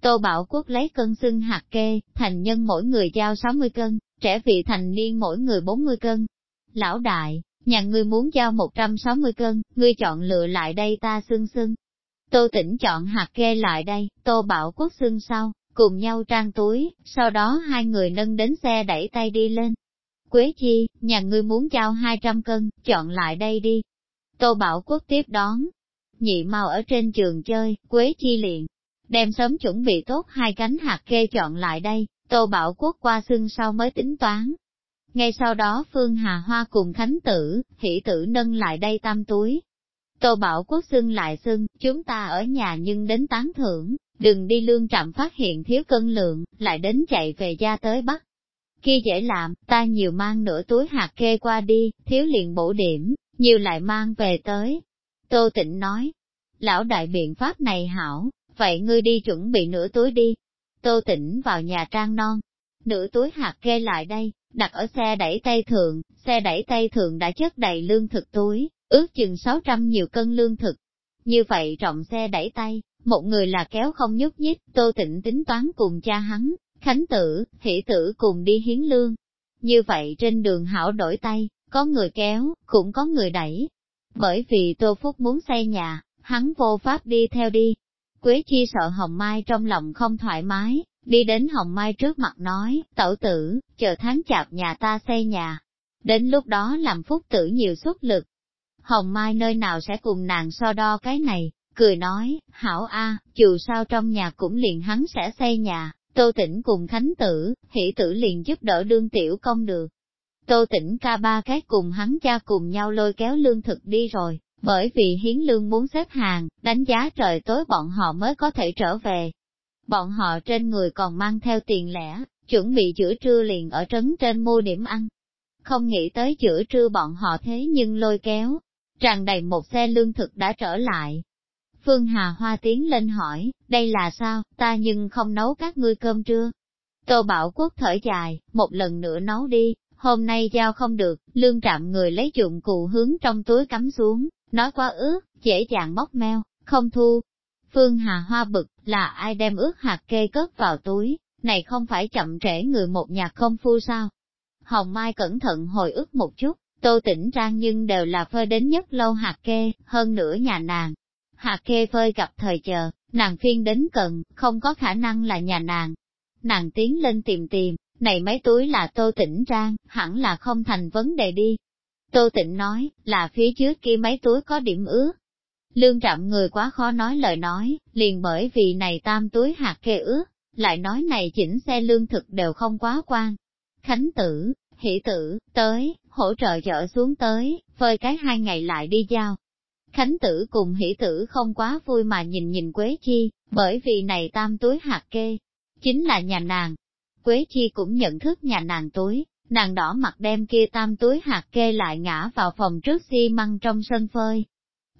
Tô Bảo Quốc lấy cân xưng hạt kê, thành nhân mỗi người giao 60 cân, trẻ vị thành niên mỗi người 40 cân. Lão đại, nhà ngươi muốn giao 160 cân, ngươi chọn lựa lại đây ta xưng xưng. Tô tỉnh chọn hạt kê lại đây, tô bảo quốc xưng sau, cùng nhau trang túi, sau đó hai người nâng đến xe đẩy tay đi lên. Quế chi, nhà ngươi muốn trao 200 cân, chọn lại đây đi. Tô bảo quốc tiếp đón. Nhị mau ở trên trường chơi, Quế chi liền. Đem sớm chuẩn bị tốt hai cánh hạt kê chọn lại đây, Tô Bảo Quốc qua xưng sau mới tính toán, ngay sau đó Phương Hà Hoa cùng Khánh Tử, hỷ tử nâng lại đây tam túi. Tô Bảo Quốc xưng lại xưng, chúng ta ở nhà nhưng đến tán thưởng, đừng đi lương trạm phát hiện thiếu cân lượng, lại đến chạy về gia tới Bắc. khi dễ làm, ta nhiều mang nửa túi hạt kê qua đi, thiếu liền bổ điểm, nhiều lại mang về tới. Tô Tịnh nói, lão đại biện pháp này hảo, vậy ngươi đi chuẩn bị nửa túi đi. Tô Tĩnh vào nhà trang non, nửa túi hạt kê lại đây, đặt ở xe đẩy tay thượng xe đẩy tay thượng đã chất đầy lương thực túi, ước chừng 600 nhiều cân lương thực. Như vậy trọng xe đẩy tay, một người là kéo không nhúc nhích, tô tịnh tính toán cùng cha hắn, khánh tử, hỷ tử cùng đi hiến lương. Như vậy trên đường hảo đổi tay, có người kéo, cũng có người đẩy. Bởi vì Tô Phúc muốn xây nhà, hắn vô pháp đi theo đi. Quế Chi sợ Hồng Mai trong lòng không thoải mái, Đi đến Hồng Mai trước mặt nói, tẩu tử, chờ tháng chạp nhà ta xây nhà. Đến lúc đó làm phúc tử nhiều xuất lực. Hồng Mai nơi nào sẽ cùng nàng so đo cái này, cười nói, hảo a, dù sao trong nhà cũng liền hắn sẽ xây nhà, tô tĩnh cùng khánh tử, hỷ tử liền giúp đỡ đương tiểu công được. Tô tĩnh ca ba cái cùng hắn cha cùng nhau lôi kéo lương thực đi rồi, bởi vì hiến lương muốn xếp hàng, đánh giá trời tối bọn họ mới có thể trở về bọn họ trên người còn mang theo tiền lẻ, chuẩn bị giữa trưa liền ở trấn trên mua điểm ăn. Không nghĩ tới giữa trưa bọn họ thế nhưng lôi kéo, tràn đầy một xe lương thực đã trở lại. Phương Hà Hoa tiến lên hỏi, đây là sao, ta nhưng không nấu các ngươi cơm trưa. Tô Bảo Quốc thở dài, một lần nữa nấu đi, hôm nay giao không được, lương trạm người lấy dụng cụ hướng trong túi cắm xuống, nói quá ướt, dễ dàng móc meo, không thu, Phương Hà Hoa bực, là ai đem ướt hạt kê cất vào túi, này không phải chậm trễ người một nhà không phu sao? Hồng Mai cẩn thận hồi ức một chút, tô tỉnh trang nhưng đều là phơi đến nhất lâu hạt kê, hơn nữa nhà nàng. Hạt kê phơi gặp thời chờ, nàng phiên đến cần, không có khả năng là nhà nàng. Nàng tiến lên tìm tìm, này mấy túi là tô tỉnh trang, hẳn là không thành vấn đề đi. Tô tịnh nói, là phía trước kia mấy túi có điểm ướt, Lương trạm người quá khó nói lời nói, liền bởi vì này tam túi hạt kê ướt, lại nói này chỉnh xe lương thực đều không quá quan. Khánh tử, hỷ tử, tới, hỗ trợ chở xuống tới, phơi cái hai ngày lại đi giao. Khánh tử cùng hỷ tử không quá vui mà nhìn nhìn Quế Chi, bởi vì này tam túi hạt kê, chính là nhà nàng. Quế Chi cũng nhận thức nhà nàng túi, nàng đỏ mặt đem kia tam túi hạt kê lại ngã vào phòng trước xi măng trong sân phơi.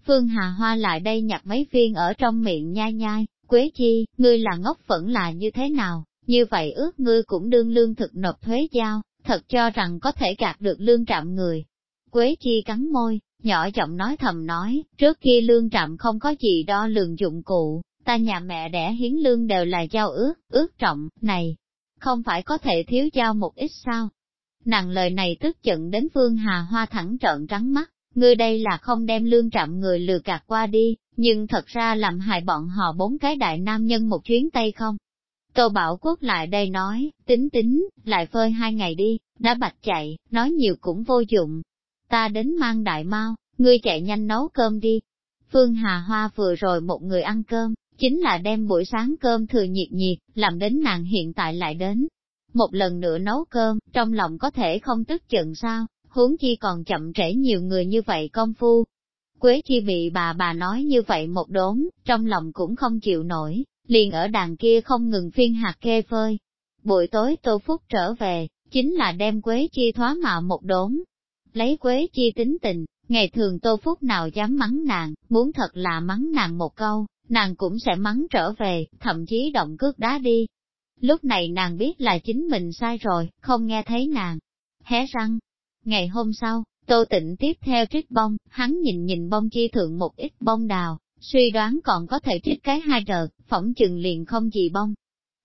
Phương Hà Hoa lại đây nhặt mấy viên ở trong miệng nhai nhai, Quế Chi, ngươi là ngốc vẫn là như thế nào, như vậy ước ngươi cũng đương lương thực nộp thuế giao, thật cho rằng có thể gạt được lương trạm người. Quế Chi cắn môi, nhỏ giọng nói thầm nói, trước khi lương trạm không có gì đo lường dụng cụ, ta nhà mẹ đẻ hiến lương đều là giao ước, ước trọng, này, không phải có thể thiếu giao một ít sao? Nàng lời này tức giận đến Phương Hà Hoa thẳng trợn trắng mắt, ngươi đây là không đem lương trạm người lừa gạt qua đi, nhưng thật ra làm hại bọn họ bốn cái đại nam nhân một chuyến tay không. Tô Bảo Quốc lại đây nói, tính tính, lại phơi hai ngày đi, đã bạch chạy, nói nhiều cũng vô dụng. Ta đến mang đại mau, ngươi chạy nhanh nấu cơm đi. Phương Hà Hoa vừa rồi một người ăn cơm, chính là đem buổi sáng cơm thừa nhiệt nhiệt, làm đến nàng hiện tại lại đến. Một lần nữa nấu cơm, trong lòng có thể không tức giận sao, huống chi còn chậm trễ nhiều người như vậy công phu. Quế chi bị bà bà nói như vậy một đốn, trong lòng cũng không chịu nổi, liền ở đàn kia không ngừng phiên hạt kê phơi. Buổi tối Tô Phúc trở về, chính là đem Quế chi thoá mạo một đốn. Lấy Quế chi tính tình, ngày thường Tô Phúc nào dám mắng nàng, muốn thật là mắng nàng một câu, nàng cũng sẽ mắng trở về, thậm chí động cước đá đi. Lúc này nàng biết là chính mình sai rồi, không nghe thấy nàng. Hé răng. Ngày hôm sau, Tô Tịnh tiếp theo trích bông, hắn nhìn nhìn bông chi thượng một ít bông đào, suy đoán còn có thể trích cái hai đợt, phỏng chừng liền không gì bông.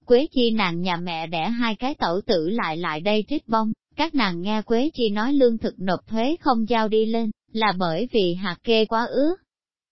Quế chi nàng nhà mẹ đẻ hai cái tẩu tử lại lại đây trích bông, các nàng nghe Quế chi nói lương thực nộp thuế không giao đi lên, là bởi vì hạt kê quá ướt,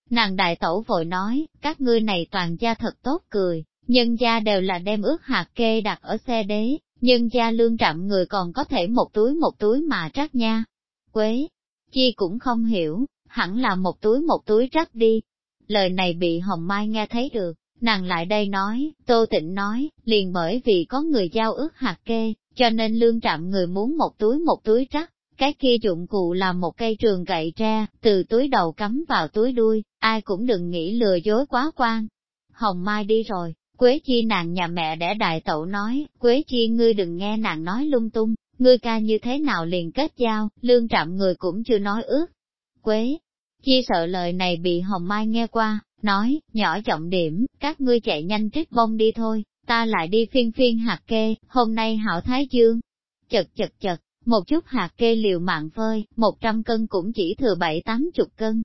Nàng đại tẩu vội nói, các ngươi này toàn gia thật tốt cười, nhân gia đều là đem ướt hạt kê đặt ở xe đế, nhân gia lương trạm người còn có thể một túi một túi mà trắc nha. Quế, chi cũng không hiểu, hẳn là một túi một túi trắc đi. Lời này bị Hồng Mai nghe thấy được, nàng lại đây nói, Tô Tịnh nói, liền bởi vì có người giao ước hạt kê, cho nên lương trạm người muốn một túi một túi rắc, Cái kia dụng cụ là một cây trường gậy tre, từ túi đầu cắm vào túi đuôi, ai cũng đừng nghĩ lừa dối quá quan. Hồng Mai đi rồi, Quế Chi nàng nhà mẹ đẻ đại tẩu nói, Quế Chi ngươi đừng nghe nàng nói lung tung, ngươi ca như thế nào liền kết giao, lương trạm người cũng chưa nói ước. Quế Chi sợ lời này bị Hồng Mai nghe qua, nói, nhỏ trọng điểm, các ngươi chạy nhanh trích bông đi thôi, ta lại đi phiên phiên hạt kê, hôm nay hảo thái dương. Chật chật chật, một chút hạt kê liều mạng phơi, một trăm cân cũng chỉ thừa bảy tám chục cân.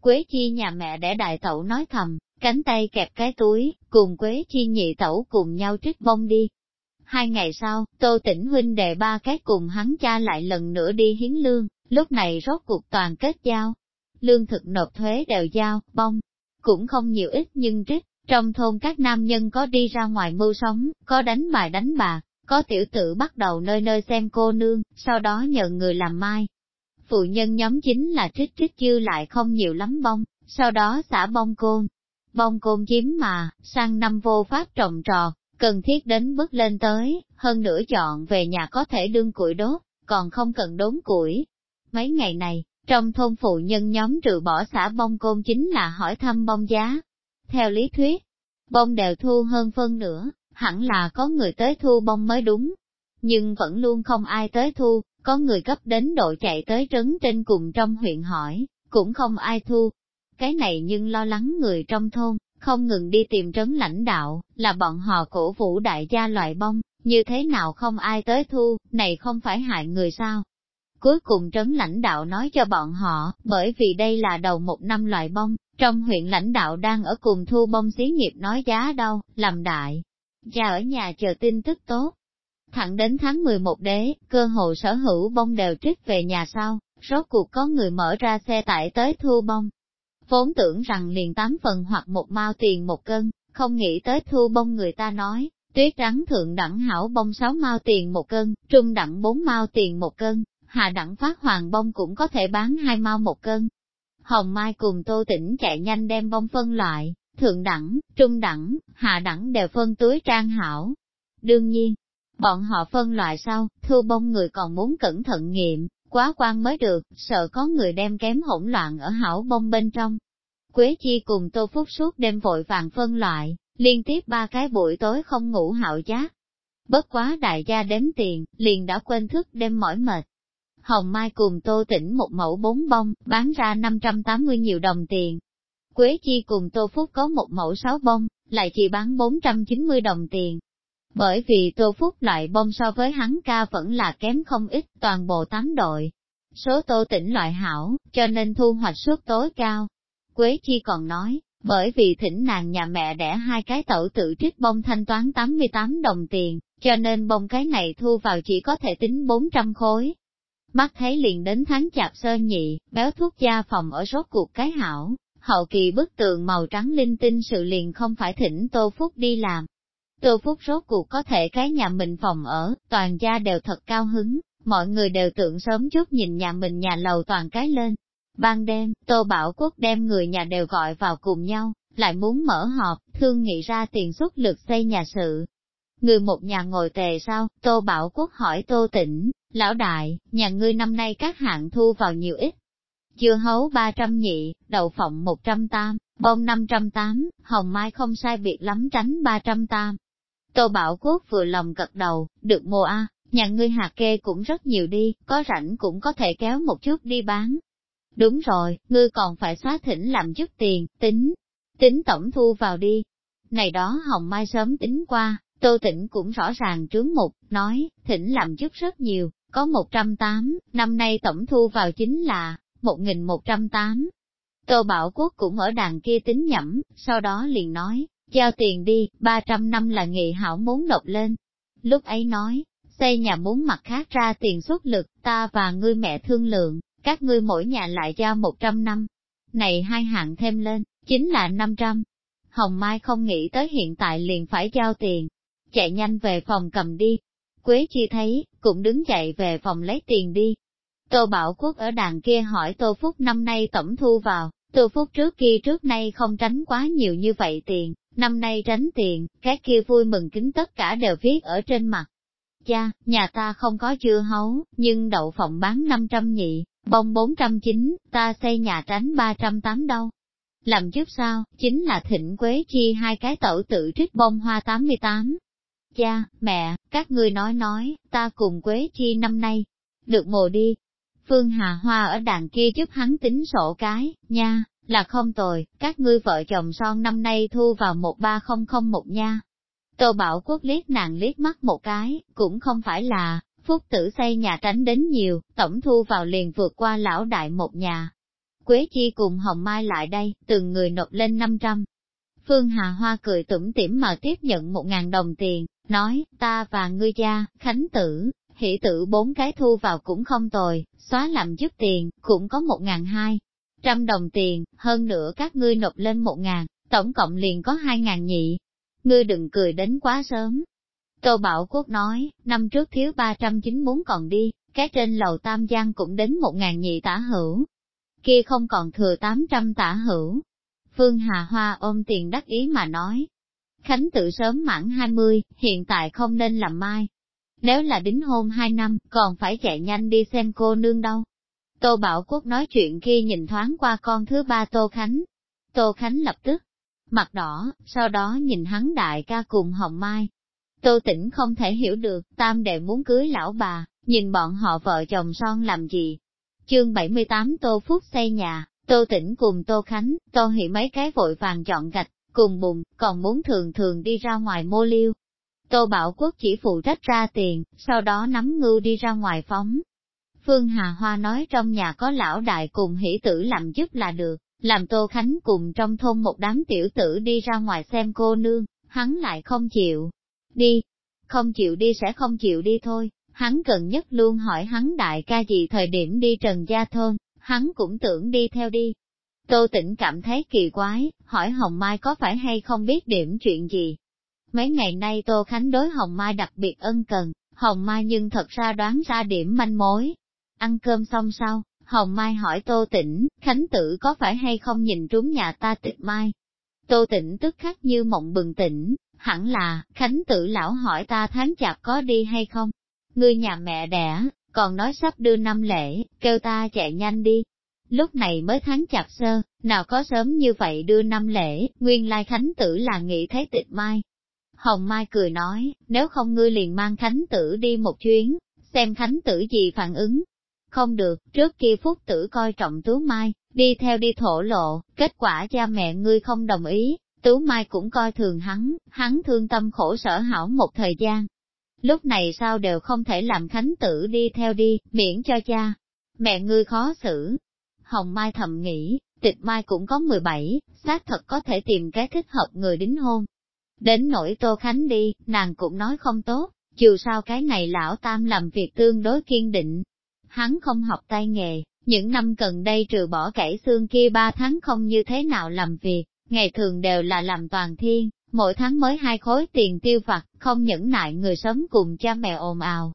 Quế chi nhà mẹ để đại tẩu nói thầm, cánh tay kẹp cái túi, cùng Quế chi nhị tẩu cùng nhau trích bông đi. Hai ngày sau, Tô Tĩnh Huynh đề ba cái cùng hắn cha lại lần nữa đi hiến lương, lúc này rốt cuộc toàn kết giao. Lương thực nộp thuế đều giao, bông, cũng không nhiều ít nhưng trích, trong thôn các nam nhân có đi ra ngoài mưu sống, có đánh bài đánh bạc, có tiểu tử bắt đầu nơi nơi xem cô nương, sau đó nhờ người làm mai. Phụ nhân nhóm chính là trích trích dư lại không nhiều lắm bông, sau đó xả bông côn. Bông côn chiếm mà, sang năm vô pháp trồng trọt, cần thiết đến bước lên tới, hơn nữa chọn về nhà có thể đương củi đốt, còn không cần đốn củi. Mấy ngày này, trong thôn phụ nhân nhóm trừ bỏ xả bông côn chính là hỏi thăm bông giá. Theo lý thuyết, bông đều thu hơn phân nửa, hẳn là có người tới thu bông mới đúng. Nhưng vẫn luôn không ai tới thu, có người cấp đến độ chạy tới trấn trên cùng trong huyện hỏi, cũng không ai thu. Cái này nhưng lo lắng người trong thôn, không ngừng đi tìm trấn lãnh đạo, là bọn họ cổ vũ đại gia loại bông, như thế nào không ai tới thu, này không phải hại người sao. Cuối cùng trấn lãnh đạo nói cho bọn họ, bởi vì đây là đầu một năm loại bông, trong huyện lãnh đạo đang ở cùng thu bông xí nghiệp nói giá đâu, làm đại, Cha ở nhà chờ tin tức tốt. Thẳng đến tháng 11 đế, cơ hội sở hữu bông đều trích về nhà sau, rốt cuộc có người mở ra xe tải tới thu bông. Vốn tưởng rằng liền tám phần hoặc một mao tiền một cân, không nghĩ tới thu bông người ta nói, tuyết trắng thượng đẳng hảo bông sáu mao tiền một cân, trung đẳng bốn mao tiền một cân, hạ đẳng phát hoàng bông cũng có thể bán hai mao một cân. Hồng Mai cùng Tô Tĩnh chạy nhanh đem bông phân loại, thượng đẳng, trung đẳng, hạ đẳng đều phân túi trang hảo. Đương nhiên, bọn họ phân loại sau, thu bông người còn muốn cẩn thận nghiệm, quá quan mới được, sợ có người đem kém hỗn loạn ở hảo bông bên trong. Quế Chi cùng Tô Phúc suốt đêm vội vàng phân loại, liên tiếp ba cái buổi tối không ngủ hạo giác. Bất quá đại gia đếm tiền, liền đã quên thức đêm mỏi mệt. Hồng Mai cùng Tô Tĩnh một mẫu bốn bông, bán ra 580 nhiều đồng tiền. Quế Chi cùng Tô Phúc có một mẫu sáu bông, lại chỉ bán 490 đồng tiền. Bởi vì Tô Phúc loại bông so với hắn ca vẫn là kém không ít toàn bộ tám đội. Số Tô Tĩnh loại hảo, cho nên thu hoạch suất tối cao. Quế Chi còn nói, bởi vì thỉnh nàng nhà mẹ đẻ hai cái tẩu tự trích bông thanh toán 88 đồng tiền, cho nên bông cái này thu vào chỉ có thể tính 400 khối. Mắt thấy liền đến tháng chạp sơ nhị, béo thuốc gia phòng ở rốt cuộc cái hảo, hậu kỳ bức tường màu trắng linh tinh sự liền không phải thỉnh Tô Phúc đi làm. Tô Phúc rốt cuộc có thể cái nhà mình phòng ở, toàn gia đều thật cao hứng, mọi người đều tưởng sớm chút nhìn nhà mình nhà lầu toàn cái lên, Ban đêm, Tô Bảo Quốc đem người nhà đều gọi vào cùng nhau, lại muốn mở họp, thương nghị ra tiền xuất lực xây nhà sự. Người một nhà ngồi tề sau, Tô Bảo Quốc hỏi Tô Tĩnh, lão đại, nhà ngươi năm nay các hạng thu vào nhiều ít. Chưa hấu 300 nhị, đậu phộng 100 tam, bông 500 tám, hồng mai không sai biệt lắm tránh 300 tam. Tô Bảo Quốc vừa lòng gật đầu, được mua a, nhà ngươi hạt kê cũng rất nhiều đi, có rảnh cũng có thể kéo một chút đi bán. Đúng rồi, ngươi còn phải xóa thỉnh làm chút tiền, tính, tính tổng thu vào đi. Này đó Hồng Mai sớm tính qua, Tô Tĩnh cũng rõ ràng trướng mục, nói, thỉnh làm chút rất nhiều, có 108, năm nay tổng thu vào chính là 1.108. Tô Bảo Quốc cũng ở đàn kia tính nhẩm, sau đó liền nói, giao tiền đi, 300 năm là nghị hảo muốn nộp lên. Lúc ấy nói, xây nhà muốn mặt khác ra tiền xuất lực, ta và ngươi mẹ thương lượng, các ngươi mỗi nhà lại giao 100 năm. Này hai hạng thêm lên, chính là 500. Hồng Mai không nghĩ tới hiện tại liền phải giao tiền. Chạy nhanh về phòng cầm đi. Quế Chi thấy, cũng đứng dậy về phòng lấy tiền đi. Tô Bảo Quốc ở đàn kia hỏi Tô Phúc năm nay tổng thu vào, Tô Phúc trước kia trước nay không tránh quá nhiều như vậy tiền, năm nay tránh tiền, cái kia vui mừng kính tất cả đều viết ở trên mặt. Cha, nhà ta không có chưa hấu, nhưng đậu phộng bán 500 nhị, Bông 409, ta xây nhà tránh 308 đâu. Làm giúp sao, chính là thịnh quế chi hai cái tẩu tự trích bông hoa 88. Cha, mẹ, các ngươi nói nói, ta cùng quế chi năm nay, được mồ đi. Phương Hà Hoa ở đàn kia giúp hắn tính sổ cái, nha, là không tồi, các ngươi vợ chồng son năm nay thu vào 13001 nha. Tô Bảo Quốc liếc nàng liếc mắt một cái, cũng không phải là, Phúc tử xây nhà tránh đến nhiều, tổng thu vào liền vượt qua lão đại một nhà. Quế Chi cùng Hồng Mai lại đây, từng người nộp lên 500. Phương Hà Hoa cười tủm tỉm mà tiếp nhận một ngàn đồng tiền, nói, ta và ngươi gia, khánh tử, hỷ tử bốn cái thu vào cũng không tồi, xóa làm giúp tiền, cũng có một ngàn hai trăm đồng tiền, hơn nữa các ngươi nộp lên một ngàn, tổng cộng liền có hai ngàn nhị. Ngươi đừng cười đến quá sớm, Tô Bảo Quốc nói, năm trước thiếu 309 muốn còn đi, cái trên lầu Tam Giang cũng đến một ngàn nhị tả hữu. Kia không còn thừa 800 tả hữu. Phương Hà Hoa ôm tiền đắc ý mà nói. Khánh tự sớm mãn 20, hiện tại không nên làm mai. Nếu là đính hôn 2 năm, còn phải chạy nhanh đi xem cô nương đâu. Tô Bảo Quốc nói chuyện kia nhìn thoáng qua con thứ ba Tô Khánh. Tô Khánh lập tức, mặt đỏ, sau đó nhìn hắn đại ca cùng Hồng Mai, Tô Tĩnh không thể hiểu được, tam đệ muốn cưới lão bà, nhìn bọn họ vợ chồng son làm gì. Chương 78 Tô Phúc xây nhà, Tô Tĩnh cùng Tô Khánh, Tô Hỷ mấy cái vội vàng chọn gạch, cùng bùng, còn muốn thường thường đi ra ngoài mô liêu. Tô Bảo Quốc chỉ phụ trách ra tiền, sau đó nắm ngưu đi ra ngoài phóng. Phương Hà Hoa nói trong nhà có lão đại cùng hỷ tử làm giúp là được, làm Tô Khánh cùng trong thôn một đám tiểu tử đi ra ngoài xem cô nương, hắn lại không chịu, đi, không chịu đi sẽ không chịu đi thôi, hắn gần nhất luôn hỏi hắn đại ca gì thời điểm đi trần gia thôn, hắn cũng tưởng đi theo đi. Tô tĩnh cảm thấy kỳ quái, hỏi Hồng Mai có phải hay không biết điểm chuyện gì. Mấy ngày nay Tô Khánh đối Hồng Mai đặc biệt ân cần, Hồng Mai nhưng thật ra đoán ra điểm manh mối. Ăn cơm xong sau, Hồng Mai hỏi Tô Tĩnh, Khánh tử có phải hay không nhìn trúng nhà ta tịch mai? Tô Tĩnh tức khắc như mộng bừng tỉnh, hẳn là, Khánh tử lão hỏi ta tháng chạp có đi hay không? Ngươi nhà mẹ đẻ, còn nói sắp đưa năm lễ, kêu ta chạy nhanh đi. Lúc này mới tháng chạp sơ, nào có sớm như vậy đưa năm lễ, nguyên lai Khánh tử là nghĩ thấy tịch mai. Hồng Mai cười nói, nếu không ngươi liền mang Khánh tử đi một chuyến, xem Khánh tử gì phản ứng. Không được, trước kia Phúc tử coi trọng Tú Mai, đi theo đi thổ lộ, kết quả cha mẹ ngươi không đồng ý, Tú Mai cũng coi thường hắn, hắn thương tâm khổ sở hảo một thời gian. Lúc này sao đều không thể làm Khánh tử đi theo đi, miễn cho cha. Mẹ ngươi khó xử. Hồng Mai thầm nghĩ, tịch Mai cũng có 17, xác thật có thể tìm cái thích hợp người đính hôn. Đến nỗi Tô Khánh đi, nàng cũng nói không tốt, dù sao cái này lão tam làm việc tương đối kiên định. Hắn không học tay nghề, những năm gần đây trừ bỏ cải xương kia ba tháng không như thế nào làm việc, ngày thường đều là làm toàn thiên, mỗi tháng mới hai khối tiền tiêu vặt, không nhẫn nại người sống cùng cha mẹ ồn ào.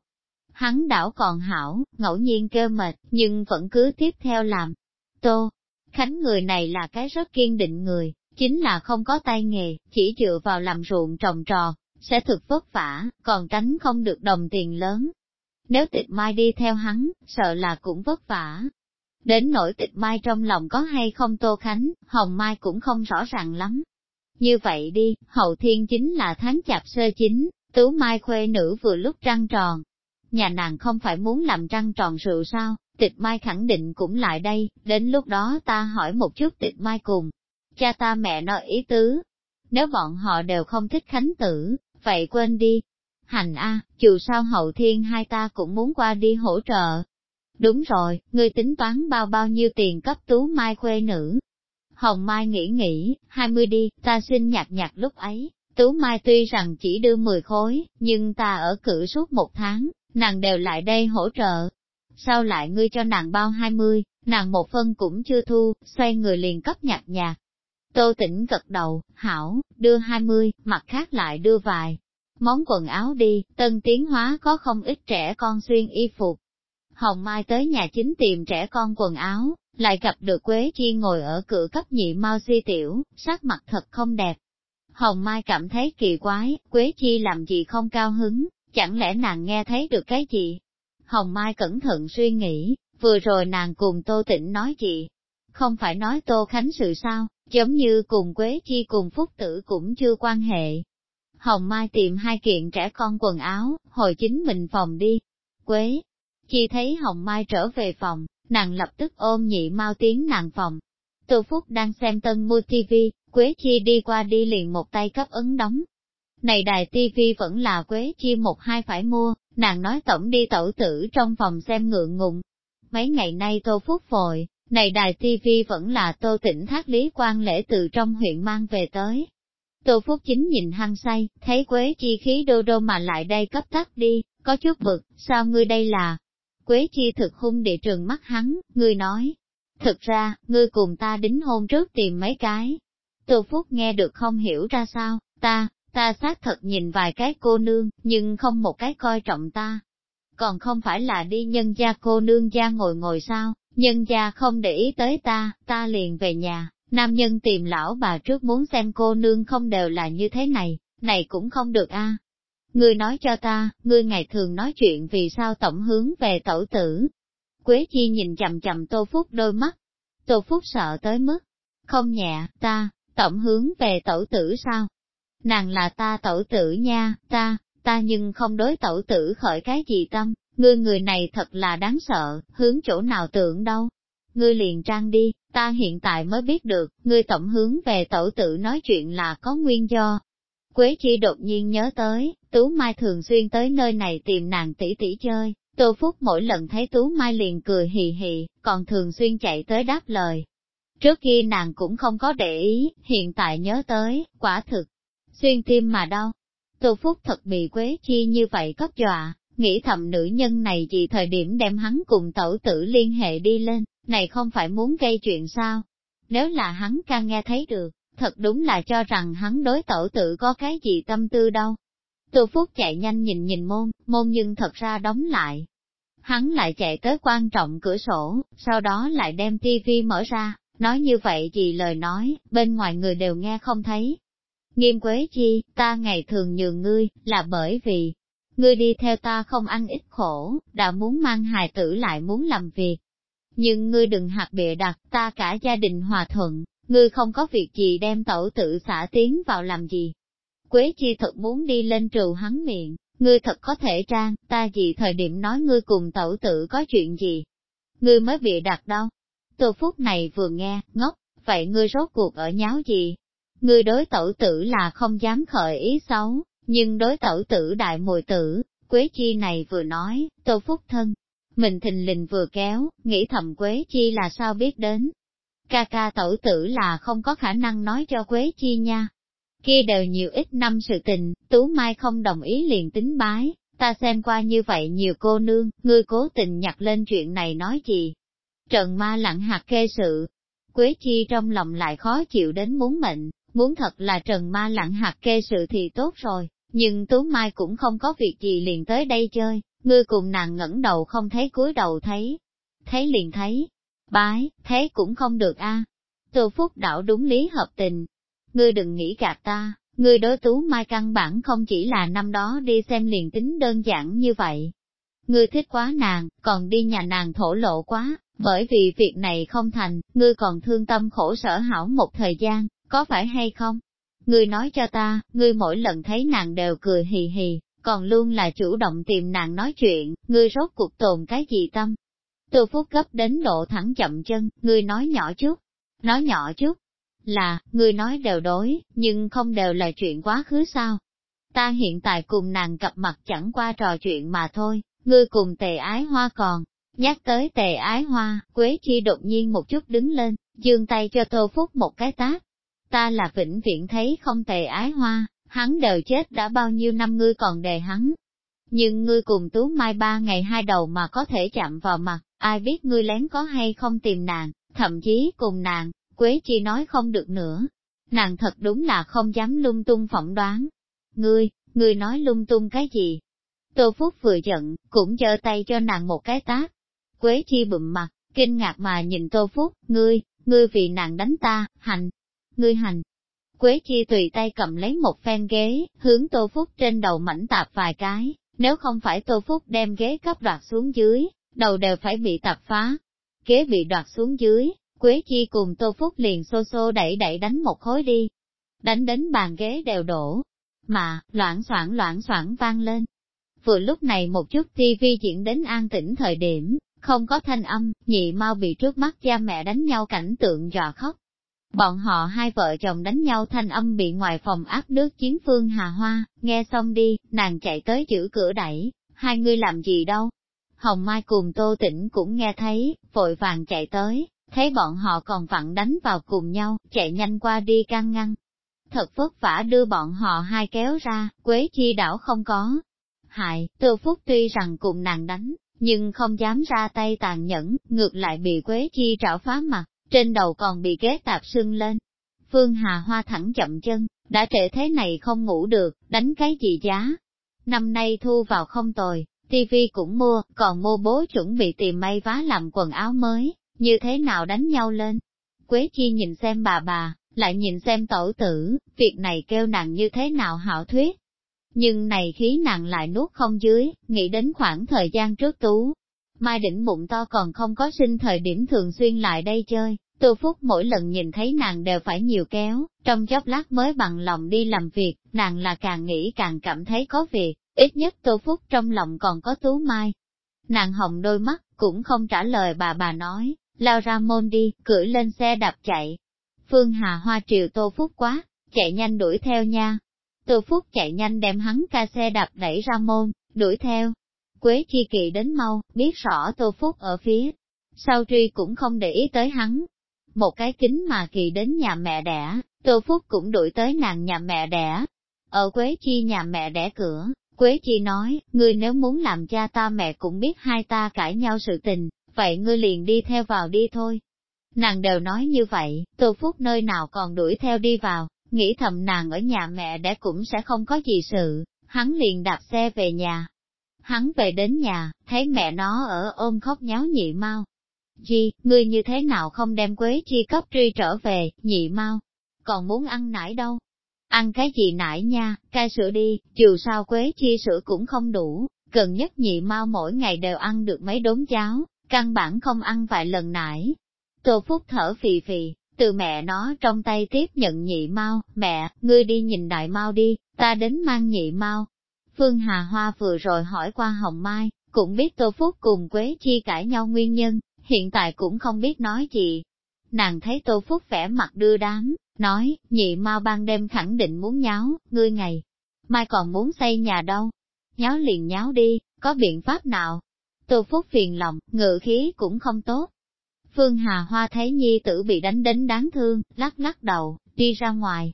Hắn đảo còn hảo, ngẫu nhiên kêu mệt, nhưng vẫn cứ tiếp theo làm. Tô, Khánh người này là cái rất kiên định người, chính là không có tay nghề, chỉ dựa vào làm ruộng trồng trò, sẽ thực vất vả, còn tránh không được đồng tiền lớn. Nếu tịch mai đi theo hắn, sợ là cũng vất vả. Đến nỗi tịch mai trong lòng có hay không Tô Khánh, Hồng Mai cũng không rõ ràng lắm. Như vậy đi, hậu thiên chính là tháng chạp sơ chính, tú mai khuê nữ vừa lúc trăng tròn. Nhà nàng không phải muốn làm trăng tròn rượu sao, tịch mai khẳng định cũng lại đây, đến lúc đó ta hỏi một chút tịch mai cùng. Cha ta mẹ nói ý tứ. Nếu bọn họ đều không thích khánh tử, vậy quên đi. Hành a, dù sao hậu thiên hai ta cũng muốn qua đi hỗ trợ. Đúng rồi, ngươi tính toán bao bao nhiêu tiền cấp tú mai khuê nữ. Hồng Mai nghĩ nghĩ, hai mươi đi, ta xin nhạt nhạt lúc ấy. Tú Mai tuy rằng chỉ đưa 10 khối, nhưng ta ở cử suốt một tháng, nàng đều lại đây hỗ trợ. Sao lại ngươi cho nàng bao 20, nàng một phân cũng chưa thu, xoay người liền cấp nhạt nhạt. Tô tỉnh gật đầu, hảo, đưa 20, mặt khác lại đưa vài. Món quần áo đi, tân tiến hóa có không ít trẻ con xuyên y phục. Hồng Mai tới nhà chính tìm trẻ con quần áo, lại gặp được Quế Chi ngồi ở cửa cấp nhị mau suy tiểu, sắc mặt thật không đẹp. Hồng Mai cảm thấy kỳ quái, Quế Chi làm gì không cao hứng, chẳng lẽ nàng nghe thấy được cái gì? Hồng Mai cẩn thận suy nghĩ, vừa rồi nàng cùng Tô Tĩnh nói gì? Không phải nói Tô Khánh sự sao, giống như cùng Quế Chi cùng Phúc Tử cũng chưa quan hệ. Hồng Mai tìm hai kiện trẻ con quần áo, hồi chính mình phòng đi. Quế Chi thấy Hồng Mai trở về phòng, nàng lập tức ôm nhị mau tiếng nàng phòng. Tô Phúc đang xem tân mua TV, Quế Chi đi qua đi liền một tay cấp ấn đóng. Này đài tivi vẫn là Quế Chi một hai phải mua, nàng nói tổng đi tẩu tử trong phòng xem ngượng ngùng. Mấy ngày nay Tô Phúc vội, này đài tivi vẫn là Tô tỉnh thác lý quan lễ từ trong huyện mang về tới. Tô Phúc chính nhìn hăng say, thấy Quế Chi khí đô đô mà lại đây cấp tắt đi, có chút bực, sao ngươi đây là, Quế chi thực hung địa trường mắt hắn, ngươi nói. Thực ra, ngươi cùng ta đính hôn trước tìm mấy cái. Tô Phúc nghe được không hiểu ra sao, ta, ta xác thật nhìn vài cái cô nương, nhưng không một cái coi trọng ta. Còn không phải là đi nhân gia cô nương gia ngồi ngồi sao, nhân gia không để ý tới ta, ta liền về nhà, nam nhân tìm lão bà trước muốn xem cô nương không đều là như thế này, này cũng không được a Ngươi nói cho ta, ngươi ngày thường nói chuyện vì sao tổng hướng về tẩu tử. Quế chi nhìn chầm chầm tô phúc đôi mắt. Tô phúc sợ tới mức. Không nhẹ, ta, tổng hướng về tẩu tử sao? Nàng là ta tẩu tử nha, ta, ta nhưng không đối tẩu tử khởi cái gì tâm, ngươi người này thật là đáng sợ, hướng chỗ nào tưởng đâu. Ngươi liền trang đi, ta hiện tại mới biết được, ngươi tổng hướng về tẩu tử nói chuyện là có nguyên do, Quế chi đột nhiên nhớ tới, Tú Mai thường xuyên tới nơi này tìm nàng tỷ tỷ chơi, Tô Phúc mỗi lần thấy Tú Mai liền cười hì hì, còn thường xuyên chạy tới đáp lời. Trước khi nàng cũng không có để ý, hiện tại nhớ tới, quả thực, xuyên tim mà đau. Tô Phúc thật bị Quế Chi như vậy cấp dọa, nghĩ thầm nữ nhân này chỉ thời điểm đem hắn cùng tẩu tử liên hệ đi lên, này không phải muốn gây chuyện sao? Nếu là hắn ca nghe thấy được, thật đúng là cho rằng hắn đối tổ tử có cái gì tâm tư đâu. Tô Phúc chạy nhanh nhìn nhìn môn, môn nhưng thật ra đóng lại. Hắn lại chạy tới quan trọng cửa sổ, sau đó lại đem tivi mở ra, nói như vậy gì lời nói, bên ngoài người đều nghe không thấy. Nghiêm Quế Chi, ta ngày thường nhường ngươi, là bởi vì, ngươi đi theo ta không ăn ít khổ, đã muốn mang hài tử lại muốn làm việc. Nhưng ngươi đừng hạt bịa đặt, ta cả gia đình hòa thuận, ngươi không có việc gì đem tẩu tử xả tiến vào làm gì. Quế Chi thật muốn đi lên trù hắn miệng, ngươi thật có thể trang, ta gì thời điểm nói ngươi cùng tẩu tử có chuyện gì. Ngươi mới bịa đặt đâu. Tô phút này vừa nghe, ngốc, vậy ngươi rốt cuộc ở nháo gì? Ngươi đối tẩu tử là không dám khởi ý xấu, nhưng đối tẩu tử đại mùi tử, Quế Chi này vừa nói, Tô Phúc thân. Mình thình lình vừa kéo, nghĩ thầm Quế Chi là sao biết đến. Ca ca tẩu tử là không có khả năng nói cho Quế Chi nha. Kia đều nhiều ít năm sự tình, Tú Mai không đồng ý liền tính bái, ta xem qua như vậy nhiều cô nương, ngươi cố tình nhặt lên chuyện này nói gì. Trần ma lặng hạt kê sự, Quế Chi trong lòng lại khó chịu đến muốn mệnh, muốn thật là Trần ma lặng hạt kê sự thì tốt rồi, nhưng Tú Mai cũng không có việc gì liền tới đây chơi, ngươi cùng nàng ngẩng đầu không thấy cúi đầu thấy. Thấy liền thấy, bái, thế cũng không được a. Tô Phúc đảo đúng lý hợp tình. Ngươi đừng nghĩ gạt ta, ngươi đối Tú Mai căn bản không chỉ là năm đó đi xem liền tính đơn giản như vậy. Ngươi thích quá nàng, còn đi nhà nàng thổ lộ quá, bởi vì việc này không thành, ngươi còn thương tâm khổ sở hảo một thời gian, có phải hay không? Ngươi nói cho ta, ngươi mỗi lần thấy nàng đều cười hì hì, còn luôn là chủ động tìm nàng nói chuyện, ngươi rốt cuộc tồn cái gì tâm. Từ Phúc gấp đến độ thẳng chậm chân, ngươi nói nhỏ chút, nói nhỏ chút, là, ngươi nói đều đối, nhưng không đều là chuyện quá khứ sao. Ta hiện tại cùng nàng cặp mặt chẳng qua trò chuyện mà thôi, ngươi cùng tề ái hoa còn. Nhắc tới tề ái hoa, Quế Chi đột nhiên một chút đứng lên, dương tay cho Tô Phúc một cái tát, ta là vĩnh viễn thấy không tề ái hoa, hắn đời chết đã bao nhiêu năm ngươi còn đề hắn. Nhưng ngươi cùng Tú Mai ba ngày hai đầu mà có thể chạm vào mặt, ai biết ngươi lén có hay không tìm nàng, thậm chí cùng nàng, Quế Chi nói không được nữa. Nàng thật đúng là không dám lung tung phỏng đoán. Ngươi, ngươi nói lung tung cái gì? Tô Phúc vừa giận, cũng giơ tay cho nàng một cái tát. Quế Chi bụm mặt, kinh ngạc mà nhìn Tô Phúc, ngươi, ngươi vì nàng đánh ta, hành, ngươi hành. Quế chi tùy tay cầm lấy một phen ghế, hướng Tô Phúc trên đầu mảnh tạp vài cái, nếu không phải Tô Phúc đem ghế cấp đoạt xuống dưới, đầu đều phải bị tạp phá. Ghế bị đoạt xuống dưới, Quế chi cùng Tô Phúc liền xô xô đẩy đẩy đánh một khối đi. Đánh đến bàn ghế đều đổ, mà, loãng soảng loãng soảng vang lên. Vừa lúc này một chút tivi diễn đến an tĩnh thời điểm, không có thanh âm, nhị mau bị trước mắt cha mẹ đánh nhau cảnh tượng dọa khóc. Bọn họ hai vợ chồng đánh nhau thanh âm bị ngoài phòng áp nước chiến phương Hà Hoa, nghe xong đi, nàng chạy tới giữ cửa đẩy, hai người làm gì đâu. Hồng Mai cùng Tô Tĩnh cũng nghe thấy, vội vàng chạy tới, thấy bọn họ còn vặn đánh vào cùng nhau, chạy nhanh qua đi can ngăn. Thật vất vả đưa bọn họ hai kéo ra, Quế Chi đảo không có. Hại, Tô Phúc tuy rằng cùng nàng đánh, nhưng không dám ra tay tàn nhẫn, ngược lại bị Quế Chi trảo phá mặt, trên đầu còn bị ghế tạp sưng lên. Phương Hà Hoa thẳng chậm chân, đã trễ thế này không ngủ được, đánh cái gì giá. Năm nay thu vào không tồi, tivi cũng mua, còn mua bố chuẩn bị tìm may vá làm quần áo mới, như thế nào đánh nhau lên. Quế Chi nhìn xem bà bà, lại nhìn xem tổ tử, việc này kêu nàng như thế nào hảo thuyết. Nhưng này khí nàng lại nuốt không dưới, nghĩ đến khoảng thời gian trước tú, Mai đỉnh bụng to còn không có sinh thời điểm thường xuyên lại đây chơi, Tô Phúc mỗi lần nhìn thấy nàng đều phải nhiều kéo, trong chốc lát mới bằng lòng đi làm việc, nàng là càng nghĩ càng cảm thấy có việc, ít nhất Tô Phúc trong lòng còn có Tú Mai. Nàng hồng đôi mắt, cũng không trả lời bà bà nói, lao ra môn đi, cưỡi lên xe đạp chạy. Phương Hà Hoa triều Tô Phúc quá, chạy nhanh đuổi theo nha. Tô Phúc chạy nhanh đem hắn ca xe đạp đẩy ra môn, đuổi theo, Quế chi kỵ đến mau, biết rõ Tô Phúc ở phía sau truy cũng không để ý tới hắn. Một cái kính mà kỳ đến nhà mẹ đẻ, Tô Phúc cũng đuổi tới nàng nhà mẹ đẻ. Ở Quế Chi nhà mẹ đẻ cửa, Quế Chi nói, ngươi nếu muốn làm cha ta mẹ cũng biết hai ta cãi nhau sự tình, vậy ngươi liền đi theo vào đi thôi. Nàng đều nói như vậy, Tô Phúc nơi nào còn đuổi theo đi vào, nghĩ thầm nàng ở nhà mẹ đẻ cũng sẽ không có gì sự, hắn liền đạp xe về nhà, Hắn về đến nhà, thấy mẹ nó ở ôm khóc nháo nhị mau. Chi, ngươi như thế nào không đem quế chi cấp truy trở về, nhị mau, còn muốn ăn nải đâu. Ăn cái gì nải nha, cai sữa đi, dù sao quế chi sữa cũng không đủ, gần nhất nhị mau mỗi ngày đều ăn được mấy đốn cháo, căn bản không ăn vài lần nải. Tô Phúc thở phì phì, từ mẹ nó trong tay tiếp nhận nhị mau, mẹ, ngươi đi nhìn đại mau đi, ta đến mang nhị mau. Phương Hà Hoa vừa rồi hỏi qua Hồng Mai, cũng biết Tô Phúc cùng Quế Chi cãi nhau nguyên nhân, hiện tại cũng không biết nói gì. Nàng thấy Tô Phúc vẻ mặt đưa đám, nói, nhị mau ban đêm khẳng định muốn nháo, ngươi ngày, mai còn muốn xây nhà đâu. Nháo liền nháo đi, có biện pháp nào? Tô Phúc phiền lòng, ngự khí cũng không tốt. Phương Hà Hoa thấy nhi tử bị đánh đến đáng thương, lắc lắc đầu, đi ra ngoài.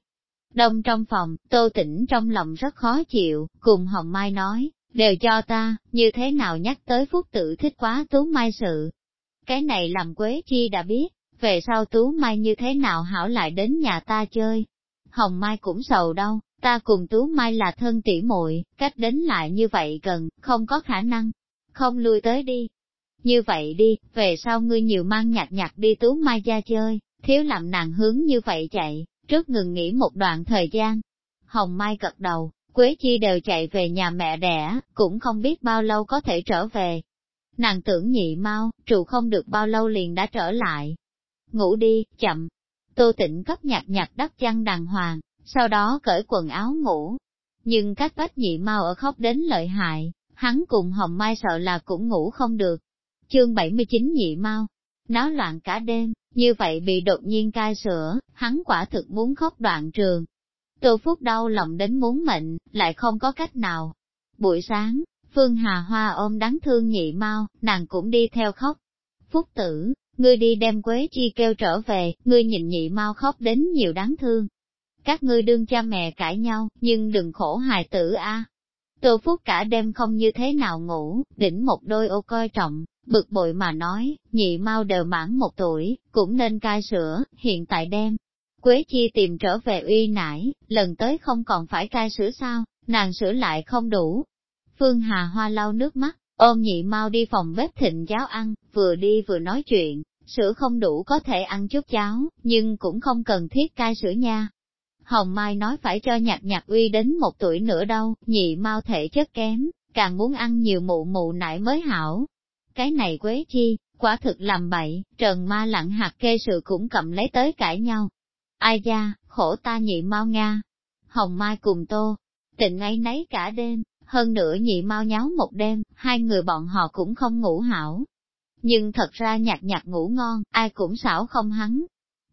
Đông trong phòng, Tô Tĩnh trong lòng rất khó chịu, cùng Hồng Mai nói, đều cho ta, như thế nào nhắc tới Phúc tử thích quá Tú Mai sự. Cái này làm Quế Chi đã biết, về sau Tú Mai như thế nào hảo lại đến nhà ta chơi. Hồng Mai cũng sầu đâu, ta cùng Tú Mai là thân tỉ muội, cách đến lại như vậy gần, không có khả năng, không lui tới đi. Như vậy đi, về sau ngươi nhiều mang nhạc nhạc đi Tú Mai ra chơi, thiếu làm nàng hướng như vậy chạy, trước ngừng nghỉ một đoạn thời gian. Hồng Mai cật đầu, Quế Chi đều chạy về nhà mẹ đẻ, cũng không biết bao lâu có thể trở về. Nàng tưởng nhị mau, trụ không được bao lâu liền đã trở lại. Ngủ đi, chậm. Tô tịnh cấp nhặt nhặt đắp chăn đàng hoàng, sau đó cởi quần áo ngủ. Nhưng các bách nhị mau ở khóc đến lợi hại, hắn cùng Hồng Mai sợ là cũng ngủ không được. Chương 79 nhị mau, náo loạn cả đêm, như vậy bị đột nhiên cai sữa, hắn quả thực muốn khóc đoạn trường. Tô Phúc đau lòng đến muốn mệnh, lại không có cách nào. Buổi sáng, Phương Hà Hoa ôm đáng thương nhị mau, nàng cũng đi theo khóc. Phúc tử, ngươi đi đem Quế Chi kêu trở về, ngươi nhìn nhị mau khóc đến nhiều đáng thương. Các ngươi đương cha mẹ cãi nhau, nhưng đừng khổ hài tử a. Tô Phúc cả đêm không như thế nào ngủ, đỉnh một đôi ô coi trọng, bực bội mà nói, nhị mau đều mãn một tuổi, cũng nên cai sữa, hiện tại đem. Quế Chi tìm trở về uy nải, lần tới không còn phải cai sữa sao, nàng sữa lại không đủ. Phương Hà Hoa lau nước mắt, ôm nhị mau đi phòng bếp thịnh cháo ăn, vừa đi vừa nói chuyện, sữa không đủ có thể ăn chút cháo, nhưng cũng không cần thiết cai sữa nha. Hồng Mai nói phải cho nhạc nhạc uy đến một tuổi nữa đâu, nhị mau thể chất kém, càng muốn ăn nhiều mụ mụ nải mới hảo, cái này quế chi, quả thực làm bậy, trần ma lặng hạt kê sự cũng cầm lấy tới cãi nhau. Ai da, khổ ta nhị mau nga. Hồng Mai cùng tô, tình ấy nấy cả đêm, hơn nữa nhị mau nháo một đêm, hai người bọn họ cũng không ngủ hảo. Nhưng thật ra nhạt nhạt ngủ ngon, ai cũng xảo không hắn.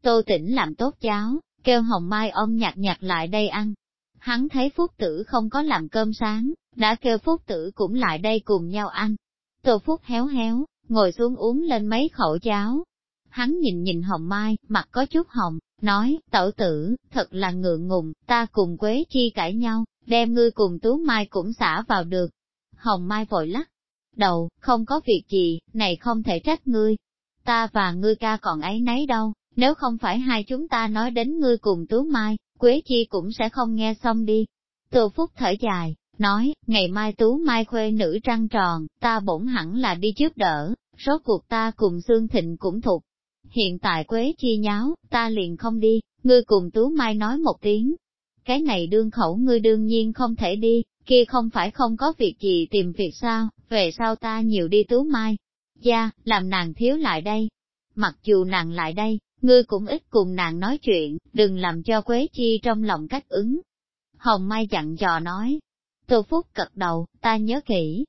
Tô tỉnh làm tốt cháo, kêu Hồng Mai ôm nhạt nhạt lại đây ăn. Hắn thấy Phúc Tử không có làm cơm sáng, đã kêu Phúc Tử cũng lại đây cùng nhau ăn. Tô Phúc héo héo, ngồi xuống uống lên mấy khẩu cháo. Hắn nhìn nhìn Hồng Mai, mặt có chút hồng, nói, tẩu tử, thật là ngượng ngùng, ta cùng Quế Chi cãi nhau, đem ngươi cùng Tú Mai cũng xả vào được. Hồng Mai vội lắc đầu, không có việc gì, này không thể trách ngươi. Ta và ngươi ca còn ấy nấy đâu, nếu không phải hai chúng ta nói đến ngươi cùng Tú Mai, Quế Chi cũng sẽ không nghe xong đi. Tô Phúc thở dài, nói, ngày mai tú mai khuê nữ trăng tròn, ta bổn hẳn là đi trước đỡ, rốt cuộc ta cùng xương Thịnh cũng thuộc. Hiện tại quế chi nháo, ta liền không đi, ngươi cùng tú mai nói một tiếng. Cái này đương khẩu ngươi đương nhiên không thể đi, kia không phải không có việc gì tìm việc sao, về sau ta nhiều đi tú mai. Gia, làm nàng thiếu lại đây. Mặc dù nàng lại đây, ngươi cũng ít cùng nàng nói chuyện, đừng làm cho Quế Chi trong lòng cách ứng. Hồng Mai dặn dò nói, Tô Phúc cật đầu, ta nhớ kỹ.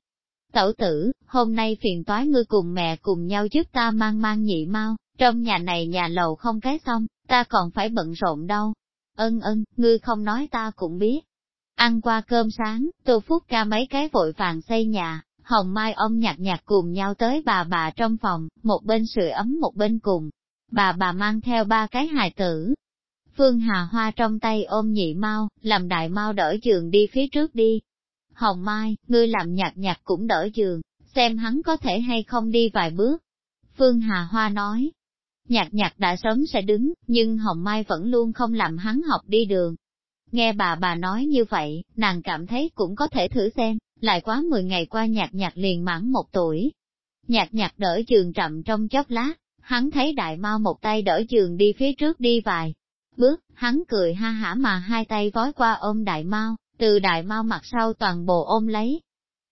Tẩu tử, hôm nay phiền toái ngươi cùng mẹ cùng nhau giúp ta mang mang nhị mau, trong nhà này nhà lầu không cái xong, ta còn phải bận rộn đâu. Ân ân, ngươi không nói ta cũng biết. Ăn qua cơm sáng, Tô Phúc ca mấy cái vội vàng xây nhà, Hồng Mai ông nhạc nhạc cùng nhau tới bà bà trong phòng, một bên sưởi ấm một bên cùng. Bà bà mang theo ba cái hài tử, Phương Hà Hoa trong tay ôm nhị mau, làm đại mau đỡ giường đi phía trước đi. Hồng Mai, ngươi làm nhạt nhạt cũng đỡ giường, xem hắn có thể hay không đi vài bước. Phương Hà Hoa nói, nhạt nhạt đã sớm sẽ đứng, nhưng Hồng Mai vẫn luôn không làm hắn học đi đường. Nghe bà bà nói như vậy, nàng cảm thấy cũng có thể thử xem, lại quá 10 ngày qua nhạt nhạt liền mãn một tuổi. Nhạc nhạc đỡ giường chậm trong chốc lát, hắn thấy đại mau một tay đỡ giường đi phía trước đi vài bước, hắn cười ha hả mà hai tay vói qua ôm đại mau, từ đại mau mặt sau toàn bộ ôm lấy.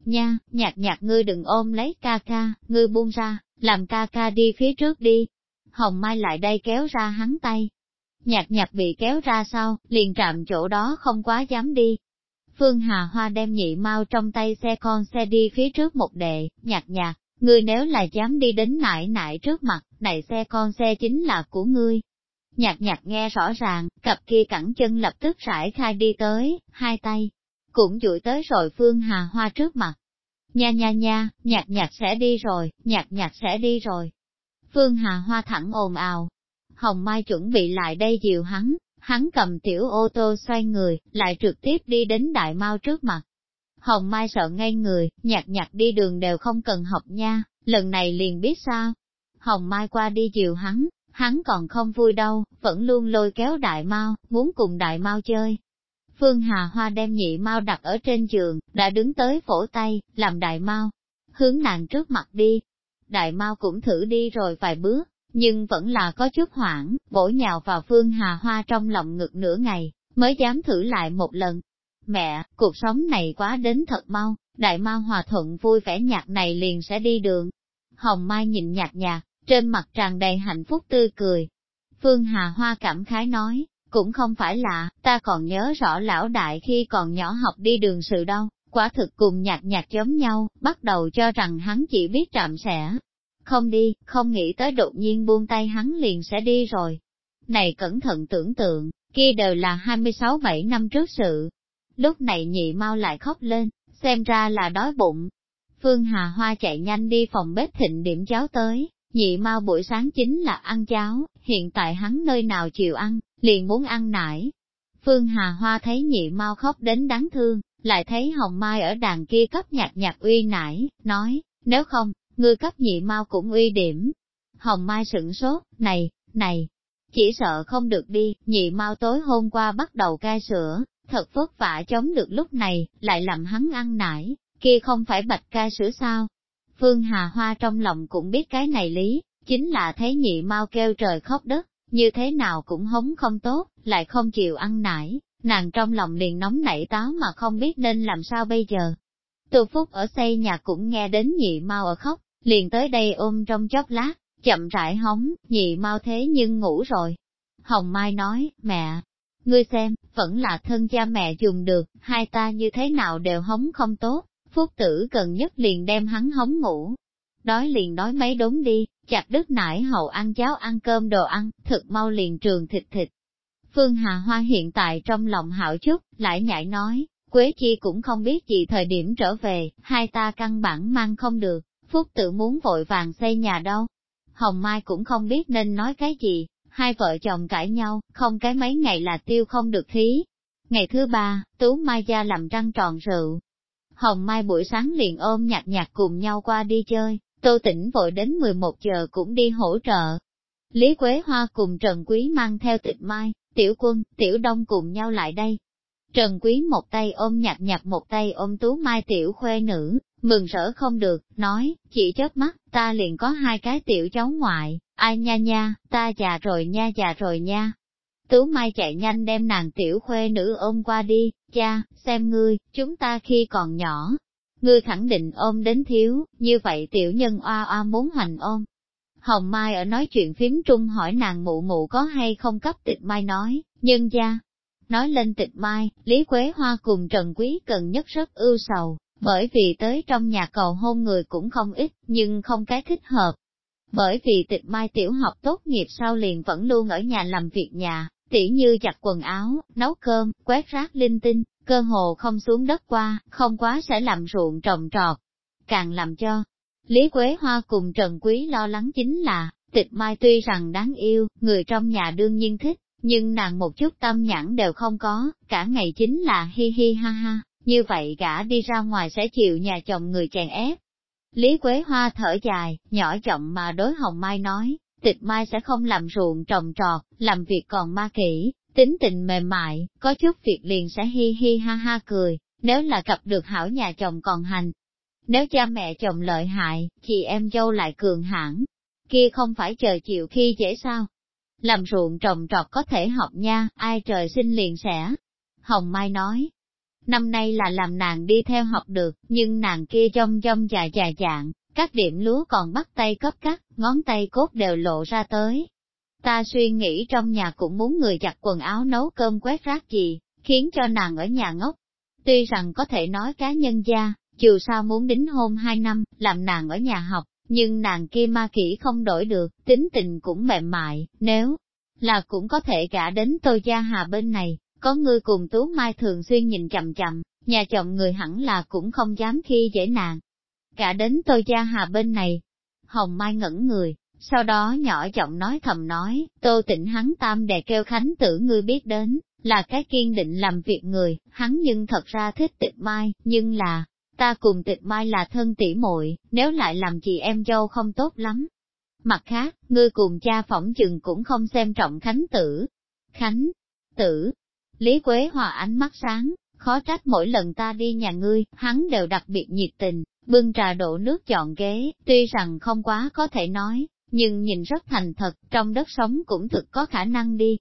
Nha, nhạc nhạc ngươi đừng ôm lấy ca ca, ngươi buông ra, làm ca ca đi phía trước đi. Hồng Mai lại đây kéo ra hắn tay. Nhạc nhạc bị kéo ra sau, liền trạm chỗ đó không quá dám đi. Phương Hà Hoa đem nhị mau trong tay xe con xe đi phía trước một đệ, nhạc nhạc, ngươi nếu là dám đi đến nại nại trước mặt, này xe con xe chính là của ngươi. Nhạc nhạc nghe rõ ràng, cặp kia cẳng chân lập tức rải khai đi tới, hai tay, cũng duỗi tới rồi Phương Hà Hoa trước mặt. Nha nha nha, nhạc nhạc sẽ đi rồi, nhạc nhạc sẽ đi rồi. Phương Hà Hoa thẳng ồn ào. Hồng Mai chuẩn bị lại đây dìu hắn, hắn cầm tiểu ô tô xoay người, lại trực tiếp đi đến đại mau trước mặt. Hồng Mai sợ ngay người, nhạc nhạc đi đường đều không cần học nha, lần này liền biết sao. Hồng Mai qua đi dìu hắn, hắn còn không vui đâu, vẫn luôn lôi kéo đại mau, muốn cùng đại mau chơi. Phương Hà Hoa đem nhị mau đặt ở trên giường, đã đứng tới phổ tay, làm đại mau, hướng nàng trước mặt đi. Đại mau cũng thử đi rồi vài bước, nhưng vẫn là có chút hoảng, bổ nhào vào Phương Hà Hoa trong lòng ngực nửa ngày, mới dám thử lại một lần. Mẹ, cuộc sống này quá đến thật mau, đại mau hòa thuận vui vẻ nhạc này liền sẽ đi đường. Hồng Mai nhìn nhạt nhạt, trên mặt tràn đầy hạnh phúc tươi cười. Phương Hà Hoa cảm khái nói, cũng không phải lạ, ta còn nhớ rõ lão đại khi còn nhỏ học đi đường sự đâu, quả thực cùng nhạc nhạc giống nhau, bắt đầu cho rằng hắn chỉ biết trạm sẻ. Không đi, không nghĩ tới đột nhiên buông tay hắn liền sẽ đi rồi. Này cẩn thận tưởng tượng, kia đều là 26-7 năm trước sự. Lúc này nhị mau lại khóc lên, xem ra là đói bụng. Phương Hà Hoa chạy nhanh đi phòng bếp thịnh điểm cháo tới, Nhị mau buổi sáng chính là ăn cháo, hiện tại hắn nơi nào chịu ăn, liền muốn ăn nải. Phương Hà Hoa thấy nhị mau khóc đến đáng thương, lại thấy Hồng Mai ở đàn kia cấp nhạc nhạc uy nải, nói, nếu không, ngươi cấp nhị mau cũng uy điểm. Hồng Mai sửng sốt, này, này, chỉ sợ không được đi, nhị mau tối hôm qua bắt đầu cai sữa, thật vất vả chống được lúc này, lại làm hắn ăn nải, kia không phải bạch cai sữa sao, Phương Hà Hoa trong lòng cũng biết cái này lý, chính là thấy nhị mau kêu trời khóc đất, như thế nào cũng hống không tốt, lại không chịu ăn nải, nàng trong lòng liền nóng nảy táo mà không biết nên làm sao bây giờ. Từ phúc ở xây nhà cũng nghe đến nhị mau ở khóc, liền tới đây ôm trong chốc lát, chậm rãi hóng, nhị mau thế nhưng ngủ rồi. Hồng Mai nói, mẹ, ngươi xem, vẫn là thân cha mẹ dùng được, hai ta như thế nào đều hóng không tốt, Phúc tử gần nhất liền đem hắn hống ngủ. Đói liền đói mấy đốn đi, chặt đứt nải hậu ăn cháo ăn cơm đồ ăn, thực mau liền trường thịt thịt. Phương Hà Hoa hiện tại trong lòng hảo chút, lại nhảy nói, Quế Chi cũng không biết gì thời điểm trở về, hai ta căn bản mang không được, Phúc tử muốn vội vàng xây nhà đâu. Hồng Mai cũng không biết nên nói cái gì, hai vợ chồng cãi nhau, không cái mấy ngày là tiêu không được khí. Ngày thứ ba, Tú Mai gia làm răng tròn rượu, Hồng Mai buổi sáng liền ôm nhạc nhạc cùng nhau qua đi chơi, Tô Tĩnh vội đến 11 giờ cũng đi hỗ trợ. Lý Quế Hoa cùng Trần Quý mang theo tịch mai, Tiểu Quân, Tiểu Đông cùng nhau lại đây. Trần Quý một tay ôm nhạc nhạc một tay ôm Tú Mai Tiểu Khuê Nữ, mừng rỡ không được, nói, chỉ chớp mắt, ta liền có hai cái tiểu cháu ngoại, ai nha nha, ta già rồi nha già rồi nha, Tú Mai chạy nhanh đem nàng tiểu khuê nữ ôm qua đi, cha, xem ngươi, chúng ta khi còn nhỏ. Ngươi khẳng định ôm đến thiếu, như vậy tiểu nhân oa oa muốn hoành ôm. Hồng Mai ở nói chuyện phím trung hỏi nàng mụ mụ có hay không cấp tịch mai nói, nhân gia. Nói lên tịch mai, Lý Quế Hoa cùng Trần Quý cần nhất rất ưu sầu, bởi vì tới trong nhà cầu hôn người cũng không ít, nhưng không cái thích hợp. Bởi vì tịch mai tiểu học tốt nghiệp sau liền vẫn luôn ở nhà làm việc nhà, tỉ như giặt quần áo, nấu cơm, quét rác linh tinh, cơ hồ không xuống đất qua, không quá sẽ làm ruộng trồng trọt. Càng làm cho Lý Quế Hoa cùng Trần Quý lo lắng chính là, tịch mai tuy rằng đáng yêu, người trong nhà đương nhiên thích, nhưng nàng một chút tâm nhãn đều không có, cả ngày chính là hi hi ha ha, như vậy gã đi ra ngoài sẽ chịu nhà chồng người chèn ép. Lý Quế Hoa thở dài, nhỏ giọng mà đối Hồng Mai nói, tịch mai sẽ không làm ruộng trồng trọt, làm việc còn ma kỹ, tính tình mềm mại, có chút việc liền sẽ hi hi ha ha cười, nếu là gặp được hảo nhà chồng còn hành. Nếu cha mẹ chồng lợi hại, chị em dâu lại cường hãn, kia không phải chờ chịu khi dễ sao? Làm ruộng trồng trọt có thể học nha, ai trời sinh liền sẽ. Hồng Mai nói, năm nay là làm nàng đi theo học được, nhưng nàng kia trong trong dài dài dạng, các điểm lúa còn bắt tay cấp cắt, ngón tay cốt đều lộ ra tới. Ta suy nghĩ trong nhà cũng muốn người giặt quần áo nấu cơm quét rác gì, khiến cho nàng ở nhà ngốc. Tuy rằng có thể nói cá nhân gia, dù sao muốn đính hôn hai năm, làm nàng ở nhà học, nhưng nàng kia ma kỹ không đổi được, tính tình cũng mềm mại, nếu là cũng có thể gả đến tôi gia hà bên này, có ngươi cùng Tú Mai thường xuyên nhìn chậm chậm, nhà chồng người hẳn là cũng không dám khi dễ nàng. Cả đến tôi gia hà bên này, Hồng Mai ngẩn người, sau đó nhỏ giọng nói thầm nói, tô tịnh hắn tam đè kêu khánh tử ngươi biết đến, là cái kiên định làm việc người, hắn nhưng thật ra thích tịch mai, nhưng là, ta cùng tịch mai là thân tỷ muội, nếu lại làm chị em dâu không tốt lắm. Mặt khác, ngươi cùng cha phỏng chừng cũng không xem trọng khánh tử. Khánh tử, Lý Quế Hòa ánh mắt sáng, khó trách mỗi lần ta đi nhà ngươi, hắn đều đặc biệt nhiệt tình, bưng trà đổ nước chọn ghế, tuy rằng không quá có thể nói, nhưng nhìn rất thành thật, trong đất sống cũng thực có khả năng đi.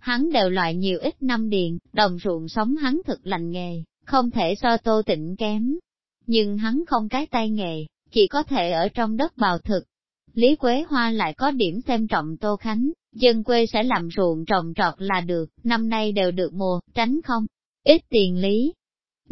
Hắn đều loại nhiều ít năm điện, đồng ruộng sống hắn thực lành nghề, không thể so tô tịnh kém. Nhưng hắn không cái tay nghề, chỉ có thể ở trong đất bào thực. Lý Quế Hoa lại có điểm xem trọng Tô Khánh, dân quê sẽ làm ruộng trồng trọt là được, năm nay đều được mùa, tránh không? Ít tiền lý.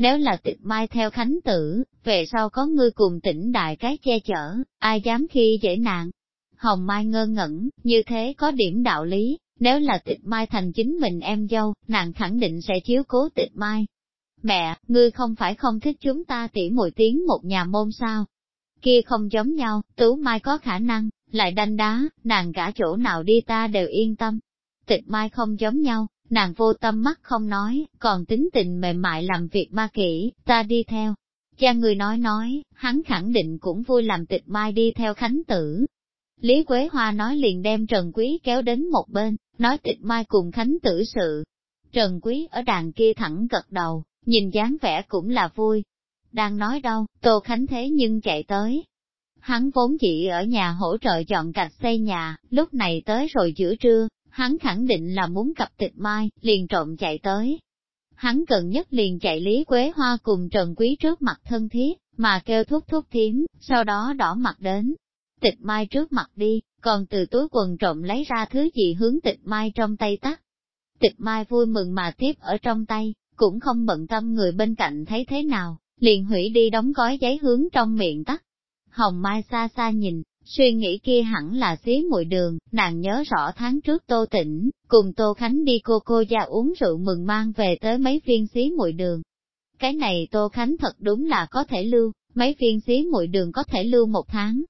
Nếu là tịch mai theo Khánh tử, về sau có ngươi cùng tỉnh đại cái che chở, ai dám khi dễ nạn? Hồng Mai ngơ ngẩn, như thế có điểm đạo lý, nếu là tịch mai thành chính mình em dâu, nàng khẳng định sẽ chiếu cố tịch mai. Mẹ, ngươi không phải không thích chúng ta tỉ mùi tiếng một nhà môn sao? Kia không giống nhau, tú mai có khả năng, lại đanh đá, nàng cả chỗ nào đi ta đều yên tâm. Tịch mai không giống nhau, nàng vô tâm mắt không nói, còn tính tình mềm mại làm việc ma kỹ, ta đi theo. Cha người nói nói, hắn khẳng định cũng vui làm tịch mai đi theo khánh tử, Lý Quế Hoa nói liền đem Trần Quý kéo đến một bên, nói tịch mai cùng Khánh tử sự. Trần Quý ở đàn kia thẳng gật đầu, nhìn dáng vẻ cũng là vui. Đang nói đâu, Tô Khánh thế nhưng chạy tới. Hắn vốn chỉ ở nhà hỗ trợ chọn gạch xây nhà, lúc này tới rồi giữa trưa, hắn khẳng định là muốn cặp tịch mai, liền trộm chạy tới. Hắn gần nhất liền chạy Lý Quế Hoa cùng Trần Quý trước mặt thân thiết, mà kêu thúc thúc thiếm, sau đó đỏ mặt đến, tịch mai trước mặt đi, còn từ túi quần trộm lấy ra thứ gì hướng tịch mai trong tay tắt. Tịch mai vui mừng mà tiếp ở trong tay, cũng không bận tâm người bên cạnh thấy thế nào, liền hủy đi đóng gói giấy hướng trong miệng tắt. Hồng Mai xa xa nhìn, suy nghĩ kia hẳn là xí muội đường, nàng nhớ rõ tháng trước Tô Tĩnh, cùng Tô Khánh đi cô cô ra uống rượu mừng mang về tới mấy viên xí muội đường. Cái này Tô Khánh thật đúng là có thể lưu, mấy viên xí muội đường có thể lưu một tháng,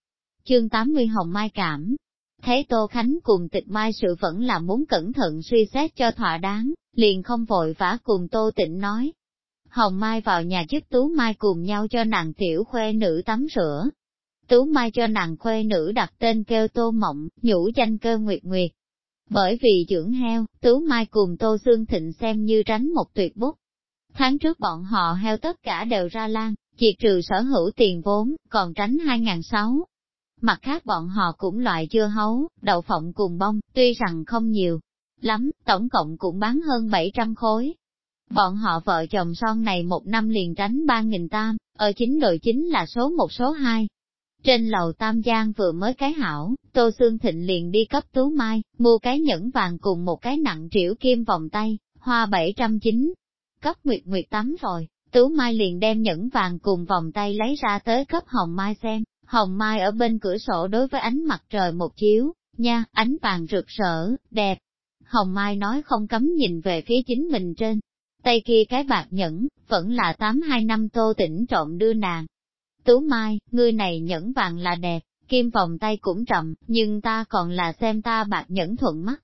Chương 80 Hồng Mai Cảm Thấy Tô Khánh cùng tịch mai sự vẫn là muốn cẩn thận suy xét cho thỏa đáng, liền không vội vã cùng Tô Tịnh nói. Hồng Mai vào nhà giúp Tú Mai cùng nhau cho nàng tiểu khuê nữ tắm rửa. Tú Mai cho nàng khuê nữ đặt tên kêu Tô Mộng, nhũ danh cơ Nguyệt Nguyệt. Bởi vì dưỡng heo, Tú Mai cùng Tô Dương Thịnh xem như tránh một tuyệt bút. Tháng trước bọn họ heo tất cả đều ra lan, triệt trừ sở hữu tiền vốn, còn tránh 2006, Mặt khác bọn họ cũng loại chưa hấu, đậu phộng cùng bông, tuy rằng không nhiều lắm, tổng cộng cũng bán hơn 700 khối. Bọn họ vợ chồng son này một năm liền tránh 3.000 tam, ở chính đội chính là số một số hai. Trên lầu Tam Giang vừa mới cái hảo, Tô Sương Thịnh liền đi cấp Tú Mai, mua cái nhẫn vàng cùng một cái nặng triểu kim vòng tay, hoa 709. Cấp Nguyệt Nguyệt tắm rồi, Tú Mai liền đem nhẫn vàng cùng vòng tay lấy ra tới cấp Hồng Mai xem, Hồng Mai ở bên cửa sổ đối với ánh mặt trời một chiếu, nha, ánh vàng rực rỡ, đẹp. Hồng Mai nói không cấm nhìn về phía chính mình trên. Tay kia cái bạc nhẫn, vẫn là tám hai năm tô tỉnh trộm đưa nàng. Tú Mai, ngươi này nhẫn vàng là đẹp, kim vòng tay cũng trầm, nhưng ta còn là xem ta bạc nhẫn thuận mắt.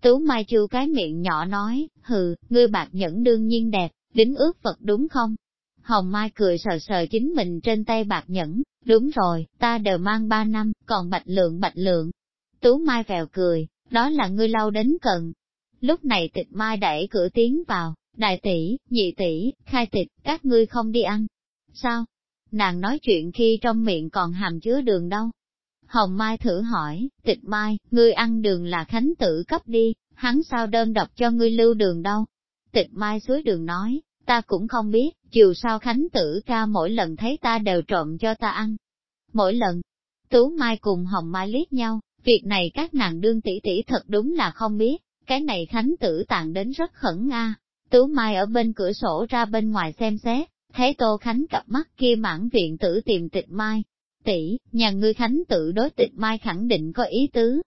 Tú Mai chu cái miệng nhỏ nói, hừ, ngươi bạc nhẫn đương nhiên đẹp, đính ước vật đúng không? Hồng Mai cười sờ sờ chính mình trên tay bạc nhẫn, đúng rồi, ta đều mang ba năm, còn bạch lượng bạch lượng. Tú Mai vèo cười, đó là ngươi lâu đến cần. Lúc này tịch Mai đẩy cửa tiến vào, đại tỷ, nhị tỷ, khai tịch, các ngươi không đi ăn. Sao? Nàng nói chuyện khi trong miệng còn hàm chứa đường đâu. Hồng Mai thử hỏi, tịch Mai, ngươi ăn đường là khánh tử cấp đi, hắn sao đơn độc cho ngươi lưu đường đâu? Tịch Mai suối đường nói, ta cũng không biết, chiều sao khánh tử ca mỗi lần thấy ta đều trộm cho ta ăn. Mỗi lần, Tú Mai cùng Hồng Mai liếc nhau, việc này các nàng đương tỷ tỷ thật đúng là không biết, cái này khánh tử tàn đến rất khẩn nga. Tú Mai ở bên cửa sổ ra bên ngoài xem xét, thấy Tô Khánh cặp mắt kia mãn viện tử tìm tịch Mai. Tỷ, nhà ngươi Khánh tử đối tịch Mai khẳng định có ý tứ.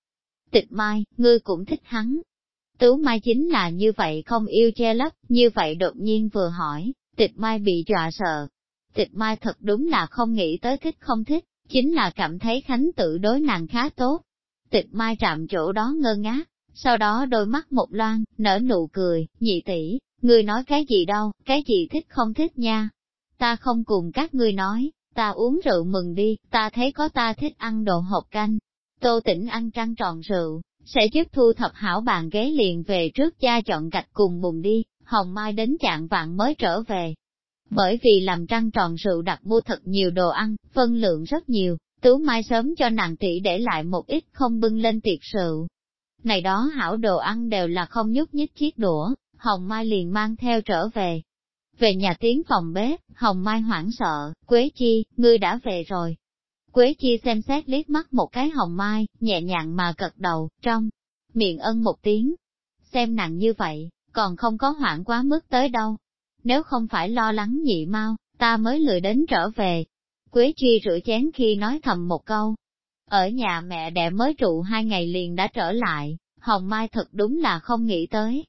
Tịch Mai, ngươi cũng thích hắn. Tú Mai chính là như vậy không yêu che lấp, như vậy đột nhiên vừa hỏi, tịch Mai bị dọa sợ. Tịch Mai thật đúng là không nghĩ tới thích không thích, chính là cảm thấy Khánh tử đối nàng khá tốt. Tịch Mai chạm chỗ đó ngơ ngác, sau đó đôi mắt một loan, nở nụ cười, nhị tỷ, ngươi nói cái gì đâu, cái gì thích không thích nha. Ta không cùng các ngươi nói, ta uống rượu mừng đi, ta thấy có ta thích ăn đồ hộp canh. Tô tỉnh ăn trăng tròn rượu, sẽ giúp thu thập hảo bàn ghế liền về trước cha chọn gạch cùng bùng đi, hồng mai đến chạng vạn mới trở về. Bởi vì làm trăng tròn rượu đặt mua thật nhiều đồ ăn, phân lượng rất nhiều, tú mai sớm cho nàng tỷ để lại một ít không bưng lên tiệc rượu. Này đó hảo đồ ăn đều là không nhúc nhích chiếc đũa, Hồng Mai liền mang theo trở về. Về nhà tiến phòng bếp, Hồng Mai hoảng sợ, Quế Chi, ngươi đã về rồi. Quế Chi xem xét liếc mắt một cái Hồng Mai, nhẹ nhàng mà cật đầu, trong miệng ân một tiếng. Xem nặng như vậy, còn không có hoảng quá mức tới đâu. Nếu không phải lo lắng nhị mau, ta mới lười đến trở về. Quế Chi rửa chén khi nói thầm một câu. Ở nhà mẹ đẻ mới trụ hai ngày liền đã trở lại, Hồng Mai thật đúng là không nghĩ tới.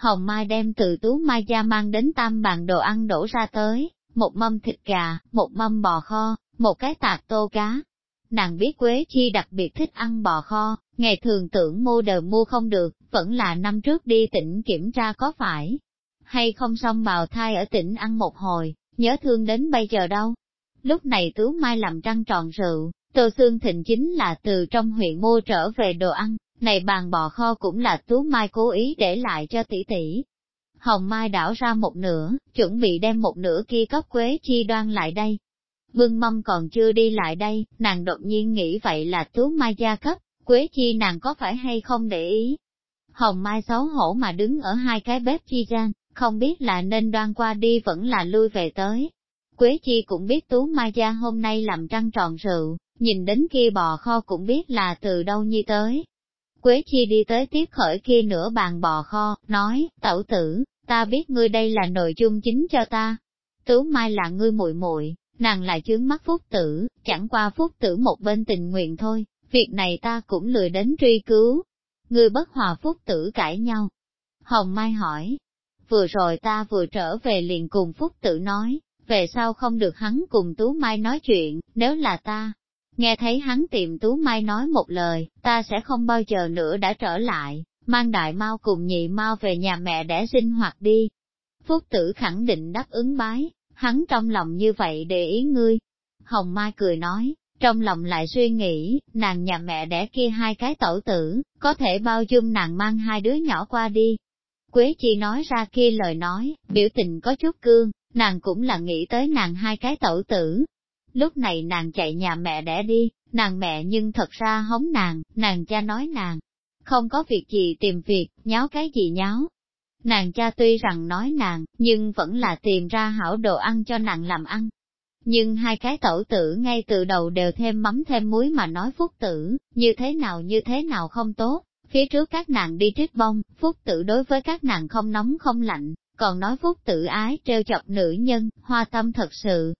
Hồng Mai đem từ tú mai gia mang đến tam bàn đồ ăn đổ ra tới, một mâm thịt gà, một mâm bò kho, một cái tạc tô cá. Nàng biết Quế Chi đặc biệt thích ăn bò kho, ngày thường tưởng mua đều mua không được, vẫn là năm trước đi tỉnh kiểm tra có phải hay không xong bào thai ở tỉnh ăn một hồi, nhớ thương đến bây giờ đâu. Lúc này Tú Mai làm trăng tròn rượu, Tô Sương Thịnh chính là từ trong huyện mua trở về đồ ăn, này bàn bò kho cũng là Tú Mai cố ý để lại cho tỷ tỷ. Hồng Mai đảo ra một nửa, chuẩn bị đem một nửa kia cấp Quế Chi đoan lại đây. Vương Mâm còn chưa đi lại đây, nàng đột nhiên nghĩ vậy là Tú Mai gia cấp, Quế Chi nàng có phải hay không để ý. Hồng Mai xấu hổ mà đứng ở hai cái bếp chi gian, không biết là nên đoan qua đi vẫn là lui về tới. Quế Chi cũng biết Tú Mai gia hôm nay làm trăng tròn rượu, nhìn đến kia bò kho cũng biết là từ đâu nhi tới, Quế Chi đi tới tiếp khởi kia nửa bàn bò kho, nói, tẩu tử, ta biết ngươi đây là nội dung chính cho ta. Tú Mai là ngươi muội muội, nàng lại chướng mắt phúc tử, chẳng qua phúc tử một bên tình nguyện thôi, việc này ta cũng lười đến truy cứu. Ngươi bất hòa phúc tử cãi nhau. Hồng Mai hỏi, vừa rồi ta vừa trở về liền cùng phúc tử nói, về sau không được hắn cùng Tú Mai nói chuyện, nếu là ta, Nghe thấy hắn tìm Tú Mai nói một lời, ta sẽ không bao giờ nữa đã trở lại, mang đại mau cùng nhị mau về nhà mẹ để sinh hoạt đi. Phúc tử khẳng định đáp ứng bái, hắn trong lòng như vậy để ý ngươi. Hồng Mai cười nói, trong lòng lại suy nghĩ, nàng nhà mẹ đẻ kia hai cái tổ tử, có thể bao dung nàng mang hai đứa nhỏ qua đi. Quế Chi nói ra kia lời nói, biểu tình có chút cương, nàng cũng là nghĩ tới nàng hai cái tổ tử, Lúc này nàng chạy nhà mẹ đẻ đi, nàng mẹ nhưng thật ra hống nàng, nàng cha nói nàng, không có việc gì tìm việc, nháo cái gì nháo. Nàng cha tuy rằng nói nàng, nhưng vẫn là tìm ra hảo đồ ăn cho nàng làm ăn. Nhưng hai cái tẩu tử ngay từ đầu đều thêm mắm thêm muối mà nói phúc tử, như thế nào như thế nào không tốt. Phía trước các nàng đi trích bông, phúc tử đối với các nàng không nóng không lạnh, còn nói phúc tử ái treo chọc nữ nhân, hoa tâm thật sự,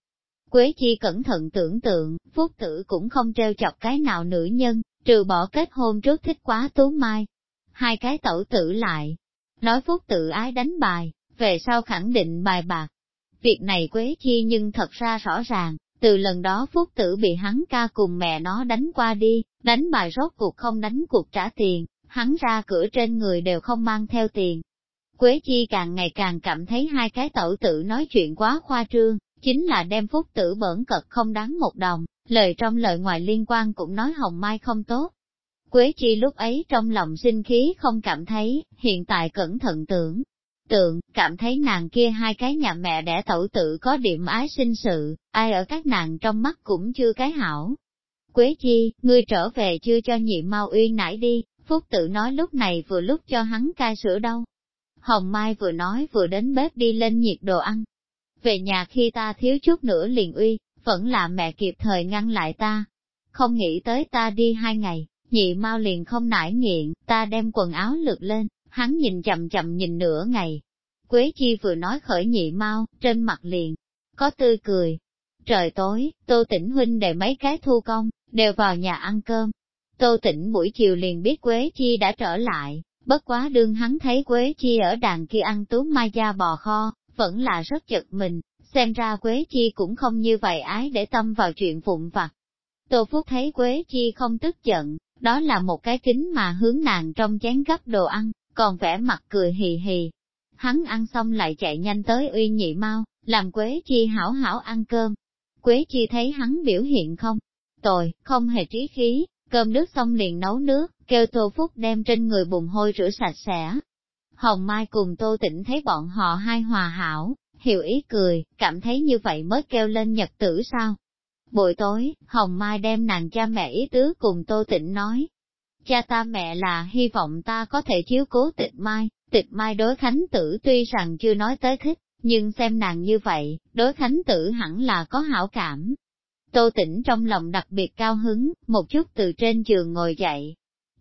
Quế Chi cẩn thận tưởng tượng, Phúc Tử cũng không treo chọc cái nào nữ nhân, trừ bỏ kết hôn trước thích quá Tú Mai. Hai cái tẩu tử lại, nói Phúc Tử ái đánh bài, về sau khẳng định bài bạc. Việc này Quế Chi nhưng thật ra rõ ràng, từ lần đó Phúc Tử bị hắn ca cùng mẹ nó đánh qua đi, đánh bài rốt cuộc không đánh cuộc trả tiền, hắn ra cửa trên người đều không mang theo tiền. Quế Chi càng ngày càng cảm thấy hai cái tẩu tử nói chuyện quá khoa trương, chính là đem phúc tử bẩn cật không đáng một đồng, lời trong lời ngoài liên quan cũng nói hồng mai không tốt. Quế chi lúc ấy trong lòng sinh khí không cảm thấy, hiện tại cẩn thận tưởng. tượng, cảm thấy nàng kia hai cái nhà mẹ đẻ tẩu tự có điểm ái sinh sự, ai ở các nàng trong mắt cũng chưa cái hảo. Quế chi, ngươi trở về chưa cho nhị mau uy nải đi, Phúc tự nói lúc này vừa lúc cho hắn cai sữa đâu. Hồng Mai vừa nói vừa đến bếp đi lên nhiệt đồ ăn. Về nhà khi ta thiếu chút nữa liền uy, vẫn là mẹ kịp thời ngăn lại ta. Không nghĩ tới ta đi hai ngày, nhị mau liền không nải nghiện, ta đem quần áo lượt lên, hắn nhìn chậm chậm nhìn nửa ngày. Quế chi vừa nói khởi nhị mau, trên mặt liền, có tươi cười. Trời tối, tô tỉnh huynh để mấy cái thu công, đều vào nhà ăn cơm. Tô tỉnh buổi chiều liền biết Quế chi đã trở lại, bất quá đương hắn thấy Quế chi ở đàn kia ăn tú mai da bò kho, vẫn là rất chật mình, xem ra Quế chi cũng không như vậy ái để tâm vào chuyện vụn vặt. Tô Phúc thấy Quế chi không tức giận, đó là một cái kính mà hướng nàng trong chén gấp đồ ăn, còn vẻ mặt cười hì hì. Hắn ăn xong lại chạy nhanh tới uy nhị mau, làm Quế Chi hảo hảo ăn cơm. Quế Chi thấy hắn biểu hiện không? Tồi, không hề trí khí, cơm nước xong liền nấu nước, kêu Tô Phúc đem trên người bùn hôi rửa sạch sẽ. Hồng Mai cùng Tô Tĩnh thấy bọn họ hai hòa hảo, hiểu ý cười, cảm thấy như vậy mới kêu lên nhật tử sao. Buổi tối, Hồng Mai đem nàng cha mẹ ý tứ cùng Tô Tĩnh nói, Cha ta mẹ là hy vọng ta có thể chiếu cố tịch mai, tịch mai đối khánh tử tuy rằng chưa nói tới thích, nhưng xem nàng như vậy, đối khánh tử hẳn là có hảo cảm. Tô tĩnh trong lòng đặc biệt cao hứng, một chút từ trên giường ngồi dậy.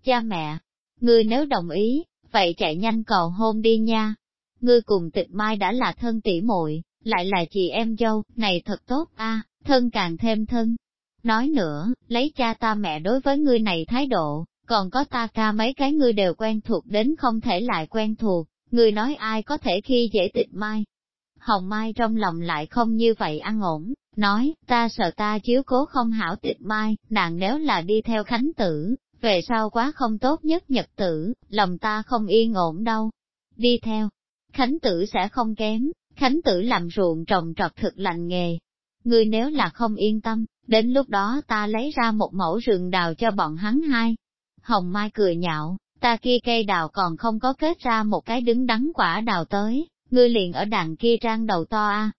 Cha mẹ, ngươi nếu đồng ý, vậy chạy nhanh cầu hôn đi nha. Ngươi cùng tịch mai đã là thân tỷ muội, lại là chị em dâu, này thật tốt a, thân càng thêm thân. Nói nữa, lấy cha ta mẹ đối với ngươi này thái độ, còn có ta ca mấy cái ngươi đều quen thuộc đến không thể lại quen thuộc, ngươi nói ai có thể khi dễ tịch mai. Hồng Mai trong lòng lại không như vậy ăn ổn, nói, ta sợ ta chiếu cố không hảo tịch mai, nàng nếu là đi theo khánh tử, về sau quá không tốt nhất nhật tử, lòng ta không yên ổn đâu. Đi theo, khánh tử sẽ không kém, khánh tử làm ruộng trồng trọt thực lành nghề. Ngươi nếu là không yên tâm, đến lúc đó ta lấy ra một mẫu rừng đào cho bọn hắn hai, Hồng Mai cười nhạo, ta kia cây đào còn không có kết ra một cái đứng đắn quả đào tới, ngươi liền ở đằng kia trang đầu to a.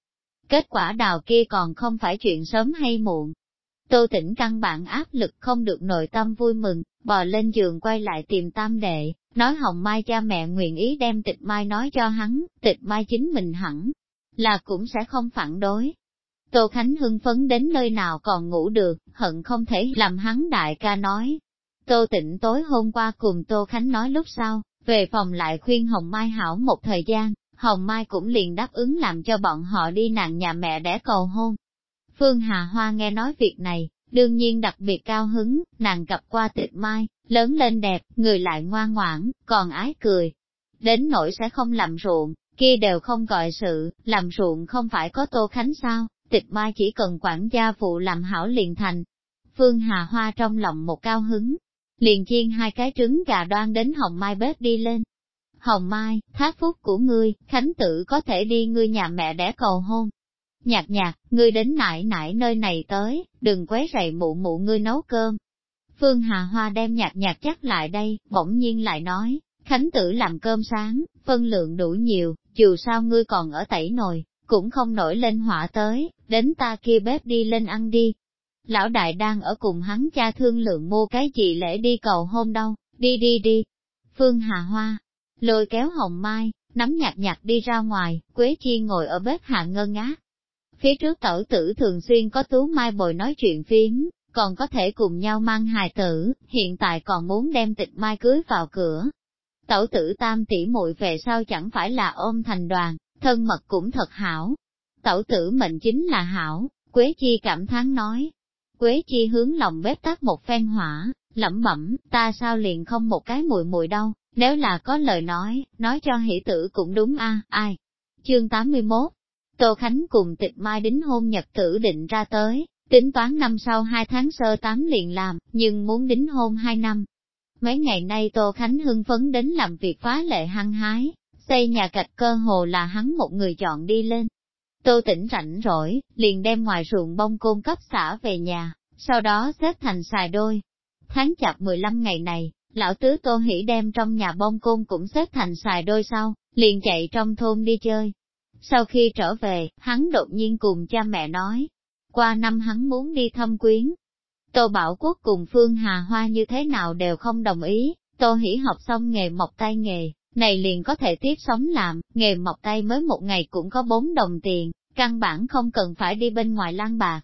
Kết quả đào kia còn không phải chuyện sớm hay muộn. Tô Tĩnh căn bản áp lực không được nội tâm vui mừng, bò lên giường quay lại tìm tam đệ, nói Hồng Mai cha mẹ nguyện ý đem tịch mai nói cho hắn, tịch mai chính mình hẳn, là cũng sẽ không phản đối. Tô Khánh hưng phấn đến nơi nào còn ngủ được, hận không thể làm hắn đại ca nói, Tô Tịnh tối hôm qua cùng Tô Khánh nói lúc sau, về phòng lại khuyên Hồng Mai hảo một thời gian, Hồng Mai cũng liền đáp ứng làm cho bọn họ đi nàng nhà mẹ đẻ cầu hôn. Phương Hà Hoa nghe nói việc này, đương nhiên đặc biệt cao hứng, nàng gặp qua tịch mai, lớn lên đẹp, người lại ngoan ngoãn, còn ái cười. Đến nỗi sẽ không làm ruộng, kia đều không gọi sự, làm ruộng không phải có Tô Khánh sao, tịch mai chỉ cần quản gia phụ làm hảo liền thành. Phương Hà Hoa trong lòng một cao hứng, liền chiên hai cái trứng gà đoan đến hồng mai bếp đi lên. Hồng mai, thác phúc của ngươi, khánh tử có thể đi ngươi nhà mẹ đẻ cầu hôn. Nhạc nhạc, ngươi đến nải nải nơi này tới, đừng quấy rầy mụ mụ ngươi nấu cơm. Phương Hà Hoa đem nhạc nhạc chắc lại đây, bỗng nhiên lại nói, khánh tử làm cơm sáng, phân lượng đủ nhiều, dù sao ngươi còn ở tẩy nồi, cũng không nổi lên họa tới, đến ta kia bếp đi lên ăn đi, lão đại đang ở cùng hắn cha thương lượng mua cái gì lễ đi cầu hôn đâu, đi đi đi. Phương Hà Hoa, lôi kéo hồng mai, nắm nhạt nhạt đi ra ngoài, Quế Chi ngồi ở bếp hạ ngơ ngác. Phía trước tẩu tử thường xuyên có tú mai bồi nói chuyện phiếm, còn có thể cùng nhau mang hài tử, hiện tại còn muốn đem tịch mai cưới vào cửa. Tẩu tử tam tỷ muội về sau chẳng phải là ôm thành đoàn, thân mật cũng thật hảo. Tẩu tử mệnh chính là hảo, Quế Chi cảm thán nói, Quế chi hướng lòng bếp tắt một phen hỏa, lẩm bẩm, ta sao liền không một cái mùi mùi đâu, nếu là có lời nói, nói cho hỷ tử cũng đúng a ai. Chương 81 Tô Khánh cùng tịch mai đính hôn nhật tử định ra tới, tính toán năm sau hai tháng sơ tám liền làm, nhưng muốn đính hôn hai năm. Mấy ngày nay Tô Khánh hưng phấn đến làm việc phá lệ hăng hái, xây nhà gạch cơ hồ là hắn một người chọn đi lên, Tô tỉnh rảnh rỗi, liền đem ngoài ruộng bông côn cấp xả về nhà, sau đó xếp thành xài đôi. Tháng chạp 15 ngày này, lão tứ Tô Hỷ đem trong nhà bông côn cũng xếp thành xài đôi sau, liền chạy trong thôn đi chơi. Sau khi trở về, hắn đột nhiên cùng cha mẹ nói, qua năm hắn muốn đi thăm quyến. Tô Bảo Quốc cùng Phương Hà Hoa như thế nào đều không đồng ý, Tô Hỷ học xong nghề mọc tay nghề, này liền có thể tiếp sống làm, nghề mọc tay mới một ngày cũng có bốn đồng tiền, căn bản không cần phải đi bên ngoài lang bạc.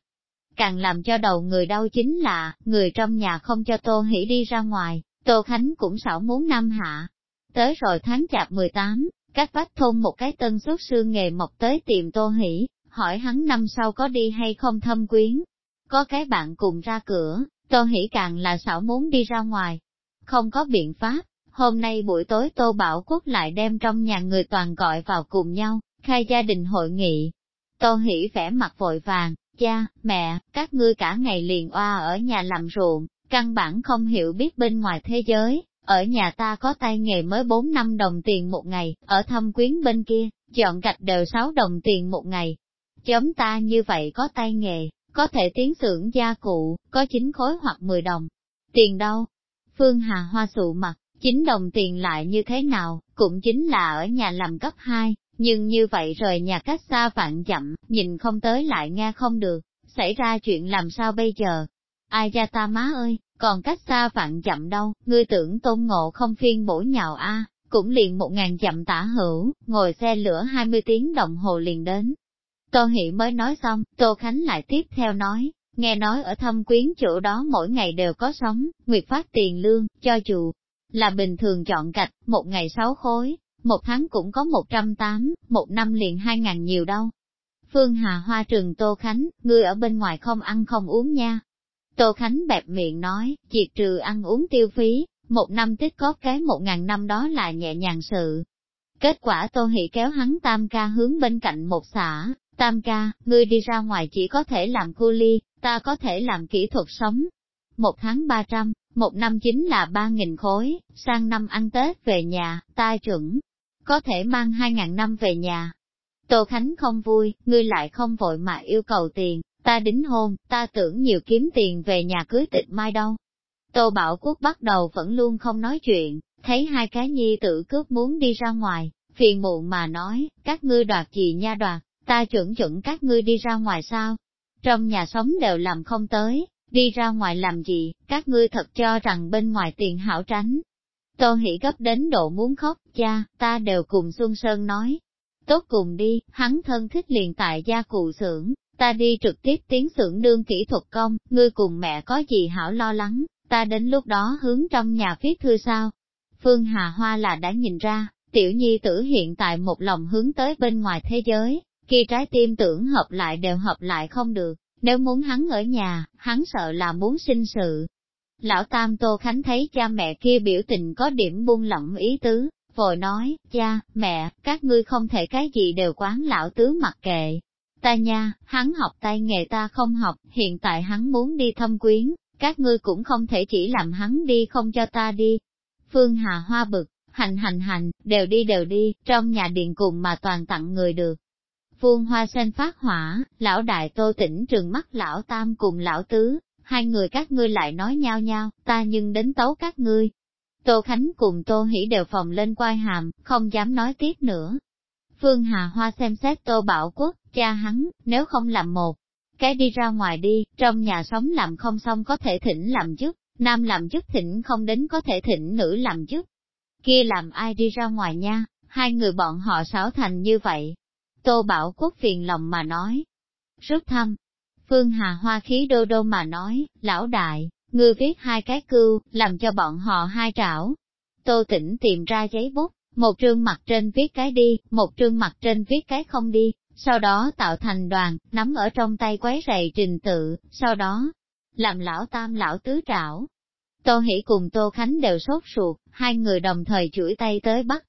Càng làm cho đầu người đau chính là, người trong nhà không cho Tô Hỷ đi ra ngoài, Tô Khánh cũng xảo muốn năm hạ. Tới rồi tháng chạp 18, các bách thôn một cái tân xuất sư nghề mọc tới tiệm Tô Hỷ, hỏi hắn năm sau có đi hay không thâm quyến. Có cái bạn cùng ra cửa, Tô Hỷ càng là xảo muốn đi ra ngoài. Không có biện pháp, hôm nay buổi tối Tô Bảo Quốc lại đem trong nhà người toàn gọi vào cùng nhau, khai gia đình hội nghị. Tô Hỷ vẻ mặt vội vàng, cha, mẹ, các ngươi cả ngày liền oa ở nhà làm ruộng, căn bản không hiểu biết bên ngoài thế giới, ở nhà ta có tay nghề mới 4 năm đồng tiền một ngày, ở thâm quyến bên kia, chọn gạch đều 6 đồng tiền một ngày. Chấm ta như vậy có tay nghề, có thể tiến xưởng gia cụ, có 9 khối hoặc 10 đồng. Tiền đâu? Phương Hà Hoa sụ mặt, 9 đồng tiền lại như thế nào, cũng chính là ở nhà làm cấp 2, nhưng như vậy rời nhà cách xa vạn chậm, nhìn không tới lại nghe không được, xảy ra chuyện làm sao bây giờ? Ai ra ta má ơi, còn cách xa vạn chậm đâu, ngươi tưởng tôn ngộ không phiên bổ nhào a cũng liền một ngàn chậm tả hữu, ngồi xe lửa 20 tiếng đồng hồ liền đến. Tô Hỷ mới nói xong, Tô Khánh lại tiếp theo nói, nghe nói ở thâm quyến chỗ đó mỗi ngày đều có sống, nguyệt phát tiền lương, cho chủ, là bình thường chọn gạch, một ngày sáu khối, một tháng cũng có một trăm tám, một năm liền hai ngàn nhiều đâu. Phương Hà Hoa Trường Tô Khánh, ngươi ở bên ngoài không ăn không uống nha, Tô Khánh bẹp miệng nói, diệt trừ ăn uống tiêu phí, một năm tích có cái một ngàn năm đó là nhẹ nhàng sự. Kết quả Tô Hỷ kéo hắn tam ca hướng bên cạnh một xã, tam ca, ngươi đi ra ngoài chỉ có thể làm cu ly, ta có thể làm kỹ thuật sống. Một tháng ba trăm, một năm chính là ba nghìn khối, sang năm ăn Tết về nhà, ta chuẩn, có thể mang hai ngàn năm về nhà. Tô Khánh không vui, ngươi lại không vội mà yêu cầu tiền, ta đính hôn, ta tưởng nhiều kiếm tiền về nhà cưới tịch mai đâu. Tô Bảo Quốc bắt đầu vẫn luôn không nói chuyện, thấy hai cái nhi tự cướp muốn đi ra ngoài, phiền muộn mà nói, các ngươi đoạt gì nha đoạt, ta chuẩn chuẩn các ngươi đi ra ngoài sao? Trong nhà sống đều làm không tới, đi ra ngoài làm gì, các ngươi thật cho rằng bên ngoài tiền hảo tránh. Tô Hỷ gấp đến độ muốn khóc, cha, ta đều cùng Xuân Sơn nói. Tốt cùng đi, hắn thân thích liền tại gia cụ xưởng, ta đi trực tiếp tiến xưởng đương kỹ thuật công, ngươi cùng mẹ có gì hảo lo lắng, ta đến lúc đó hướng trong nhà viết thư sao. Phương Hà Hoa là đã nhìn ra, tiểu nhi tử hiện tại một lòng hướng tới bên ngoài thế giới, khi trái tim tưởng hợp lại đều hợp lại không được, nếu muốn hắn ở nhà, hắn sợ là muốn sinh sự. Lão Tam Tô Khánh thấy cha mẹ kia biểu tình có điểm buông lỏng ý tứ, vội nói, cha, mẹ, các ngươi không thể cái gì đều quán lão tứ mặc kệ, Ta nha, hắn học tay nghề ta không học, hiện tại hắn muốn đi thăm quyến, các ngươi cũng không thể chỉ làm hắn đi không cho ta đi. Phương Hà Hoa bực, hành hành hành, đều đi đều đi, trong nhà điện cùng mà toàn tặng người được. Phương Hoa sen phát hỏa, lão đại tô tỉnh trường mắt lão tam cùng lão tứ, hai người các ngươi lại nói nhau nhau, ta nhưng đến tấu các ngươi. Tô Khánh cùng Tô Hỷ đều phòng lên quai hàm, không dám nói tiếp nữa. Phương Hà Hoa xem xét Tô Bảo Quốc, cha hắn, nếu không làm một, cái đi ra ngoài đi, trong nhà sống làm không xong có thể thỉnh làm chức, nam làm chức thỉnh không đến có thể thỉnh nữ làm chức. Kia làm ai đi ra ngoài nha, hai người bọn họ xảo thành như vậy. Tô Bảo Quốc phiền lòng mà nói. Rút thăm. Phương Hà Hoa khí đô đô mà nói, lão đại, ngươi viết hai cái cưu, làm cho bọn họ hai trảo. Tô Tĩnh tìm ra giấy bút, một trương mặt trên viết cái đi, một trương mặt trên viết cái không đi, sau đó tạo thành đoàn, nắm ở trong tay quấy rầy trình tự, sau đó, làm lão tam lão tứ trảo. Tô Hỷ cùng Tô Khánh đều sốt ruột, hai người đồng thời chuỗi tay tới bắt.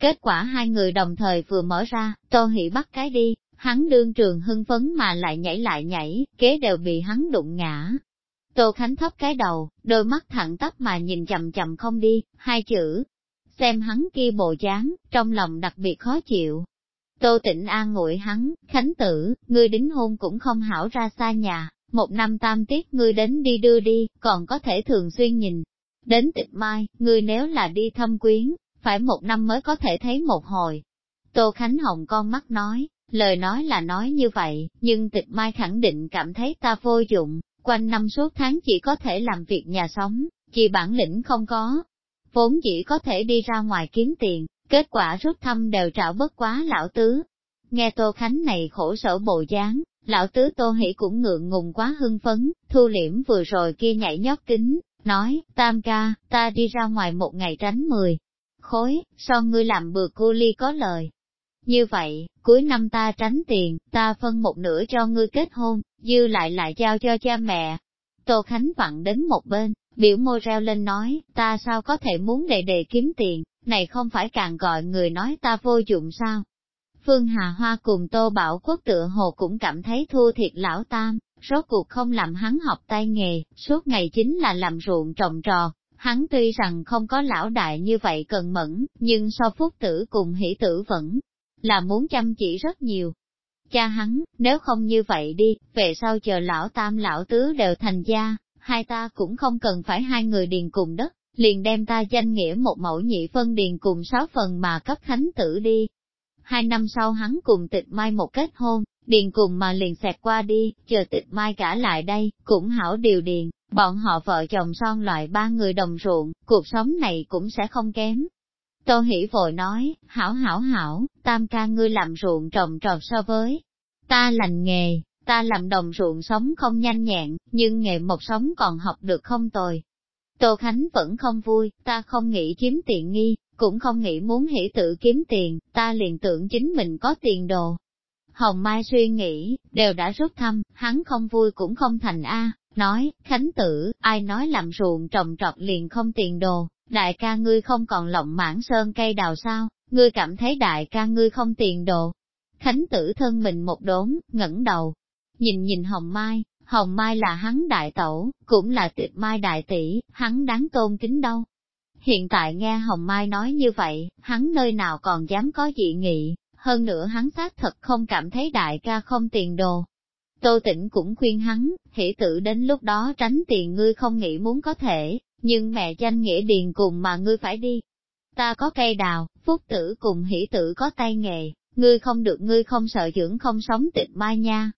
Kết quả hai người đồng thời vừa mở ra, Tô Hỷ bắt cái đi, hắn đương trường hưng phấn mà lại nhảy lại nhảy, kế đều bị hắn đụng ngã. Tô Khánh thấp cái đầu, đôi mắt thẳng tắp mà nhìn chậm chậm không đi, hai chữ. Xem hắn kia bộ dáng, trong lòng đặc biệt khó chịu, Tô Tịnh an ngụy hắn, khánh tử, ngươi đính hôn cũng không hảo ra xa nhà, một năm tam tiết ngươi đến đi đưa đi, còn có thể thường xuyên nhìn. Đến tịch mai, ngươi nếu là đi thăm quyến, phải một năm mới có thể thấy một hồi. Tô Khánh Hồng con mắt nói, lời nói là nói như vậy, nhưng tịch mai khẳng định cảm thấy ta vô dụng, quanh năm suốt tháng chỉ có thể làm việc nhà sống, chỉ bản lĩnh không có. Vốn chỉ có thể đi ra ngoài kiếm tiền, kết quả rút thăm đều trảo bất quá lão tứ. Nghe Tô Khánh này khổ sở bộ dáng, lão tứ Tô Hỷ cũng ngượng ngùng quá hưng phấn, thu liễm vừa rồi kia nhảy nhót kính, nói, tam ca, ta đi ra ngoài một ngày tránh mười. Khối, so ngươi làm bừa cô ly có lời. Như vậy, cuối năm ta tránh tiền, ta phân một nửa cho ngươi kết hôn, dư lại lại giao cho cha mẹ. Tô Khánh vặn đến một bên, biểu môi reo lên nói, ta sao có thể muốn đệ đệ kiếm tiền, này không phải càng gọi người nói ta vô dụng sao? Phương Hà Hoa cùng Tô Bảo Quốc tựa hồ cũng cảm thấy thua thiệt lão tam, rốt cuộc không làm hắn học tay nghề, suốt ngày chính là làm ruộng trồng trò. Hắn tuy rằng không có lão đại như vậy cần mẫn, nhưng so phúc tử cùng hỷ tử vẫn là muốn chăm chỉ rất nhiều. Cha hắn, nếu không như vậy đi, về sau chờ lão tam lão tứ đều thành gia, hai ta cũng không cần phải hai người điền cùng đất, liền đem ta danh nghĩa một mẫu nhị phân điền cùng sáu phần mà cấp khánh tử đi. Hai năm sau hắn cùng tịch mai một kết hôn, điền cùng mà liền xẹt qua đi, chờ tịch mai cả lại đây, cũng hảo điều điền, bọn họ vợ chồng son loại ba người đồng ruộng, cuộc sống này cũng sẽ không kém. Tô Hỷ vội nói, hảo hảo hảo, tam ca ngươi làm ruộng trồng trọt so với ta lành nghề, ta làm đồng ruộng sống không nhanh nhẹn, nhưng nghề một sống còn học được không tồi. Tô Khánh vẫn không vui, ta không nghĩ chiếm tiện nghi, cũng không nghĩ muốn hỷ tự kiếm tiền, ta liền tưởng chính mình có tiền đồ. Hồng Mai suy nghĩ, đều đã rút thăm, hắn không vui cũng không thành A, nói, Khánh tử, ai nói làm ruộng trồng trọt liền không tiền đồ, đại ca ngươi không còn lộng mãn sơn cây đào sao, ngươi cảm thấy đại ca ngươi không tiền đồ. Khánh tử thân mình một đốn, ngẩng đầu, nhìn nhìn Hồng Mai, Hồng Mai là hắn đại tẩu, cũng là tịch mai đại tỷ, hắn đáng tôn kính đâu. Hiện tại nghe Hồng Mai nói như vậy, hắn nơi nào còn dám có dị nghị, hơn nữa hắn xác thật không cảm thấy đại ca không tiền đồ. Tô Tĩnh cũng khuyên hắn, hỷ tử đến lúc đó tránh tiền ngươi không nghĩ muốn có thể, nhưng mẹ danh nghĩa điền cùng mà ngươi phải đi. Ta có cây đào, phúc tử cùng hỷ tử có tay nghề, ngươi không được ngươi không sợ dưỡng không sống tịch mai nha.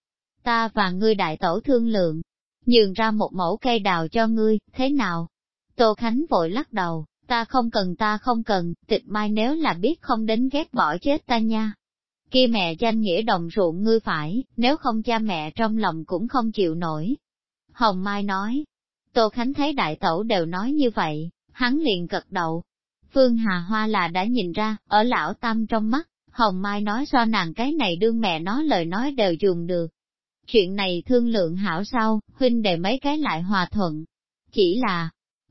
Ta và ngươi đại tổ thương lượng, nhường ra một mẫu cây đào cho ngươi, thế nào? Tô Khánh vội lắc đầu, ta không cần ta không cần, tịch mai nếu là biết không đến ghét bỏ chết ta nha. Kia mẹ danh nghĩa đồng ruộng ngươi phải, nếu không cha mẹ trong lòng cũng không chịu nổi. Hồng Mai nói, Tô Khánh thấy đại tẩu đều nói như vậy, hắn liền cật đầu. Phương Hà Hoa là đã nhìn ra, ở lão tâm trong mắt, Hồng Mai nói so nàng cái này đương mẹ nói lời nói đều dùng được. Chuyện này thương lượng hảo sau, huynh đệ mấy cái lại hòa thuận. Chỉ là,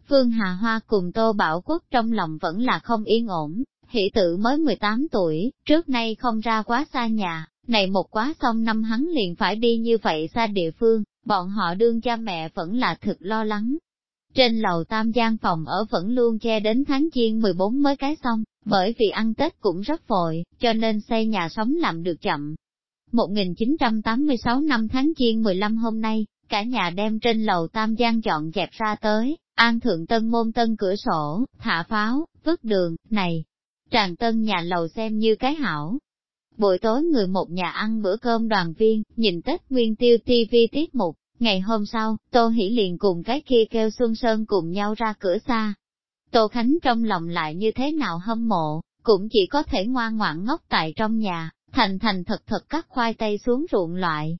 Phương Hà Hoa cùng Tô Bảo Quốc trong lòng vẫn là không yên ổn, hỷ tử mới 18 tuổi, trước nay không ra quá xa nhà, này một quá xong năm hắn liền phải đi như vậy xa địa phương, bọn họ đương cha mẹ vẫn là thực lo lắng. Trên lầu tam gian phòng ở vẫn luôn che đến tháng Giêng 14 mới cái xong, bởi vì ăn Tết cũng rất vội, cho nên xây nhà sống làm được chậm. 1986 năm tháng Giêng 15 hôm nay, cả nhà đem trên lầu tam giang dọn dẹp ra tới, an thượng tân môn tân cửa sổ, thả pháo, vứt đường, này. Tràng tân nhà lầu xem như cái hảo, Buổi tối người một nhà ăn bữa cơm đoàn viên, nhìn Tết Nguyên Tiêu TV tiết mục, ngày hôm sau, Tô Hỷ liền cùng cái kia kêu Xuân Sơn cùng nhau ra cửa xa. Tô Khánh trong lòng lại như thế nào hâm mộ, cũng chỉ có thể ngoan ngoãn ngốc tại trong nhà, thành thành thật thật cắt khoai tây xuống ruộng loại.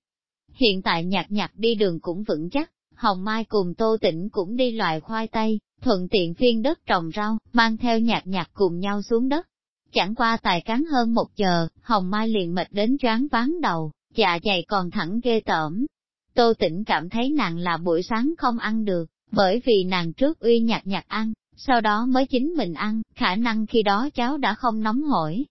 Hiện tại nhạt nhạt đi đường cũng vững chắc, Hồng Mai cùng Tô Tĩnh cũng đi loại khoai tây, thuận tiện phiên đất trồng rau, mang theo nhạt nhạt cùng nhau xuống đất. Chẳng qua tài cán hơn một giờ, Hồng Mai liền mệt đến choáng ván đầu, dạ dày còn thẳng ghê tởm. Tô Tĩnh cảm thấy nàng là buổi sáng không ăn được, bởi vì nàng trước uy nhạt nhạt ăn, sau đó mới chính mình ăn, khả năng khi đó cháu đã không nóng hổi.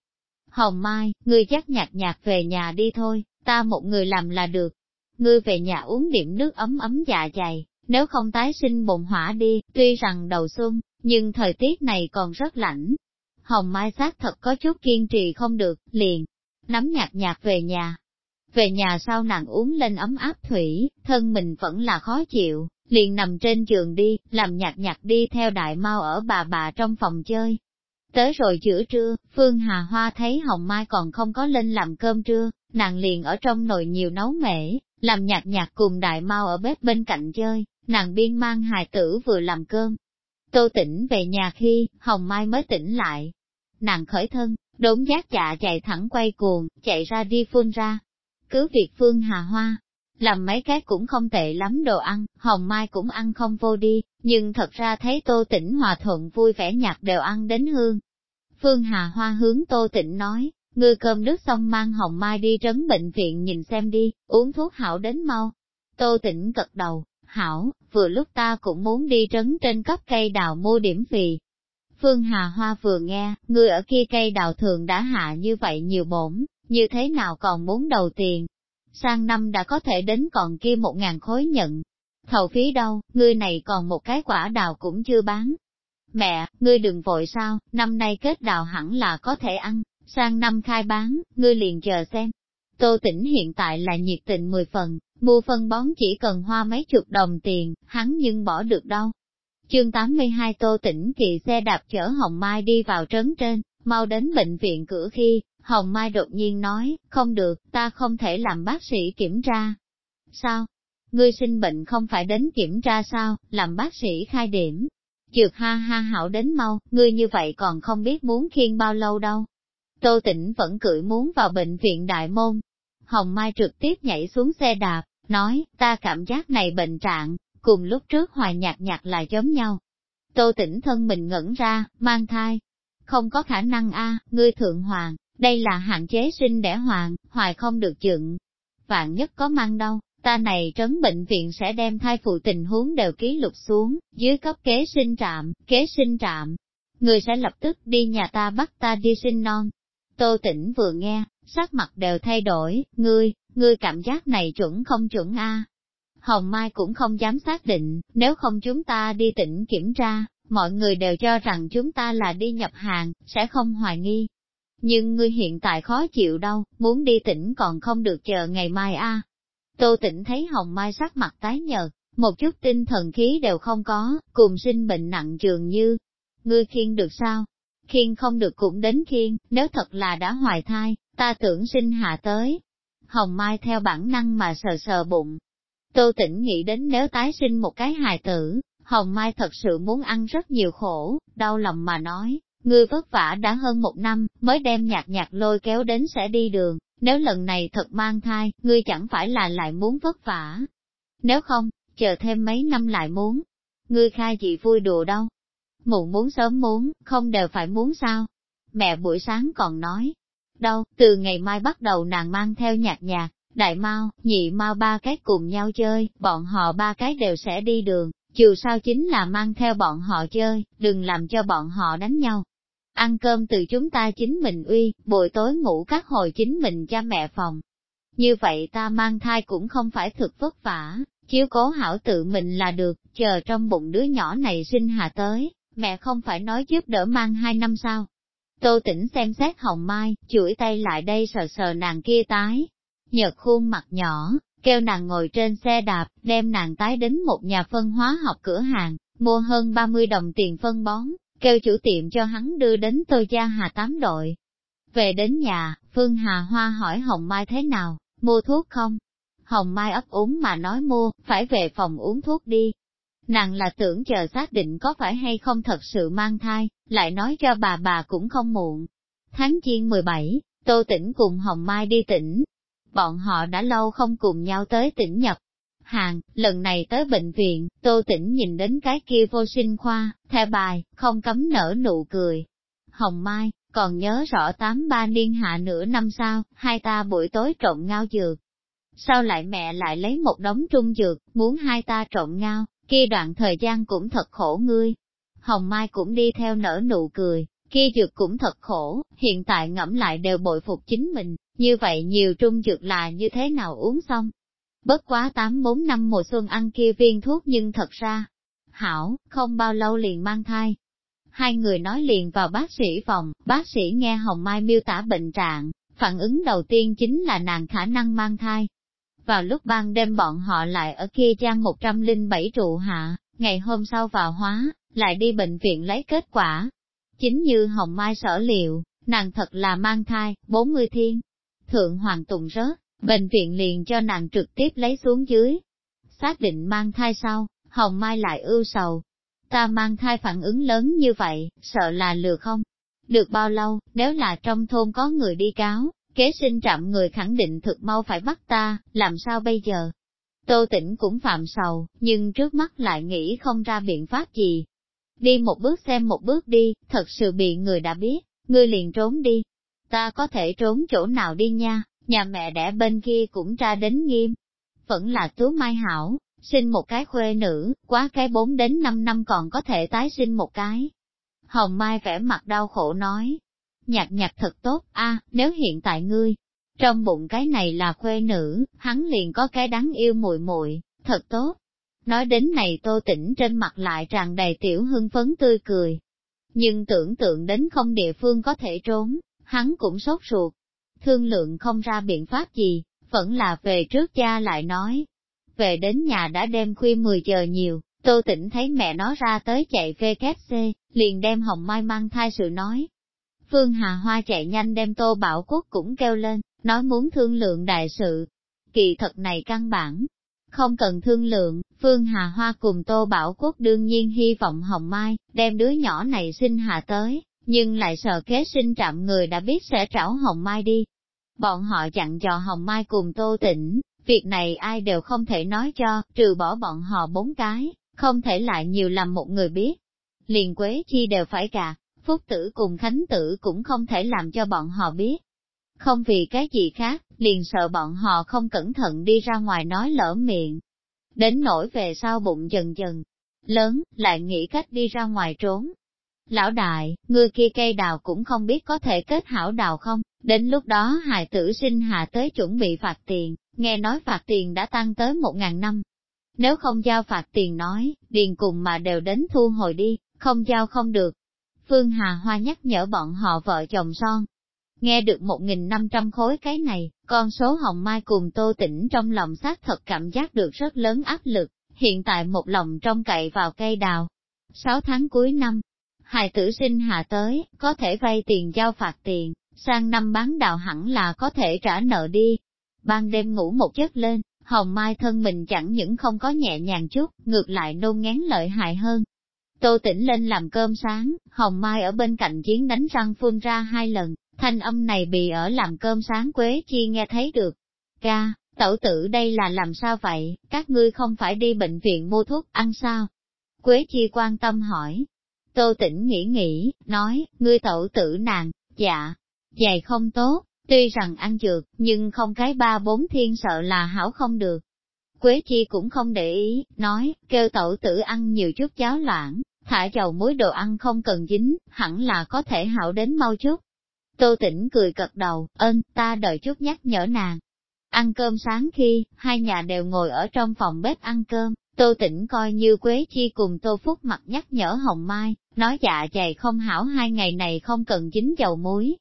Hồng Mai, ngươi chắc nhạt nhạt về nhà đi thôi, ta một người làm là được. Ngươi về nhà uống điểm nước ấm ấm dạ dày, nếu không tái sinh bồn hỏa đi, tuy rằng đầu xuân, nhưng thời tiết này còn rất lạnh, Hồng Mai xác thật có chút kiên trì không được, liền, nắm nhạt nhạt về nhà. Về nhà sau nàng uống lên ấm áp thủy, thân mình vẫn là khó chịu, liền nằm trên giường đi, làm nhạt nhạt đi theo đại mau ở bà bà trong phòng chơi. Tới rồi giữa trưa, Phương Hà Hoa thấy Hồng Mai còn không có lên làm cơm trưa, nàng liền ở trong nồi nhiều nấu mễ, làm nhạc nhạc cùng đại mau ở bếp bên cạnh chơi, nàng biên mang hài tử vừa làm cơm. Tô tỉnh về nhà khi, Hồng Mai mới tỉnh lại. Nàng khởi thân, đốn giác dạ chạy thẳng quay cuồng, chạy ra đi phun ra. Cứ việc Phương Hà Hoa, làm mấy cái cũng không tệ lắm đồ ăn, Hồng Mai cũng ăn không vô đi, nhưng thật ra thấy Tô Tĩnh hòa thuận vui vẻ nhạt đều ăn đến hương. Phương Hà Hoa hướng Tô Tịnh nói, ngươi cơm nước xong mang Hồng Mai đi trấn bệnh viện nhìn xem đi, uống thuốc hảo đến mau. Tô Tịnh cật đầu, hảo, vừa lúc ta cũng muốn đi trấn trên cấp cây đào mua điểm phì. Phương Hà Hoa vừa nghe, ngươi ở kia cây đào thường đã hạ như vậy nhiều bổn, như thế nào còn muốn đầu tiền, sang năm đã có thể đến còn kia một ngàn khối nhận. Thầu phí đâu, ngươi này còn một cái quả đào cũng chưa bán. Mẹ, ngươi đừng vội sao, năm nay kết đào hẳn là có thể ăn, sang năm khai bán, ngươi liền chờ xem. Tô tỉnh hiện tại là nhiệt tình 10 phần, mua phân bón chỉ cần hoa mấy chục đồng tiền, hắn nhưng bỏ được đâu. Chương 82 Tô tỉnh kỳ xe đạp chở Hồng Mai đi vào trấn trên, mau đến bệnh viện cửa khi, Hồng Mai đột nhiên nói, không được, ta không thể làm bác sĩ kiểm tra. Sao? Ngươi sinh bệnh không phải đến kiểm tra sao, làm bác sĩ khai điểm trượt ha ha hảo đến mau, ngươi như vậy còn không biết muốn khiên bao lâu đâu. Tô Tĩnh vẫn cười muốn vào bệnh viện đại môn. Hồng Mai trực tiếp nhảy xuống xe đạp, nói, ta cảm giác này bệnh trạng, cùng lúc trước hoài nhạt nhạt là giống nhau. Tô Tĩnh thân mình ngẩn ra, mang thai. Không có khả năng a, ngươi thượng hoàng, đây là hạn chế sinh đẻ hoàng, hoài không được dựng. Vạn nhất có mang đâu, ta này trấn bệnh viện sẽ đem thai phụ tình huống đều ký lục xuống, dưới cấp kế sinh trạm, kế sinh trạm. Người sẽ lập tức đi nhà ta bắt ta đi sinh non. Tô tỉnh vừa nghe, sắc mặt đều thay đổi, ngươi, ngươi cảm giác này chuẩn không chuẩn a? Hồng Mai cũng không dám xác định, nếu không chúng ta đi tỉnh kiểm tra, mọi người đều cho rằng chúng ta là đi nhập hàng, sẽ không hoài nghi, nhưng ngươi hiện tại khó chịu đâu, muốn đi tỉnh còn không được chờ ngày mai a. Tô tỉnh thấy hồng mai sắc mặt tái nhợt, một chút tinh thần khí đều không có, cùng sinh bệnh nặng trường như. Ngươi khiên được sao? Khiên không được cũng đến khiên, nếu thật là đã hoài thai, ta tưởng sinh hạ tới. Hồng Mai theo bản năng mà sờ sờ bụng. Tô tỉnh nghĩ đến nếu tái sinh một cái hài tử, Hồng Mai thật sự muốn ăn rất nhiều khổ, đau lòng mà nói, Ngươi vất vả đã hơn một năm, mới đem nhạt nhạt lôi kéo đến sẽ đi đường, nếu lần này thật mang thai, ngươi chẳng phải là lại muốn vất vả. Nếu không, chờ thêm mấy năm lại muốn. Ngươi khai gì vui đùa đâu. Mụ muốn sớm muốn, không đều phải muốn sao. Mẹ buổi sáng còn nói. Đâu, từ ngày mai bắt đầu nàng mang theo nhạt nhạt, đại mau, nhị mau ba cái cùng nhau chơi, bọn họ ba cái đều sẽ đi đường, dù sao chính là mang theo bọn họ chơi, đừng làm cho bọn họ đánh nhau. Ăn cơm từ chúng ta chính mình uy, buổi tối ngủ các hồi chính mình cha mẹ phòng. Như vậy ta mang thai cũng không phải thực vất vả, chiếu cố hảo tự mình là được, chờ trong bụng đứa nhỏ này sinh hạ tới, mẹ không phải nói giúp đỡ mang hai năm sao. Tô tỉnh xem xét hồng mai, chuỗi tay lại đây sờ sờ nàng kia tái, nhợt khuôn mặt nhỏ, kêu nàng ngồi trên xe đạp, đem nàng tái đến một nhà phân hóa học cửa hàng, mua hơn 30 đồng tiền phân bón, kêu chủ tiệm cho hắn đưa đến tôi gia hà tám đội. Về đến nhà, Phương Hà Hoa hỏi Hồng Mai thế nào, mua thuốc không? Hồng Mai ấp úng mà nói mua, phải về phòng uống thuốc đi. Nàng là tưởng chờ xác định có phải hay không thật sự mang thai, lại nói cho bà bà cũng không muộn. Tháng Giêng 17, Tô Tĩnh cùng Hồng Mai đi tỉnh. Bọn họ đã lâu không cùng nhau tới tỉnh nhập hàng, lần này tới bệnh viện, tô tĩnh nhìn đến cái kia vô sinh khoa, theo bài, không cấm nở nụ cười. Hồng Mai, còn nhớ rõ tám ba niên hạ nửa năm sau, hai ta buổi tối trộn ngao dược. Sao lại mẹ lại lấy một đống trung dược, muốn hai ta trộn ngao, kia đoạn thời gian cũng thật khổ ngươi. Hồng Mai cũng đi theo nở nụ cười, kia dược cũng thật khổ, hiện tại ngẫm lại đều bội phục chính mình, như vậy nhiều trung dược là như thế nào uống xong, Bất quá 8-4 năm mùa xuân ăn kia viên thuốc nhưng thật ra, hảo, không bao lâu liền mang thai. Hai người nói liền vào bác sĩ phòng, bác sĩ nghe Hồng Mai miêu tả bệnh trạng, phản ứng đầu tiên chính là nàng khả năng mang thai. Vào lúc ban đêm bọn họ lại ở kia trang 107 trụ hạ, ngày hôm sau vào hóa, lại đi bệnh viện lấy kết quả. Chính như hồng mai sở liệu, nàng thật là mang thai, 40 thiên. Thượng Hoàng Tùng rớt, bệnh viện liền cho nàng trực tiếp lấy xuống dưới. Xác định mang thai sau, hồng mai lại ưu sầu. Ta mang thai phản ứng lớn như vậy, sợ là lừa không? Được bao lâu, nếu là trong thôn có người đi cáo, kế sinh trạm người khẳng định thực mau phải bắt ta, làm sao bây giờ? Tô tỉnh cũng phạm sầu, nhưng trước mắt lại nghĩ không ra biện pháp gì. Đi một bước xem một bước đi, thật sự bị người đã biết, ngươi liền trốn đi. Ta có thể trốn chỗ nào đi nha, nhà mẹ đẻ bên kia cũng tra đến nghiêm. Vẫn là tú mai hảo, sinh một cái khuê nữ, quá cái 4 đến 5 năm còn có thể tái sinh một cái. Hồng Mai vẻ mặt đau khổ nói, nhạc nhạc thật tốt, a nếu hiện tại ngươi, trong bụng cái này là khuê nữ, hắn liền có cái đáng yêu muội muội, thật tốt. Nói đến này tô tỉnh trên mặt lại tràn đầy tiểu hưng phấn tươi cười. Nhưng tưởng tượng đến không địa phương có thể trốn, hắn cũng sốt ruột. Thương lượng không ra biện pháp gì, vẫn là về trước cha lại nói. Về đến nhà đã đêm khuya 10 giờ nhiều, tô tỉnh thấy mẹ nó ra tới chạy VKC, liền đem hồng mai mang thai sự nói. Phương Hà Hoa chạy nhanh đem tô bảo quốc cũng kêu lên, nói muốn thương lượng đại sự. Kỳ thật này căn bản, không cần thương lượng, Phương Hà Hoa cùng Tô Bảo Quốc đương nhiên hy vọng Hồng Mai, đem đứa nhỏ này sinh hạ tới, nhưng lại sợ kế sinh trạm người đã biết sẽ trảo Hồng Mai đi. Bọn họ chặn dò Hồng Mai cùng Tô Tĩnh, việc này ai đều không thể nói cho, trừ bỏ bọn họ bốn cái, không thể lại nhiều làm một người biết. Liền Quế Chi đều phải cả, Phúc Tử cùng Khánh Tử cũng không thể làm cho bọn họ biết. Không vì cái gì khác, liền sợ bọn họ không cẩn thận đi ra ngoài nói lỡ miệng. Đến nỗi về sau bụng dần dần, lớn, lại nghĩ cách đi ra ngoài trốn. Lão đại, ngươi kia cây đào cũng không biết có thể kết hảo đào không, đến lúc đó hài tử sinh hạ tới chuẩn bị phạt tiền, nghe nói phạt tiền đã tăng tới một ngàn năm. Nếu không giao phạt tiền nói, điền cùng mà đều đến thu hồi đi, không giao không được. Phương Hà Hoa nhắc nhở bọn họ vợ chồng son, Nghe được 1.500 khối cái này, con số hồng mai cùng tô tỉnh trong lòng xác thật cảm giác được rất lớn áp lực, hiện tại một lòng trong cậy vào cây đào. 6 tháng cuối năm, hài tử sinh hạ tới, có thể vay tiền giao phạt tiền, sang năm bán đào hẳn là có thể trả nợ đi. Ban đêm ngủ một giấc lên, hồng mai thân mình chẳng những không có nhẹ nhàng chút, ngược lại nôn ngán lợi hại hơn. Tô tỉnh lên làm cơm sáng, hồng mai ở bên cạnh chiến đánh răng phun ra hai lần, Thanh âm này bị ở làm cơm sáng Quế Chi nghe thấy được. Ca, tẩu tử đây là làm sao vậy, các ngươi không phải đi bệnh viện mua thuốc ăn sao? Quế Chi quan tâm hỏi. Tô tỉnh nghĩ nghĩ, nói, ngươi tẩu tử nàng, dạ, dày không tốt, tuy rằng ăn dược, nhưng không cái ba bốn thiên sợ là hảo không được. Quế Chi cũng không để ý, nói, kêu tẩu tử ăn nhiều chút cháo loãng, thả dầu muối đồ ăn không cần dính, hẳn là có thể hảo đến mau chút. Tô tỉnh cười cật đầu, ơn, ta đợi chút nhắc nhở nàng. Ăn cơm sáng khi, hai nhà đều ngồi ở trong phòng bếp ăn cơm, Tô tỉnh coi như Quế Chi cùng Tô Phúc mặt nhắc nhở Hồng Mai, nói dạ dày không hảo hai ngày này không cần dính dầu muối.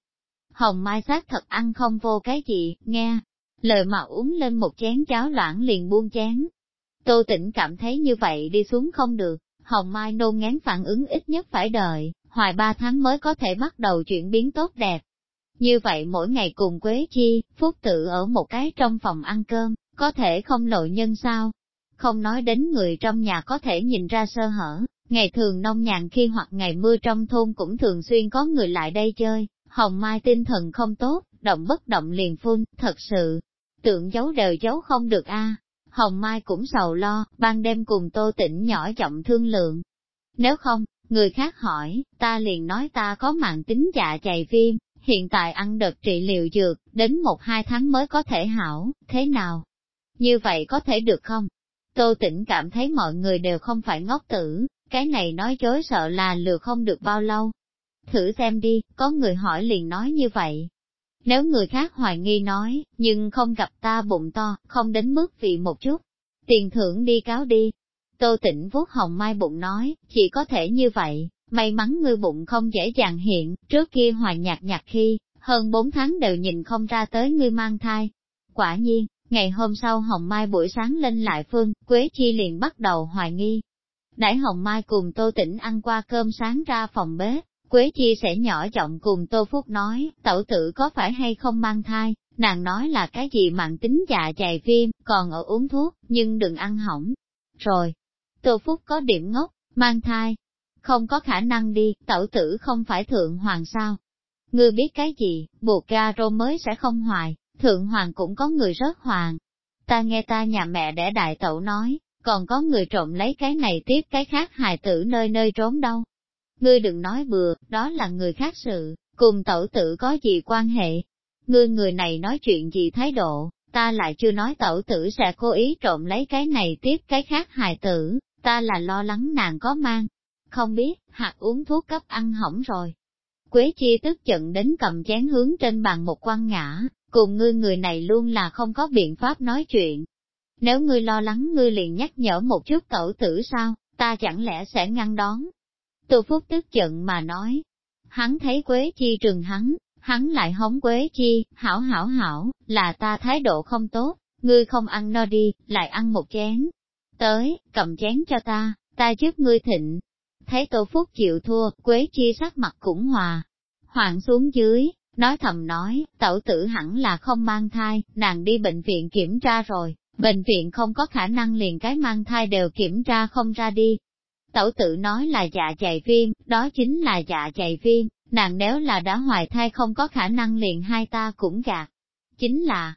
Hồng Mai xác thật ăn không vô cái gì, nghe, lời mà uống lên một chén cháo loãng liền buông chén. Tô Tĩnh cảm thấy như vậy đi xuống không được, Hồng Mai nôn ngán phản ứng ít nhất phải đợi, hoài ba tháng mới có thể bắt đầu chuyển biến tốt đẹp. Như vậy mỗi ngày cùng Quế Chi, Phúc tự ở một cái trong phòng ăn cơm, có thể không lộ nhân sao? Không nói đến người trong nhà có thể nhìn ra sơ hở, ngày thường nông nhàn khi hoặc ngày mưa trong thôn cũng thường xuyên có người lại đây chơi, hồng mai tinh thần không tốt, động bất động liền phun, thật sự, tượng giấu đều giấu không được a. Hồng Mai cũng sầu lo, ban đêm cùng tô tỉnh nhỏ giọng thương lượng. Nếu không, Người khác hỏi, ta liền nói ta có mạng tính dạ dày viêm, hiện tại ăn đợt trị liệu dược, đến một hai tháng mới có thể hảo, thế nào? Như vậy có thể được không? Tô tỉnh cảm thấy mọi người đều không phải ngốc tử, cái này nói chối sợ là lừa không được bao lâu. Thử xem đi, có người hỏi liền nói như vậy. Nếu người khác hoài nghi nói, nhưng không gặp ta bụng to, không đến mức vì một chút. Tiền thưởng đi cáo đi, Tô tịnh vuốt hồng mai bụng nói, chỉ có thể như vậy, may mắn ngươi bụng không dễ dàng hiện, trước kia hoài nhạt nhạt khi, hơn bốn tháng đều nhìn không ra tới ngươi mang thai. Quả nhiên, ngày hôm sau hồng mai buổi sáng lên lại phương, Quế Chi liền bắt đầu hoài nghi. Đãi hồng mai cùng tô tĩnh ăn qua cơm sáng ra phòng bếp, Quế Chi sẽ nhỏ giọng cùng Tô Phúc nói, tẩu tử có phải hay không mang thai, nàng nói là cái gì mạng tính dạ dày viêm, còn ở uống thuốc, nhưng đừng ăn hỏng. Rồi, Tô Phúc có điểm ngốc, mang thai, không có khả năng đi, tẩu tử không phải thượng hoàng sao. Ngươi biết cái gì, buộc ga rô mới sẽ không hoài, thượng hoàng cũng có người rớt hoàng. Ta nghe ta nhà mẹ đẻ đại tẩu nói, còn có người trộm lấy cái này tiếp cái khác hài tử nơi nơi trốn đâu. Ngươi đừng nói bừa, đó là người khác sự, cùng tẩu tử có gì quan hệ. Ngươi người này nói chuyện gì thái độ, ta lại chưa nói tẩu tử sẽ cố ý trộm lấy cái này tiếp cái khác hài tử, ta là lo lắng nàng có mang. Không biết, hạt uống thuốc cấp ăn hỏng rồi. Quế chi tức giận đến cầm chén hướng trên bàn một quan ngã, cùng ngươi người này luôn là không có biện pháp nói chuyện. Nếu ngươi lo lắng ngươi liền nhắc nhở một chút tẩu tử sao, ta chẳng lẽ sẽ ngăn đón. Tô Phúc tức giận mà nói. Hắn thấy Quế Chi trừng hắn, hắn lại hống Quế Chi, hảo hảo hảo, là ta thái độ không tốt, ngươi không ăn no đi, lại ăn một chén. Tới, cầm chén cho ta, ta giúp ngươi thịnh. Thấy Tô Phúc chịu thua, Quế Chi sắc mặt cũng hòa. Hoàng xuống dưới, nói thầm nói, tẩu tử hẳn là không mang thai, nàng đi bệnh viện kiểm tra rồi, bệnh viện không có khả năng liền cái mang thai đều kiểm tra không ra đi. Tẩu tử nói là dạ dày viêm, đó chính là dạ dày viêm, nàng nếu là đã hoài thai không có khả năng liền hai ta cũng gạt. Chính là,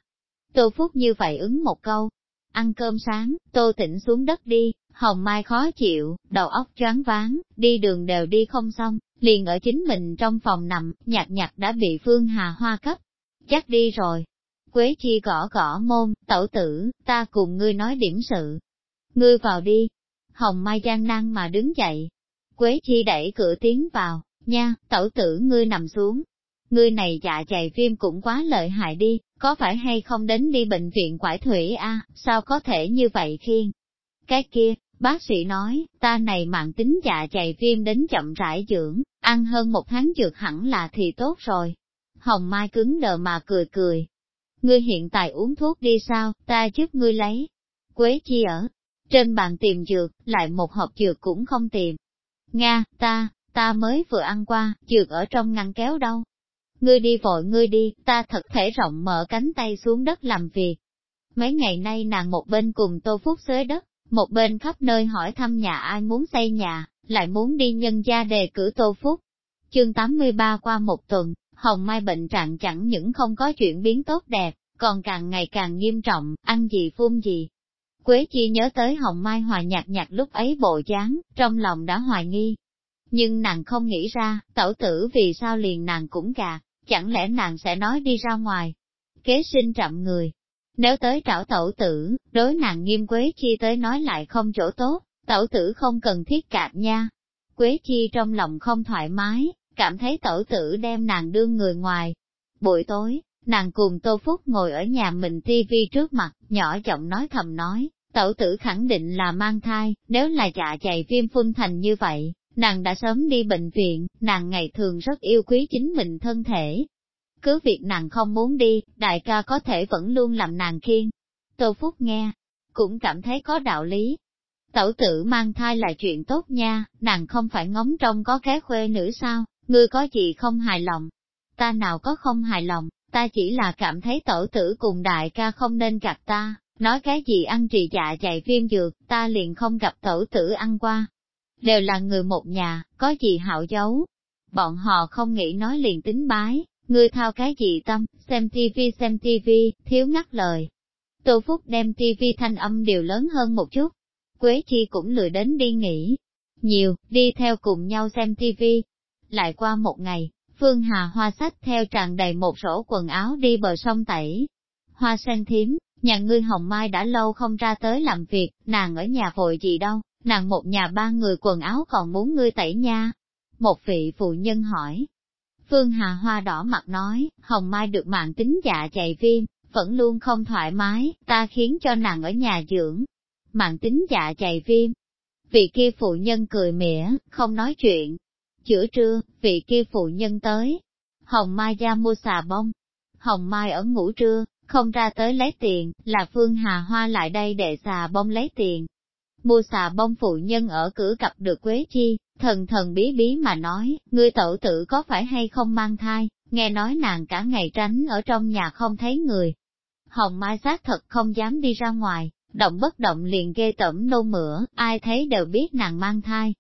Tô Phúc như vậy ứng một câu, ăn cơm sáng, Tô Tĩnh xuống đất đi, Hồng Mai khó chịu, đầu óc choáng váng, đi đường đều đi không xong, liền ở chính mình trong phòng nằm, nhạt nhạt đã bị Phương Hà Hoa cấp. Chắc đi rồi. Quế Chi gõ gõ môn, tẩu tử, ta cùng ngươi nói điểm sự. Ngươi vào đi. Hồng Mai gian nan mà đứng dậy. Quế Chi đẩy cửa tiến vào, nha, tẩu tử ngươi nằm xuống. Ngươi này dạ dày viêm cũng quá lợi hại đi, có phải hay không đến đi bệnh viện quải thủy a sao có thể như vậy khiên? Cái kia, Bác sĩ nói, ta này mạng tính dạ dày viêm đến chậm rãi dưỡng, ăn hơn một tháng dược hẳn là thì tốt rồi. Hồng Mai cứng đờ mà cười cười. Ngươi hiện tại uống thuốc đi sao, ta giúp ngươi lấy. Quế chi ở, trên bàn tìm dược, lại một hộp dược cũng không tìm. Nga, ta, ta mới vừa ăn qua, dược ở trong ngăn kéo đâu. Ngươi đi vội ngươi đi, ta thật thể rộng mở cánh tay xuống đất làm việc. Mấy ngày nay nàng một bên cùng tô phúc xới đất, một bên khắp nơi hỏi thăm nhà ai muốn xây nhà, lại muốn đi nhân gia đề cử tô phúc. Chương 83 qua một tuần, Hồng Mai bệnh trạng chẳng những không có chuyển biến tốt đẹp, còn càng ngày càng nghiêm trọng, ăn gì phun gì. Quế Chi nhớ tới Hồng Mai hòa nhạc nhạt lúc ấy bộ dáng, trong lòng đã hoài nghi. Nhưng nàng không nghĩ ra, tẩu tử vì sao liền nàng cũng gạt, chẳng lẽ nàng sẽ nói đi ra ngoài. Kế sinh chậm người, nếu tới trảo tẩu tử, đối nàng nghiêm Quế Chi tới nói lại không chỗ tốt, tẩu tử không cần thiết cạp nha. Quế Chi trong lòng không thoải mái, cảm thấy tẩu tử đem nàng đương người ngoài. Buổi tối, nàng cùng Tô Phúc ngồi ở nhà mình tivi trước mặt, nhỏ giọng nói thầm nói, tẩu tử khẳng định là mang thai, nếu là dạ dày viêm phun thành như vậy, nàng đã sớm đi bệnh viện, nàng ngày thường rất yêu quý chính mình thân thể, cứ việc nàng không muốn đi, đại ca có thể vẫn luôn làm nàng khiên. Tô Phúc nghe, cũng cảm thấy có đạo lý. Tẩu tử mang thai là chuyện tốt nha, nàng không phải ngóng trông có cái khuê nữ sao, ngươi có gì không hài lòng. Ta nào có không hài lòng, ta chỉ là cảm thấy tẩu tử cùng đại ca không nên gặp ta, nói cái gì ăn trì dạ dày viêm dược, ta liền không gặp tẩu tử ăn qua. Đều là người một nhà, có gì hạo giấu. Bọn họ không nghĩ nói liền tính bái, Ngươi thao cái gì tâm, xem tivi xem tivi, thiếu ngắt lời. Tô Phúc đem tivi thanh âm điều lớn hơn một chút. Quế Chi cũng lười đến đi nghỉ. Nhiều, đi theo cùng nhau xem tivi. Lại qua một ngày, Phương Hà Hoa sách theo tràn đầy một sổ quần áo đi bờ sông tẩy. Hoa sen thím, nhà ngươi Hồng Mai đã lâu không ra tới làm việc, nàng ở nhà vội gì đâu, nàng một nhà ba người quần áo còn muốn ngươi tẩy nha. Một vị phụ nhân hỏi, Phương Hà Hoa đỏ mặt nói, Hồng Mai được mạng tính dạ dày viêm, vẫn luôn không thoải mái, ta khiến cho nàng ở nhà dưỡng. Mạng tính dạ dày viêm. Vị kia phụ nhân cười mỉa, không nói chuyện. Chữa trưa, vị kia phụ nhân tới. Hồng Mai ra mua xà bông. Hồng Mai ở ngủ trưa, không ra tới lấy tiền, là Phương Hà Hoa lại đây để xà bông lấy tiền. mua xà bông phụ nhân ở cửa cặp được Quế Chi, thần thần bí bí mà nói, ngươi tẩu tử có phải hay không mang thai, nghe nói nàng cả ngày tránh ở trong nhà không thấy người. Hồng Mai xác thật không dám đi ra ngoài, động bất động liền ghê tẩm nôn mửa, ai thấy đều biết nàng mang thai.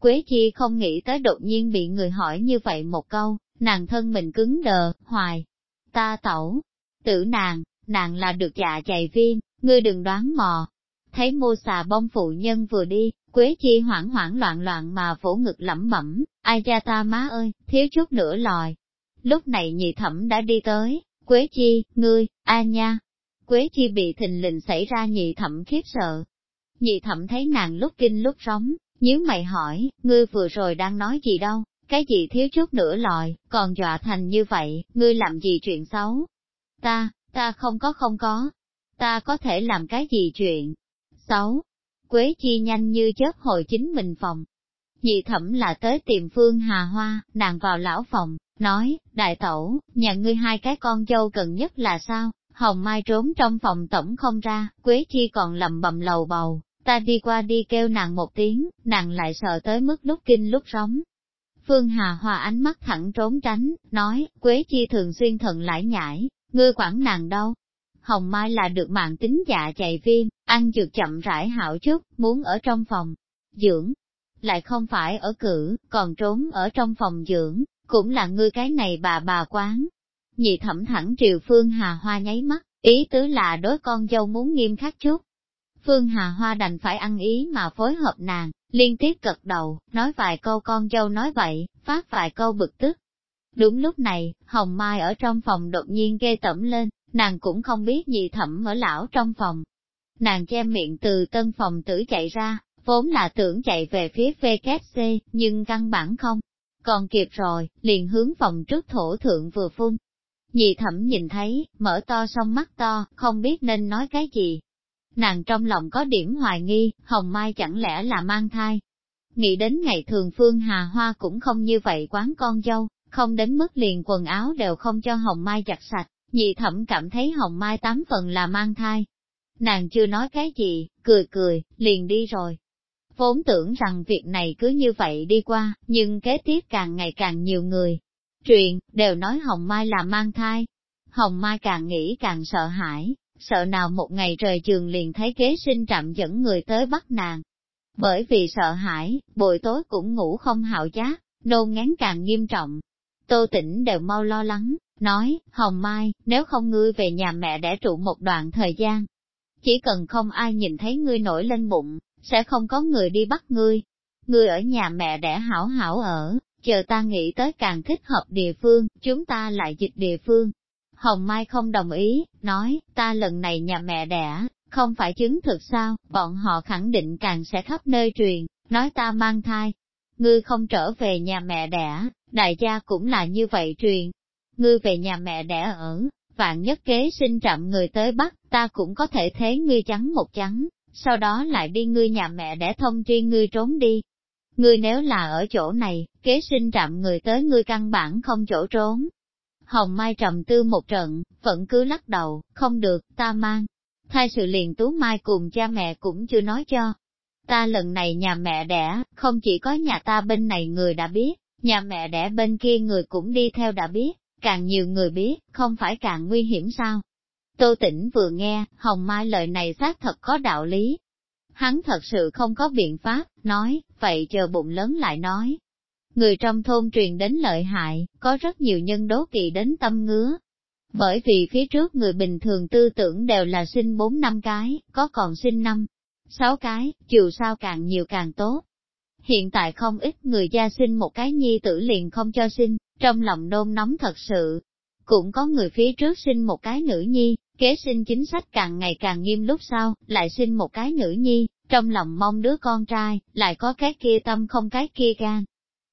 Quế Chi không nghĩ tới đột nhiên bị người hỏi như vậy một câu, nàng thân mình cứng đờ, hoài. Ta tẩu, tử nàng, nàng là được dạ dày viêm, ngươi đừng đoán mò. Thấy mô xà bông phụ nhân vừa đi, Quế Chi hoảng hoảng loạn loạn mà vỗ ngực lẩm bẩm, ai cha ta má ơi, thiếu chút nữa lòi. Lúc này nhị thẩm đã đi tới, Quế Chi, ngươi, a nha. Quế Chi bị thình lình xảy ra nhị thẩm khiếp sợ. Nhị thẩm thấy nàng lúc kinh lúc róng, nhíu mày hỏi, ngươi vừa rồi đang nói gì đâu, cái gì thiếu chút nữa lòi, còn dọa thành như vậy, ngươi làm gì chuyện xấu? Ta, ta không có không có, ta có thể làm cái gì chuyện sáu, Quế chi nhanh như chớp hồi chính mình phòng. Nhị thẩm là tới tìm Phương Hà Hoa, nàng vào lão phòng, nói, đại tẩu, nhà ngươi hai cái con dâu cần nhất là sao? Hồng Mai trốn trong phòng tổng không ra, Quế Chi còn lầm bầm lầu bầu, ta đi qua đi kêu nàng một tiếng, nàng lại sợ tới mức lúc kinh lúc sống. Phương Hà Hoa ánh mắt thẳng trốn tránh, nói, Quế Chi thường xuyên thần lãi nhãi, ngươi quản nàng đâu, Hồng Mai là được mạng tính dạ chạy viêm, ăn dược chậm rãi hảo chút, muốn ở trong phòng dưỡng, lại không phải ở cử, còn trốn ở trong phòng dưỡng, cũng là ngươi cái này bà bà quán. Nhị thẩm thẳng triều Phương Hà Hoa nháy mắt, ý tứ là đối con dâu muốn nghiêm khắc chút. Phương Hà Hoa đành phải ăn ý mà phối hợp nàng, liên tiếp cật đầu, nói vài câu con dâu nói vậy, phát vài câu bực tức. Đúng lúc này, Hồng Mai ở trong phòng đột nhiên ghê tẩm lên, nàng cũng không biết gì thẩm ở lão trong phòng. Nàng che miệng từ tân phòng tử chạy ra, vốn là tưởng chạy về phía VKC, nhưng căn bản không. Còn kịp rồi, liền hướng phòng trước thổ thượng vừa phun. Nhị thẩm nhìn thấy, mở to song mắt to, không biết nên nói cái gì. Nàng trong lòng có điểm hoài nghi, hồng mai chẳng lẽ là mang thai. Nghĩ đến ngày thường phương hà hoa cũng không như vậy quán con dâu, không đến mức liền quần áo đều không cho hồng mai giặt sạch. Nhị thẩm cảm thấy hồng mai tám phần là mang thai. Nàng chưa nói cái gì, cười cười, liền đi rồi. Vốn tưởng rằng việc này cứ như vậy đi qua, nhưng kế tiếp càng ngày càng nhiều người. Truyền, đều nói hồng mai là mang thai. Hồng mai càng nghĩ càng sợ hãi, sợ nào một ngày trời trường liền thấy kế sinh trạm dẫn người tới bắt nàng. Bởi vì sợ hãi, buổi tối cũng ngủ không hạo giác, nôn ngán càng nghiêm trọng. Tô Tĩnh đều mau lo lắng, nói, Hồng Mai, nếu không ngươi về nhà mẹ đẻ trụ một đoạn thời gian, chỉ cần không ai nhìn thấy ngươi nổi lên bụng, sẽ không có người đi bắt ngươi. Ngươi ở nhà mẹ đẻ hảo hảo ở, chờ ta nghĩ tới càng thích hợp địa phương, chúng ta lại dịch địa phương. Hồng Mai không đồng ý, nói, ta lần này nhà mẹ đẻ, không phải chứng thực sao, bọn họ khẳng định càng sẽ khắp nơi truyền, nói ta mang thai. Ngươi không trở về nhà mẹ đẻ, đại gia cũng là như vậy truyền, ngươi về nhà mẹ đẻ ở, vạn nhất kế sinh trạm người tới bắt, ta cũng có thể thế ngươi trắng một trắng, sau đó lại đi ngươi nhà mẹ đẻ thông tri ngươi trốn đi. Ngươi nếu là ở chỗ này, kế sinh trạm người tới ngươi căn bản không chỗ trốn. Hồng Mai trầm tư một trận, vẫn cứ lắc đầu, không được, ta mang. Thay sự liền tú Mai cùng cha mẹ cũng chưa nói cho. Ta lần này nhà mẹ đẻ, không chỉ có nhà ta bên này người đã biết, nhà mẹ đẻ bên kia người cũng đi theo đã biết, càng nhiều người biết, không phải càng nguy hiểm sao. Tô Tĩnh vừa nghe, Hồng Mai lời này xác thật có đạo lý. Hắn thật sự không có biện pháp, nói, vậy chờ bụng lớn lại nói. Người trong thôn truyền đến lợi hại, có rất nhiều nhân đố kỵ đến tâm ngứa. Bởi vì phía trước người bình thường tư tưởng đều là sinh 4 năm cái, có còn sinh năm, 6 cái, dù sao càng nhiều càng tốt. Hiện tại không ít người gia sinh một cái nhi tử liền không cho sinh, trong lòng nôn nóng thật sự. Cũng có người phía trước sinh một cái nữ nhi, kế sinh chính sách càng ngày càng nghiêm lúc sau, lại sinh một cái nữ nhi, trong lòng mong đứa con trai, lại có cái kia tâm không cái kia gan.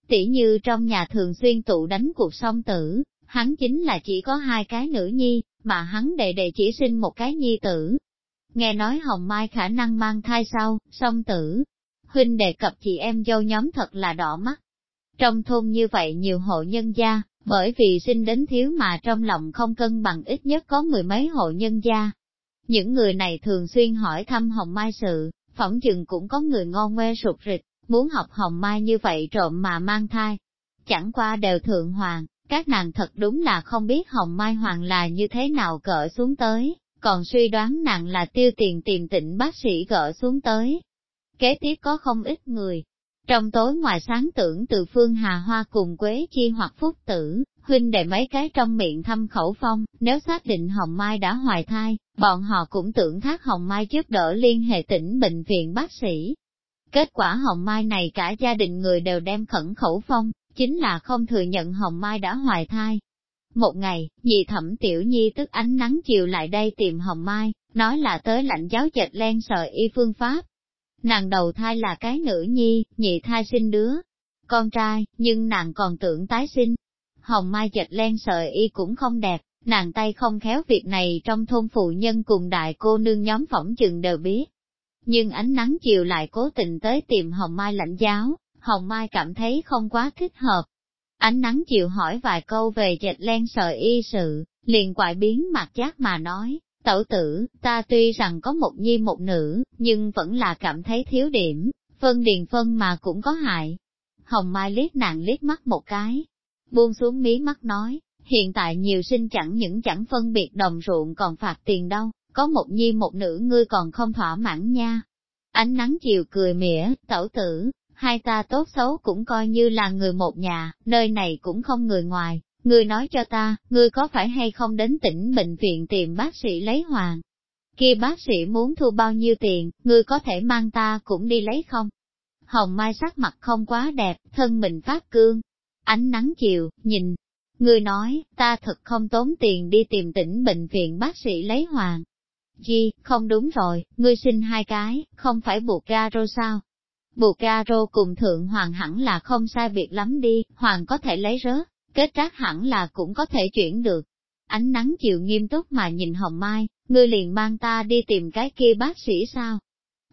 Tỷ như trong nhà thường xuyên tụ đánh cuộc song tử, hắn chính là chỉ có hai cái nữ nhi, mà hắn đệ đệ chỉ sinh một cái nhi tử. Nghe nói Hồng Mai khả năng mang thai sau, song tử. Huynh đề cập chị em dâu nhóm thật là đỏ mắt, trong thôn như vậy nhiều hộ nhân gia, bởi vì sinh đến thiếu mà trong lòng không cân bằng ít nhất có mười mấy hộ nhân gia. Những người này thường xuyên hỏi thăm Hồng Mai sự, phỏng chừng cũng có người ngon ngoe sụt rịch, muốn học hồng mai như vậy trộm mà mang thai. Chẳng qua đều thượng hoàng, các nàng thật đúng là không biết hồng mai hoàng là như thế nào cỡ xuống tới, còn suy đoán nàng là tiêu tiền tìm tịnh bác sĩ gỡ xuống tới. Kế tiếp có không ít người. Trong tối ngoài sáng tưởng từ phương Hà Hoa cùng Quế Chi hoặc Phúc Tử, huynh đệ mấy cái trong miệng thăm khẩu phong, nếu xác định Hồng Mai đã hoài thai, bọn họ cũng tưởng thác Hồng Mai giúp đỡ liên hệ tỉnh bệnh viện bác sĩ. Kết quả Hồng Mai này cả gia đình người đều đem khẩn khẩu phong, chính là không thừa nhận Hồng Mai đã hoài thai. Một ngày, dì thẩm tiểu nhi tức ánh nắng chiều lại đây tìm Hồng Mai, nói là tới lãnh giáo chệch len sợi y phương pháp. Nàng đầu thai là cái nữ nhi, nhị thai sinh đứa, con trai, nhưng nàng còn tưởng tái sinh, hồng mai chật len sợi y cũng không đẹp, nàng tay không khéo việc này trong thôn phụ nhân cùng đại cô nương nhóm phỏng chừng đều biết. Nhưng ánh nắng chiều lại cố tình tới tìm hồng mai lãnh giáo, hồng mai cảm thấy không quá thích hợp. Ánh nắng chiều hỏi vài câu về chật len sợi y sự, liền quại biến mặt giác mà nói, tẩu tử, ta tuy rằng có một nhi một nữ, nhưng vẫn là cảm thấy thiếu điểm, phân điền phân mà cũng có hại. Hồng Mai liếc nàng liếc mắt một cái, buông xuống mí mắt nói, hiện tại nhiều sinh chẳng những chẳng phân biệt đồng ruộng còn phạt tiền đâu, có một nhi một nữ ngươi còn không thỏa mãn nha. Ánh nắng chiều cười mỉa, tẩu tử, hai ta tốt xấu cũng coi như là người một nhà, nơi này cũng không người ngoài, ngươi nói cho ta, ngươi có phải hay không đến tỉnh bệnh viện tìm bác sĩ lấy hoàng? Kia bác sĩ muốn thu bao nhiêu tiền, ngươi có thể mang ta cũng đi lấy không? Hồng Mai sắc mặt không quá đẹp, thân mình phát cương, Ánh nắng chiều, nhìn, người nói, ta thật không tốn tiền đi tìm tỉnh bệnh viện bác sĩ lấy hoàng. Chi, không đúng rồi, ngươi xin hai cái, không phải buộc ga rô sao? Buộc ga rô cùng thượng hoàng hẳn là không sai biệt lắm đi, hoàng có thể lấy rớt, kết trác hẳn là cũng có thể chuyển được. Ánh nắng chiều nghiêm túc mà nhìn Hồng Mai, ngươi liền mang ta đi tìm cái kia bác sĩ sao?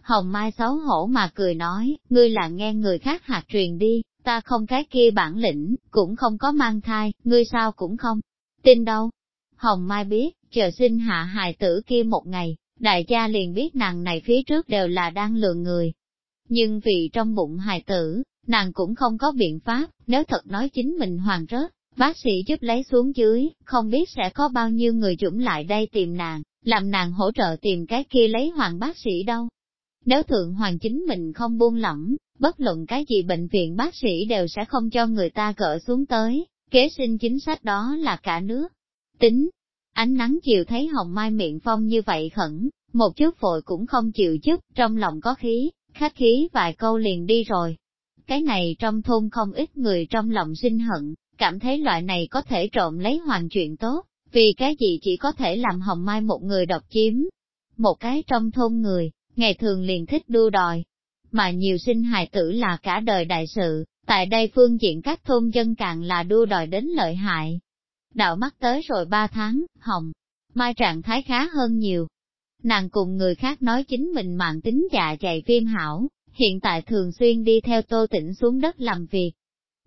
Hồng Mai xấu hổ mà cười nói, ngươi là nghe người khác hạt truyền đi, ta không cái kia bản lĩnh, cũng không có mang thai, ngươi sao cũng không. Tin đâu? Hồng Mai biết, chờ sinh hạ hài tử kia một ngày, đại gia liền biết nàng này phía trước đều là đang lừa người. Nhưng vì trong bụng hài tử, nàng cũng không có biện pháp, nếu thật nói chính mình hoàng rớt, bác sĩ giúp lấy xuống dưới, không biết sẽ có bao nhiêu người dũng lại đây tìm nàng, làm nàng hỗ trợ tìm cái kia lấy hoàng bác sĩ đâu. Nếu thượng hoàng chính mình không buông lỏng, bất luận cái gì bệnh viện bác sĩ đều sẽ không cho người ta gỡ xuống tới, kế sinh chính sách đó là cả nước. Tính, ánh nắng chiều thấy hồng mai miệng phong như vậy khẩn, một chút vội cũng không chịu chút, trong lòng có khí, khách khí vài câu liền đi rồi. Cái này trong thôn không ít người trong lòng sinh hận, cảm thấy loại này có thể trộm lấy hoàng chuyện tốt, vì cái gì chỉ có thể làm hồng mai một người độc chiếm. Một cái trong thôn người, ngày thường liền thích đua đòi, mà nhiều sinh hài tử là cả đời đại sự, tại đây phương diện các thôn dân càng là đua đòi đến lợi hại. Đạo mắt tới rồi ba tháng, hồng, mai trạng thái khá hơn nhiều. Nàng cùng người khác nói chính mình mạng tính dạ dày viêm hảo, hiện tại thường xuyên đi theo tô tĩnh xuống đất làm việc.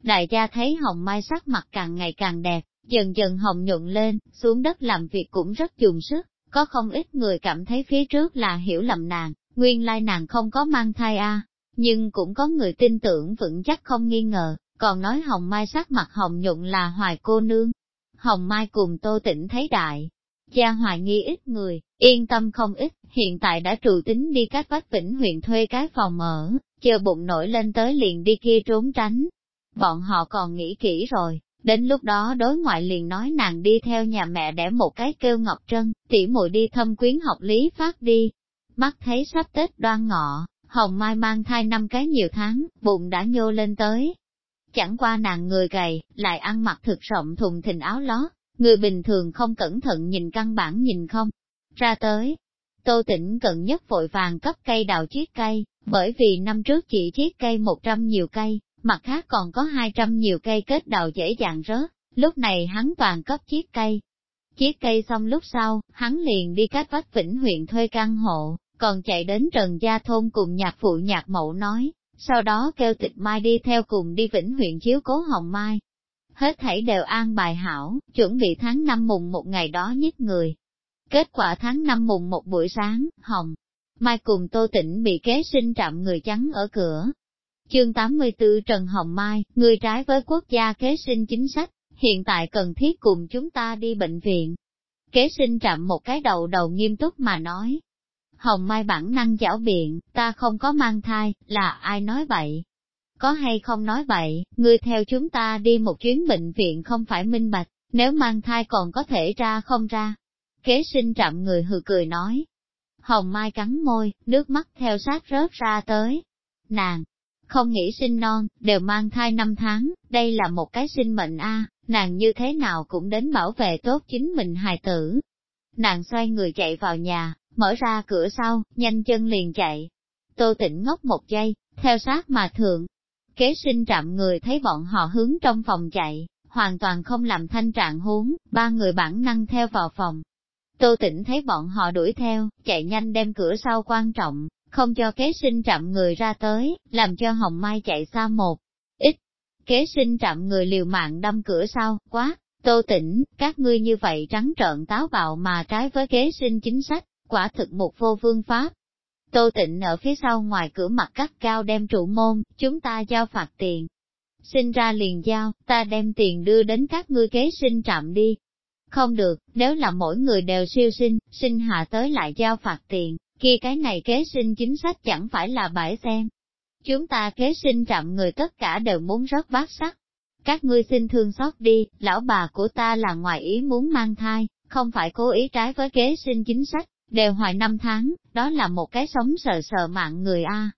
Đại gia thấy hồng mai sắc mặt càng ngày càng đẹp, dần dần hồng nhuận lên, xuống đất làm việc cũng rất dùng sức, có không ít người cảm thấy phía trước là hiểu lầm nàng, nguyên lai nàng không có mang thai a, nhưng cũng có người tin tưởng vững chắc không nghi ngờ, còn nói Hồng Mai sắc mặt hồng nhuận là hoài cô nương. Hồng Mai cùng Tô Tĩnh thấy đại, gia hoài nghi ít người, yên tâm không ít, hiện tại đã trụ tính đi các vách vĩnh huyện thuê cái phòng mở, chờ bụng nổi lên tới liền đi kia trốn tránh. Bọn họ còn nghĩ kỹ rồi, đến lúc đó đối ngoại liền nói nàng đi theo nhà mẹ để một cái kêu Ngọc Trân, tỉ muội đi thâm quyến học lý phát đi, Mắt thấy sắp Tết đoan ngọ, Hồng Mai mang thai năm cái nhiều tháng, bụng đã nhô lên tới. Chẳng qua nàng người gầy, lại ăn mặc thực rộng thùng thình áo lót, người bình thường không cẩn thận nhìn căn bản nhìn không. Ra tới, Tô tĩnh cận nhất vội vàng cấp cây đào chiếc cây, bởi vì năm trước chỉ chiếc cây 100 nhiều cây, mặt khác còn có 200 nhiều cây kết đào dễ dàng rớt, lúc này hắn toàn cấp chiếc cây. Chiếc cây xong lúc sau, hắn liền đi cách vách vĩnh huyện thuê căn hộ, còn chạy đến Trần Gia Thôn cùng nhạc phụ nhạc mẫu nói, sau đó kêu tịch mai đi theo cùng đi Vĩnh huyện chiếu cố Hồng Mai. Hết thảy đều an bài hảo, chuẩn bị tháng năm mùng một ngày đó nhất người. Kết quả tháng năm mùng một buổi sáng, Hồng Mai cùng Tô Tĩnh bị kế sinh trạm người trắng ở cửa. Chương 84 Trần Hồng Mai, người trái với quốc gia kế sinh chính sách, hiện tại cần thiết cùng chúng ta đi bệnh viện. Kế sinh trạm một cái đầu đầu nghiêm túc mà nói. Hồng Mai bản năng giảo biện, ta không có mang thai, là ai nói vậy? Có hay không nói vậy, ngươi theo chúng ta đi một chuyến bệnh viện không phải minh bạch, nếu mang thai còn có thể ra không ra. Kế sinh trạm người hừ cười nói. Hồng Mai cắn môi, nước mắt theo sát rớt ra tới. Nàng, không nghĩ sinh non, đều mang thai năm tháng, đây là một cái sinh mệnh a, nàng như thế nào cũng đến bảo vệ tốt chính mình hài tử. Nàng xoay người chạy vào nhà, mở ra cửa sau, nhanh chân liền chạy. Tô tĩnh ngốc một giây, theo sát mà thượng. Kế sinh trạm người thấy bọn họ hướng trong phòng chạy, hoàn toàn không làm thanh trạng huống, ba người bản năng theo vào phòng. Tô tĩnh thấy bọn họ đuổi theo, chạy nhanh đem cửa sau quan trọng, không cho kế sinh trạm người ra tới, làm cho Hồng Mai chạy xa một ít. Kế sinh trạm người liều mạng đâm cửa sau, quá, tô tỉnh, các ngươi như vậy trắng trợn táo bạo mà trái với kế sinh chính sách, quả thực một vô vương pháp. Tô tịnh ở phía sau ngoài cửa mặt cắt cao đem trụ môn, chúng ta giao phạt tiền. Xin ra liền giao, ta đem tiền đưa đến các ngươi kế sinh trạm đi. Không được, nếu là mỗi người đều siêu sinh, sinh hạ tới lại giao phạt tiền, kia cái này kế sinh chính sách chẳng phải là bãi xem. Chúng ta kế sinh trạm người tất cả đều muốn rất bát sắc. Các ngươi xin thương xót đi, lão bà của ta là ngoài ý muốn mang thai, không phải cố ý trái với kế sinh chính sách, đều hoài năm tháng, đó là một cái sống sờ sờ mạng người A.